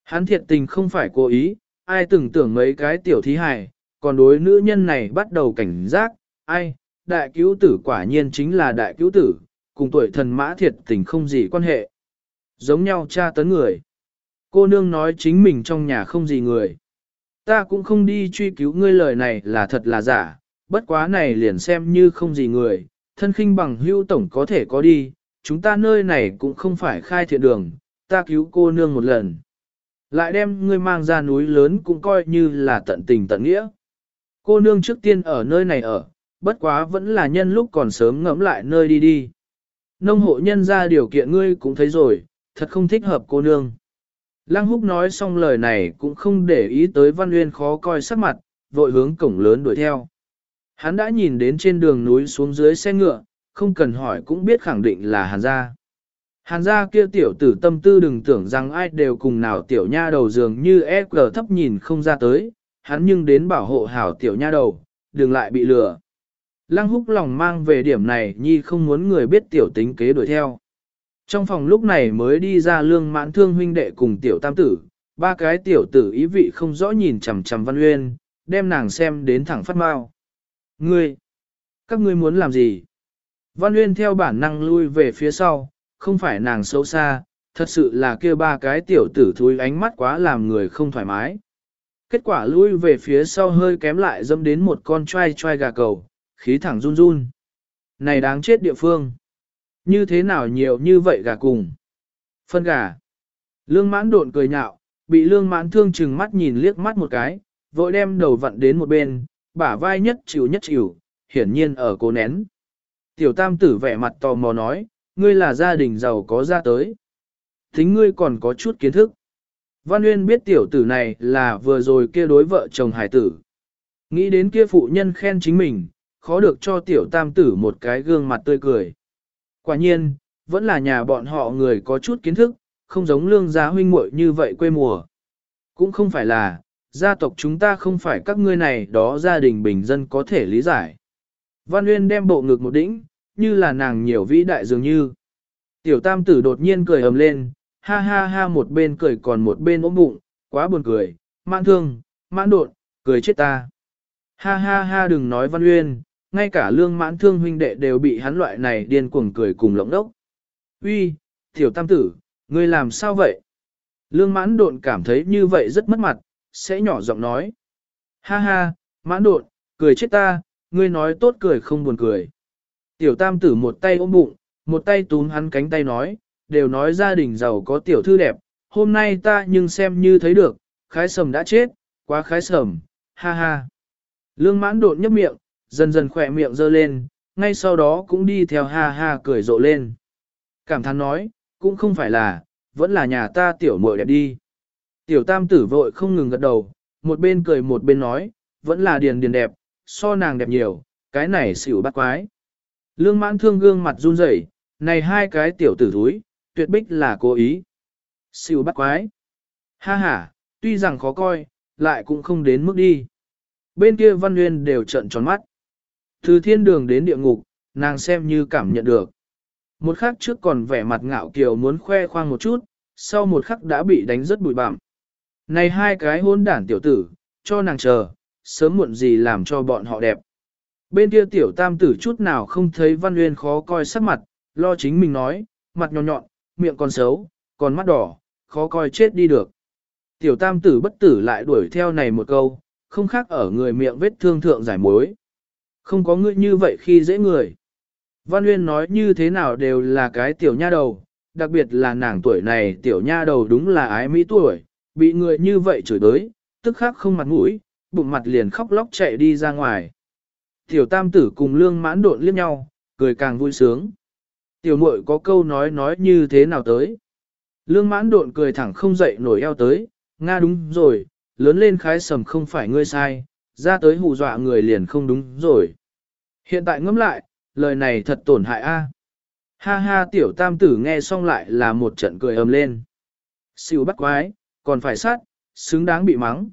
Hắn thiệt tình không phải cố ý, ai từng tưởng mấy cái tiểu thí hài, còn đối nữ nhân này bắt đầu cảnh giác, ai, đại cứu tử quả nhiên chính là đại cứu tử, cùng tuổi thần mã thiệt tình không gì quan hệ. Giống nhau cha tấn người. Cô nương nói chính mình trong nhà không gì người. Ta cũng không đi truy cứu ngươi lời này là thật là giả, bất quá này liền xem như không gì người, thân khinh bằng hưu tổng có thể có đi, chúng ta nơi này cũng không phải khai thiện đường, ta cứu cô nương một lần. Lại đem ngươi mang ra núi lớn cũng coi như là tận tình tận nghĩa. Cô nương trước tiên ở nơi này ở, bất quá vẫn là nhân lúc còn sớm ngẫm lại nơi đi đi. Nông hộ nhân ra điều kiện ngươi cũng thấy rồi, thật không thích hợp cô nương. Lăng húc nói xong lời này cũng không để ý tới Văn Uyên khó coi sắc mặt, vội hướng cổng lớn đuổi theo. Hắn đã nhìn đến trên đường núi xuống dưới xe ngựa, không cần hỏi cũng biết khẳng định là Hàn gia. Hàn gia kia tiểu tử tâm tư đừng tưởng rằng ai đều cùng nào tiểu nha đầu dường như e cờ thấp nhìn không ra tới, hắn nhưng đến bảo hộ hảo tiểu nha đầu, đừng lại bị lừa. Lăng húc lòng mang về điểm này nhi không muốn người biết tiểu tính kế đuổi theo. Trong phòng lúc này mới đi ra lương mãn thương huynh đệ cùng tiểu tam tử, ba cái tiểu tử ý vị không rõ nhìn chằm chằm văn uyên, đem nàng xem đến thẳng phát mau. Ngươi, các ngươi muốn làm gì? Văn uyên theo bản năng lui về phía sau, không phải nàng xấu xa, thật sự là kia ba cái tiểu tử thúi ánh mắt quá làm người không thoải mái. Kết quả lui về phía sau hơi kém lại dâm đến một con trai trai gà cầu, khí thẳng run run. Này đáng chết địa phương. Như thế nào nhiều như vậy gà cùng. Phân gà. Lương mãn độn cười nhạo, bị lương mãn thương chừng mắt nhìn liếc mắt một cái, vội đem đầu vặn đến một bên, bả vai nhất chịu nhất chịu, hiển nhiên ở cố nén. Tiểu tam tử vẻ mặt tò mò nói, ngươi là gia đình giàu có ra tới. Tính ngươi còn có chút kiến thức. Văn uyên biết tiểu tử này là vừa rồi kia đối vợ chồng hải tử. Nghĩ đến kia phụ nhân khen chính mình, khó được cho tiểu tam tử một cái gương mặt tươi cười. Quả nhiên, vẫn là nhà bọn họ người có chút kiến thức, không giống lương gia huynh muội như vậy quê mùa. Cũng không phải là, gia tộc chúng ta không phải các ngươi này đó gia đình bình dân có thể lý giải. Văn Nguyên đem bộ ngực một đĩnh, như là nàng nhiều vĩ đại dường như. Tiểu tam tử đột nhiên cười ầm lên, ha ha ha một bên cười còn một bên ốm bụng, quá buồn cười, mãn thương, mãn đột, cười chết ta. Ha ha ha đừng nói Văn Nguyên, ngay cả lương mãn thương huynh đệ đều bị hắn loại này điên cuồng cười cùng lộng đốc. Uy, tiểu tam tử, ngươi làm sao vậy? Lương mãn độn cảm thấy như vậy rất mất mặt, sẽ nhỏ giọng nói. Ha ha, mãn độn, cười chết ta, ngươi nói tốt cười không buồn cười. Tiểu tam tử một tay ôm bụng, một tay túm hắn cánh tay nói, đều nói gia đình giàu có tiểu thư đẹp, hôm nay ta nhưng xem như thấy được, khái sầm đã chết, quá khái sầm, ha ha. Lương mãn độn nhấp miệng, dần dần khỏe miệng dơ lên, ngay sau đó cũng đi theo ha ha cười rộ lên. Cảm thán nói, cũng không phải là, vẫn là nhà ta tiểu muội đẹp đi. Tiểu tam tử vội không ngừng gật đầu, một bên cười một bên nói, vẫn là điền điền đẹp, so nàng đẹp nhiều, cái này xỉu bắt quái. Lương mãn thương gương mặt run rẩy, này hai cái tiểu tử thúi, tuyệt bích là cố ý. Xỉu bắt quái. Ha ha, tuy rằng khó coi, lại cũng không đến mức đi. Bên kia văn nguyên đều trợn tròn mắt. Từ thiên đường đến địa ngục, nàng xem như cảm nhận được. Một khắc trước còn vẻ mặt ngạo kiều muốn khoe khoang một chút, sau một khắc đã bị đánh rất bụi bặm. Này hai cái hôn đản tiểu tử, cho nàng chờ, sớm muộn gì làm cho bọn họ đẹp. Bên kia tiểu tam tử chút nào không thấy văn nguyên khó coi sắc mặt, lo chính mình nói, mặt nhọn nhọn, miệng còn xấu, còn mắt đỏ, khó coi chết đi được. Tiểu tam tử bất tử lại đuổi theo này một câu, không khác ở người miệng vết thương thượng giải mối. Không có ngươi như vậy khi dễ người. Văn Nguyên nói như thế nào đều là cái tiểu nha đầu, đặc biệt là nàng tuổi này tiểu nha đầu đúng là ái mỹ tuổi, bị người như vậy chửi đới, tức khắc không mặt mũi, bụng mặt liền khóc lóc chạy đi ra ngoài. Tiểu tam tử cùng lương mãn độn liếc nhau, cười càng vui sướng. Tiểu muội có câu nói nói như thế nào tới. Lương mãn độn cười thẳng không dậy nổi eo tới, Nga đúng rồi, lớn lên khái sầm không phải ngươi sai, ra tới hù dọa người liền không đúng rồi. Hiện tại ngẫm lại, lời này thật tổn hại a. Ha ha tiểu tam tử nghe xong lại là một trận cười ầm lên. Siêu bắt quái, còn phải sát, xứng đáng bị mắng.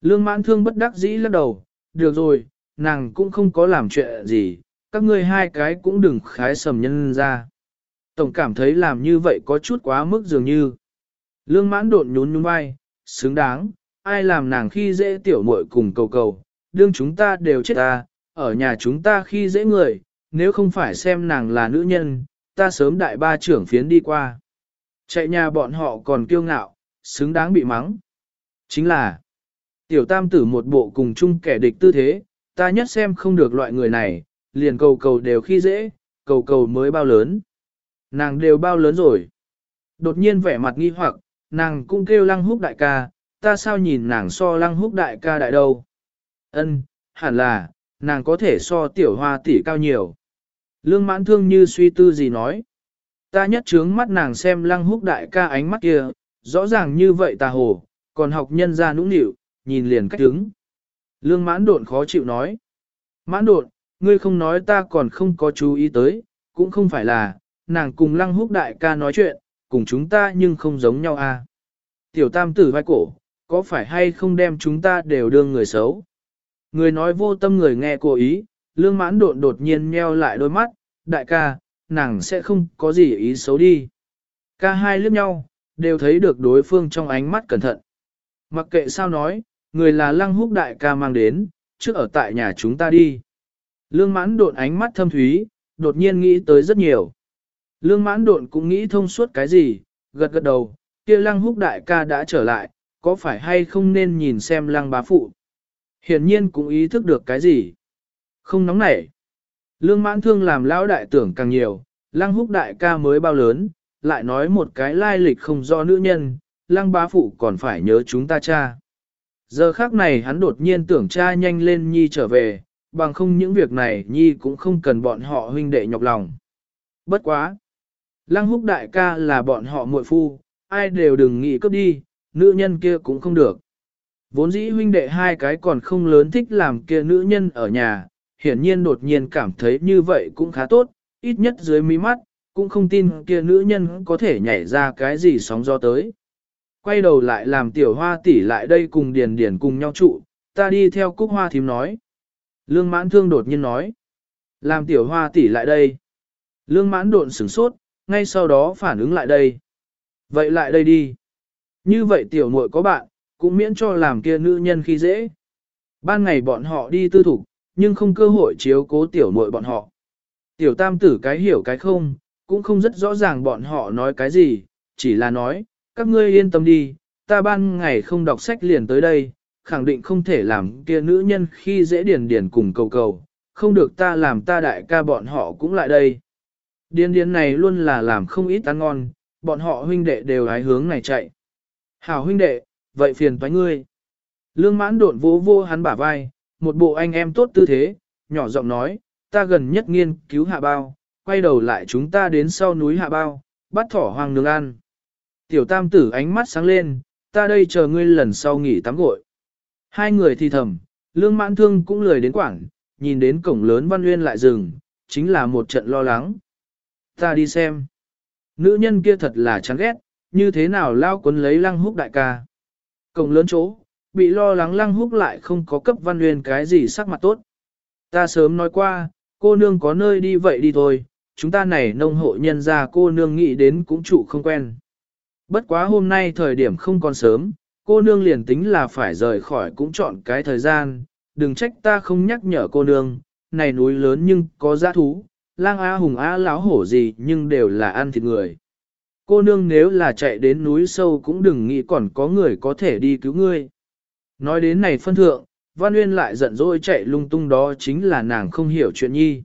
Lương mãn thương bất đắc dĩ lắc đầu, được rồi, nàng cũng không có làm chuyện gì, các ngươi hai cái cũng đừng khái sầm nhân ra. Tổng cảm thấy làm như vậy có chút quá mức dường như. Lương mãn đột nhún nhún vai, xứng đáng, ai làm nàng khi dễ tiểu muội cùng cầu cầu, đương chúng ta đều chết ta, ở nhà chúng ta khi dễ người, nếu không phải xem nàng là nữ nhân, ta sớm đại ba trưởng phiến đi qua. Chạy nhà bọn họ còn kiêu ngạo, xứng đáng bị mắng. Chính là, tiểu tam tử một bộ cùng chung kẻ địch tư thế, ta nhất xem không được loại người này, liền cầu cầu đều khi dễ, cầu cầu mới bao lớn. Nàng đều bao lớn rồi. Đột nhiên vẻ mặt nghi hoặc, nàng cũng kêu lăng húc đại ca, ta sao nhìn nàng so lăng húc đại ca đại đâu. Ân, hẳn là, nàng có thể so tiểu hoa tỷ cao nhiều. Lương mãn thương như suy tư gì nói. Ta nhất trướng mắt nàng xem lăng húc đại ca ánh mắt kia, rõ ràng như vậy ta hồ, còn học nhân ra nũng nịu, nhìn liền cách đứng. Lương mãn độn khó chịu nói. Mãn độn, ngươi không nói ta còn không có chú ý tới, cũng không phải là, nàng cùng lăng húc đại ca nói chuyện, cùng chúng ta nhưng không giống nhau à. Tiểu tam tử vai cổ, có phải hay không đem chúng ta đều đương người xấu? Người nói vô tâm người nghe cố ý, lương mãn độn đột nhiên nheo lại đôi mắt, đại ca, nàng sẽ không có gì ý xấu đi. Ca hai liếc nhau, đều thấy được đối phương trong ánh mắt cẩn thận. Mặc kệ sao nói, người là lăng húc đại ca mang đến, trước ở tại nhà chúng ta đi. Lương mãn độn ánh mắt thâm thúy, đột nhiên nghĩ tới rất nhiều. Lương mãn độn cũng nghĩ thông suốt cái gì, gật gật đầu, kia lăng húc đại ca đã trở lại, có phải hay không nên nhìn xem lăng bá phụ. Hiển nhiên cũng ý thức được cái gì. Không nóng nảy. Lương mãn thương làm lão đại tưởng càng nhiều, lăng húc đại ca mới bao lớn, lại nói một cái lai lịch không do nữ nhân, lăng bá phụ còn phải nhớ chúng ta cha. Giờ khác này hắn đột nhiên tưởng cha nhanh lên nhi trở về, bằng không những việc này nhi cũng không cần bọn họ huynh đệ nhọc lòng. Bất quá. Lăng húc đại ca là bọn họ muội phu, ai đều đừng nghĩ cướp đi, nữ nhân kia cũng không được. Vốn dĩ huynh đệ hai cái còn không lớn thích làm kia nữ nhân ở nhà, hiển nhiên đột nhiên cảm thấy như vậy cũng khá tốt, ít nhất dưới mí mắt, cũng không tin kia nữ nhân có thể nhảy ra cái gì sóng gió tới. Quay đầu lại làm tiểu hoa tỷ lại đây cùng điền điền cùng nhau trụ, ta đi theo cúc hoa thím nói. Lương mãn thương đột nhiên nói. Làm tiểu hoa tỷ lại đây. Lương mãn độn sửng sốt, ngay sau đó phản ứng lại đây. Vậy lại đây đi. Như vậy tiểu muội có bạn, cũng miễn cho làm kia nữ nhân khi dễ. Ban ngày bọn họ đi tư thủ, nhưng không cơ hội chiếu cố tiểu muội bọn họ. Tiểu tam tử cái hiểu cái không, cũng không rất rõ ràng bọn họ nói cái gì, chỉ là nói, các ngươi yên tâm đi, ta ban ngày không đọc sách liền tới đây, khẳng định không thể làm kia nữ nhân khi dễ điền điền cùng cầu cầu, không được ta làm ta đại ca bọn họ cũng lại đây. Điền điền này luôn là làm không ít ăn ngon, bọn họ huynh đệ đều hái hướng này chạy. Hảo huynh đệ, vậy phiền toái ngươi. Lương mãn độn vỗ vô hắn bả vai, một bộ anh em tốt tư thế, nhỏ giọng nói, ta gần nhất nghiên cứu hạ bao, quay đầu lại chúng ta đến sau núi hạ bao, bắt thỏ hoang nướng ăn. Tiểu tam tử ánh mắt sáng lên, ta đây chờ ngươi lần sau nghỉ tắm gội. Hai người thì thầm, lương mãn thương cũng lười đến quảng, nhìn đến cổng lớn văn uyên lại dừng, chính là một trận lo lắng. Ta đi xem. Nữ nhân kia thật là chán ghét, như thế nào lao quấn lấy lăng húc đại ca. Cổng lớn chỗ, bị lo lắng lăng húc lại không có cấp văn nguyên cái gì sắc mặt tốt. Ta sớm nói qua, cô nương có nơi đi vậy đi thôi, chúng ta này nông hộ nhân gia cô nương nghĩ đến cũng trụ không quen. Bất quá hôm nay thời điểm không còn sớm, cô nương liền tính là phải rời khỏi cũng chọn cái thời gian, đừng trách ta không nhắc nhở cô nương, này núi lớn nhưng có giá thú, lang a hùng a láo hổ gì nhưng đều là ăn thịt người. Cô nương nếu là chạy đến núi sâu cũng đừng nghĩ còn có người có thể đi cứu ngươi. Nói đến này phân thượng, Văn Uyên lại giận dỗi chạy lung tung đó chính là nàng không hiểu chuyện nhi.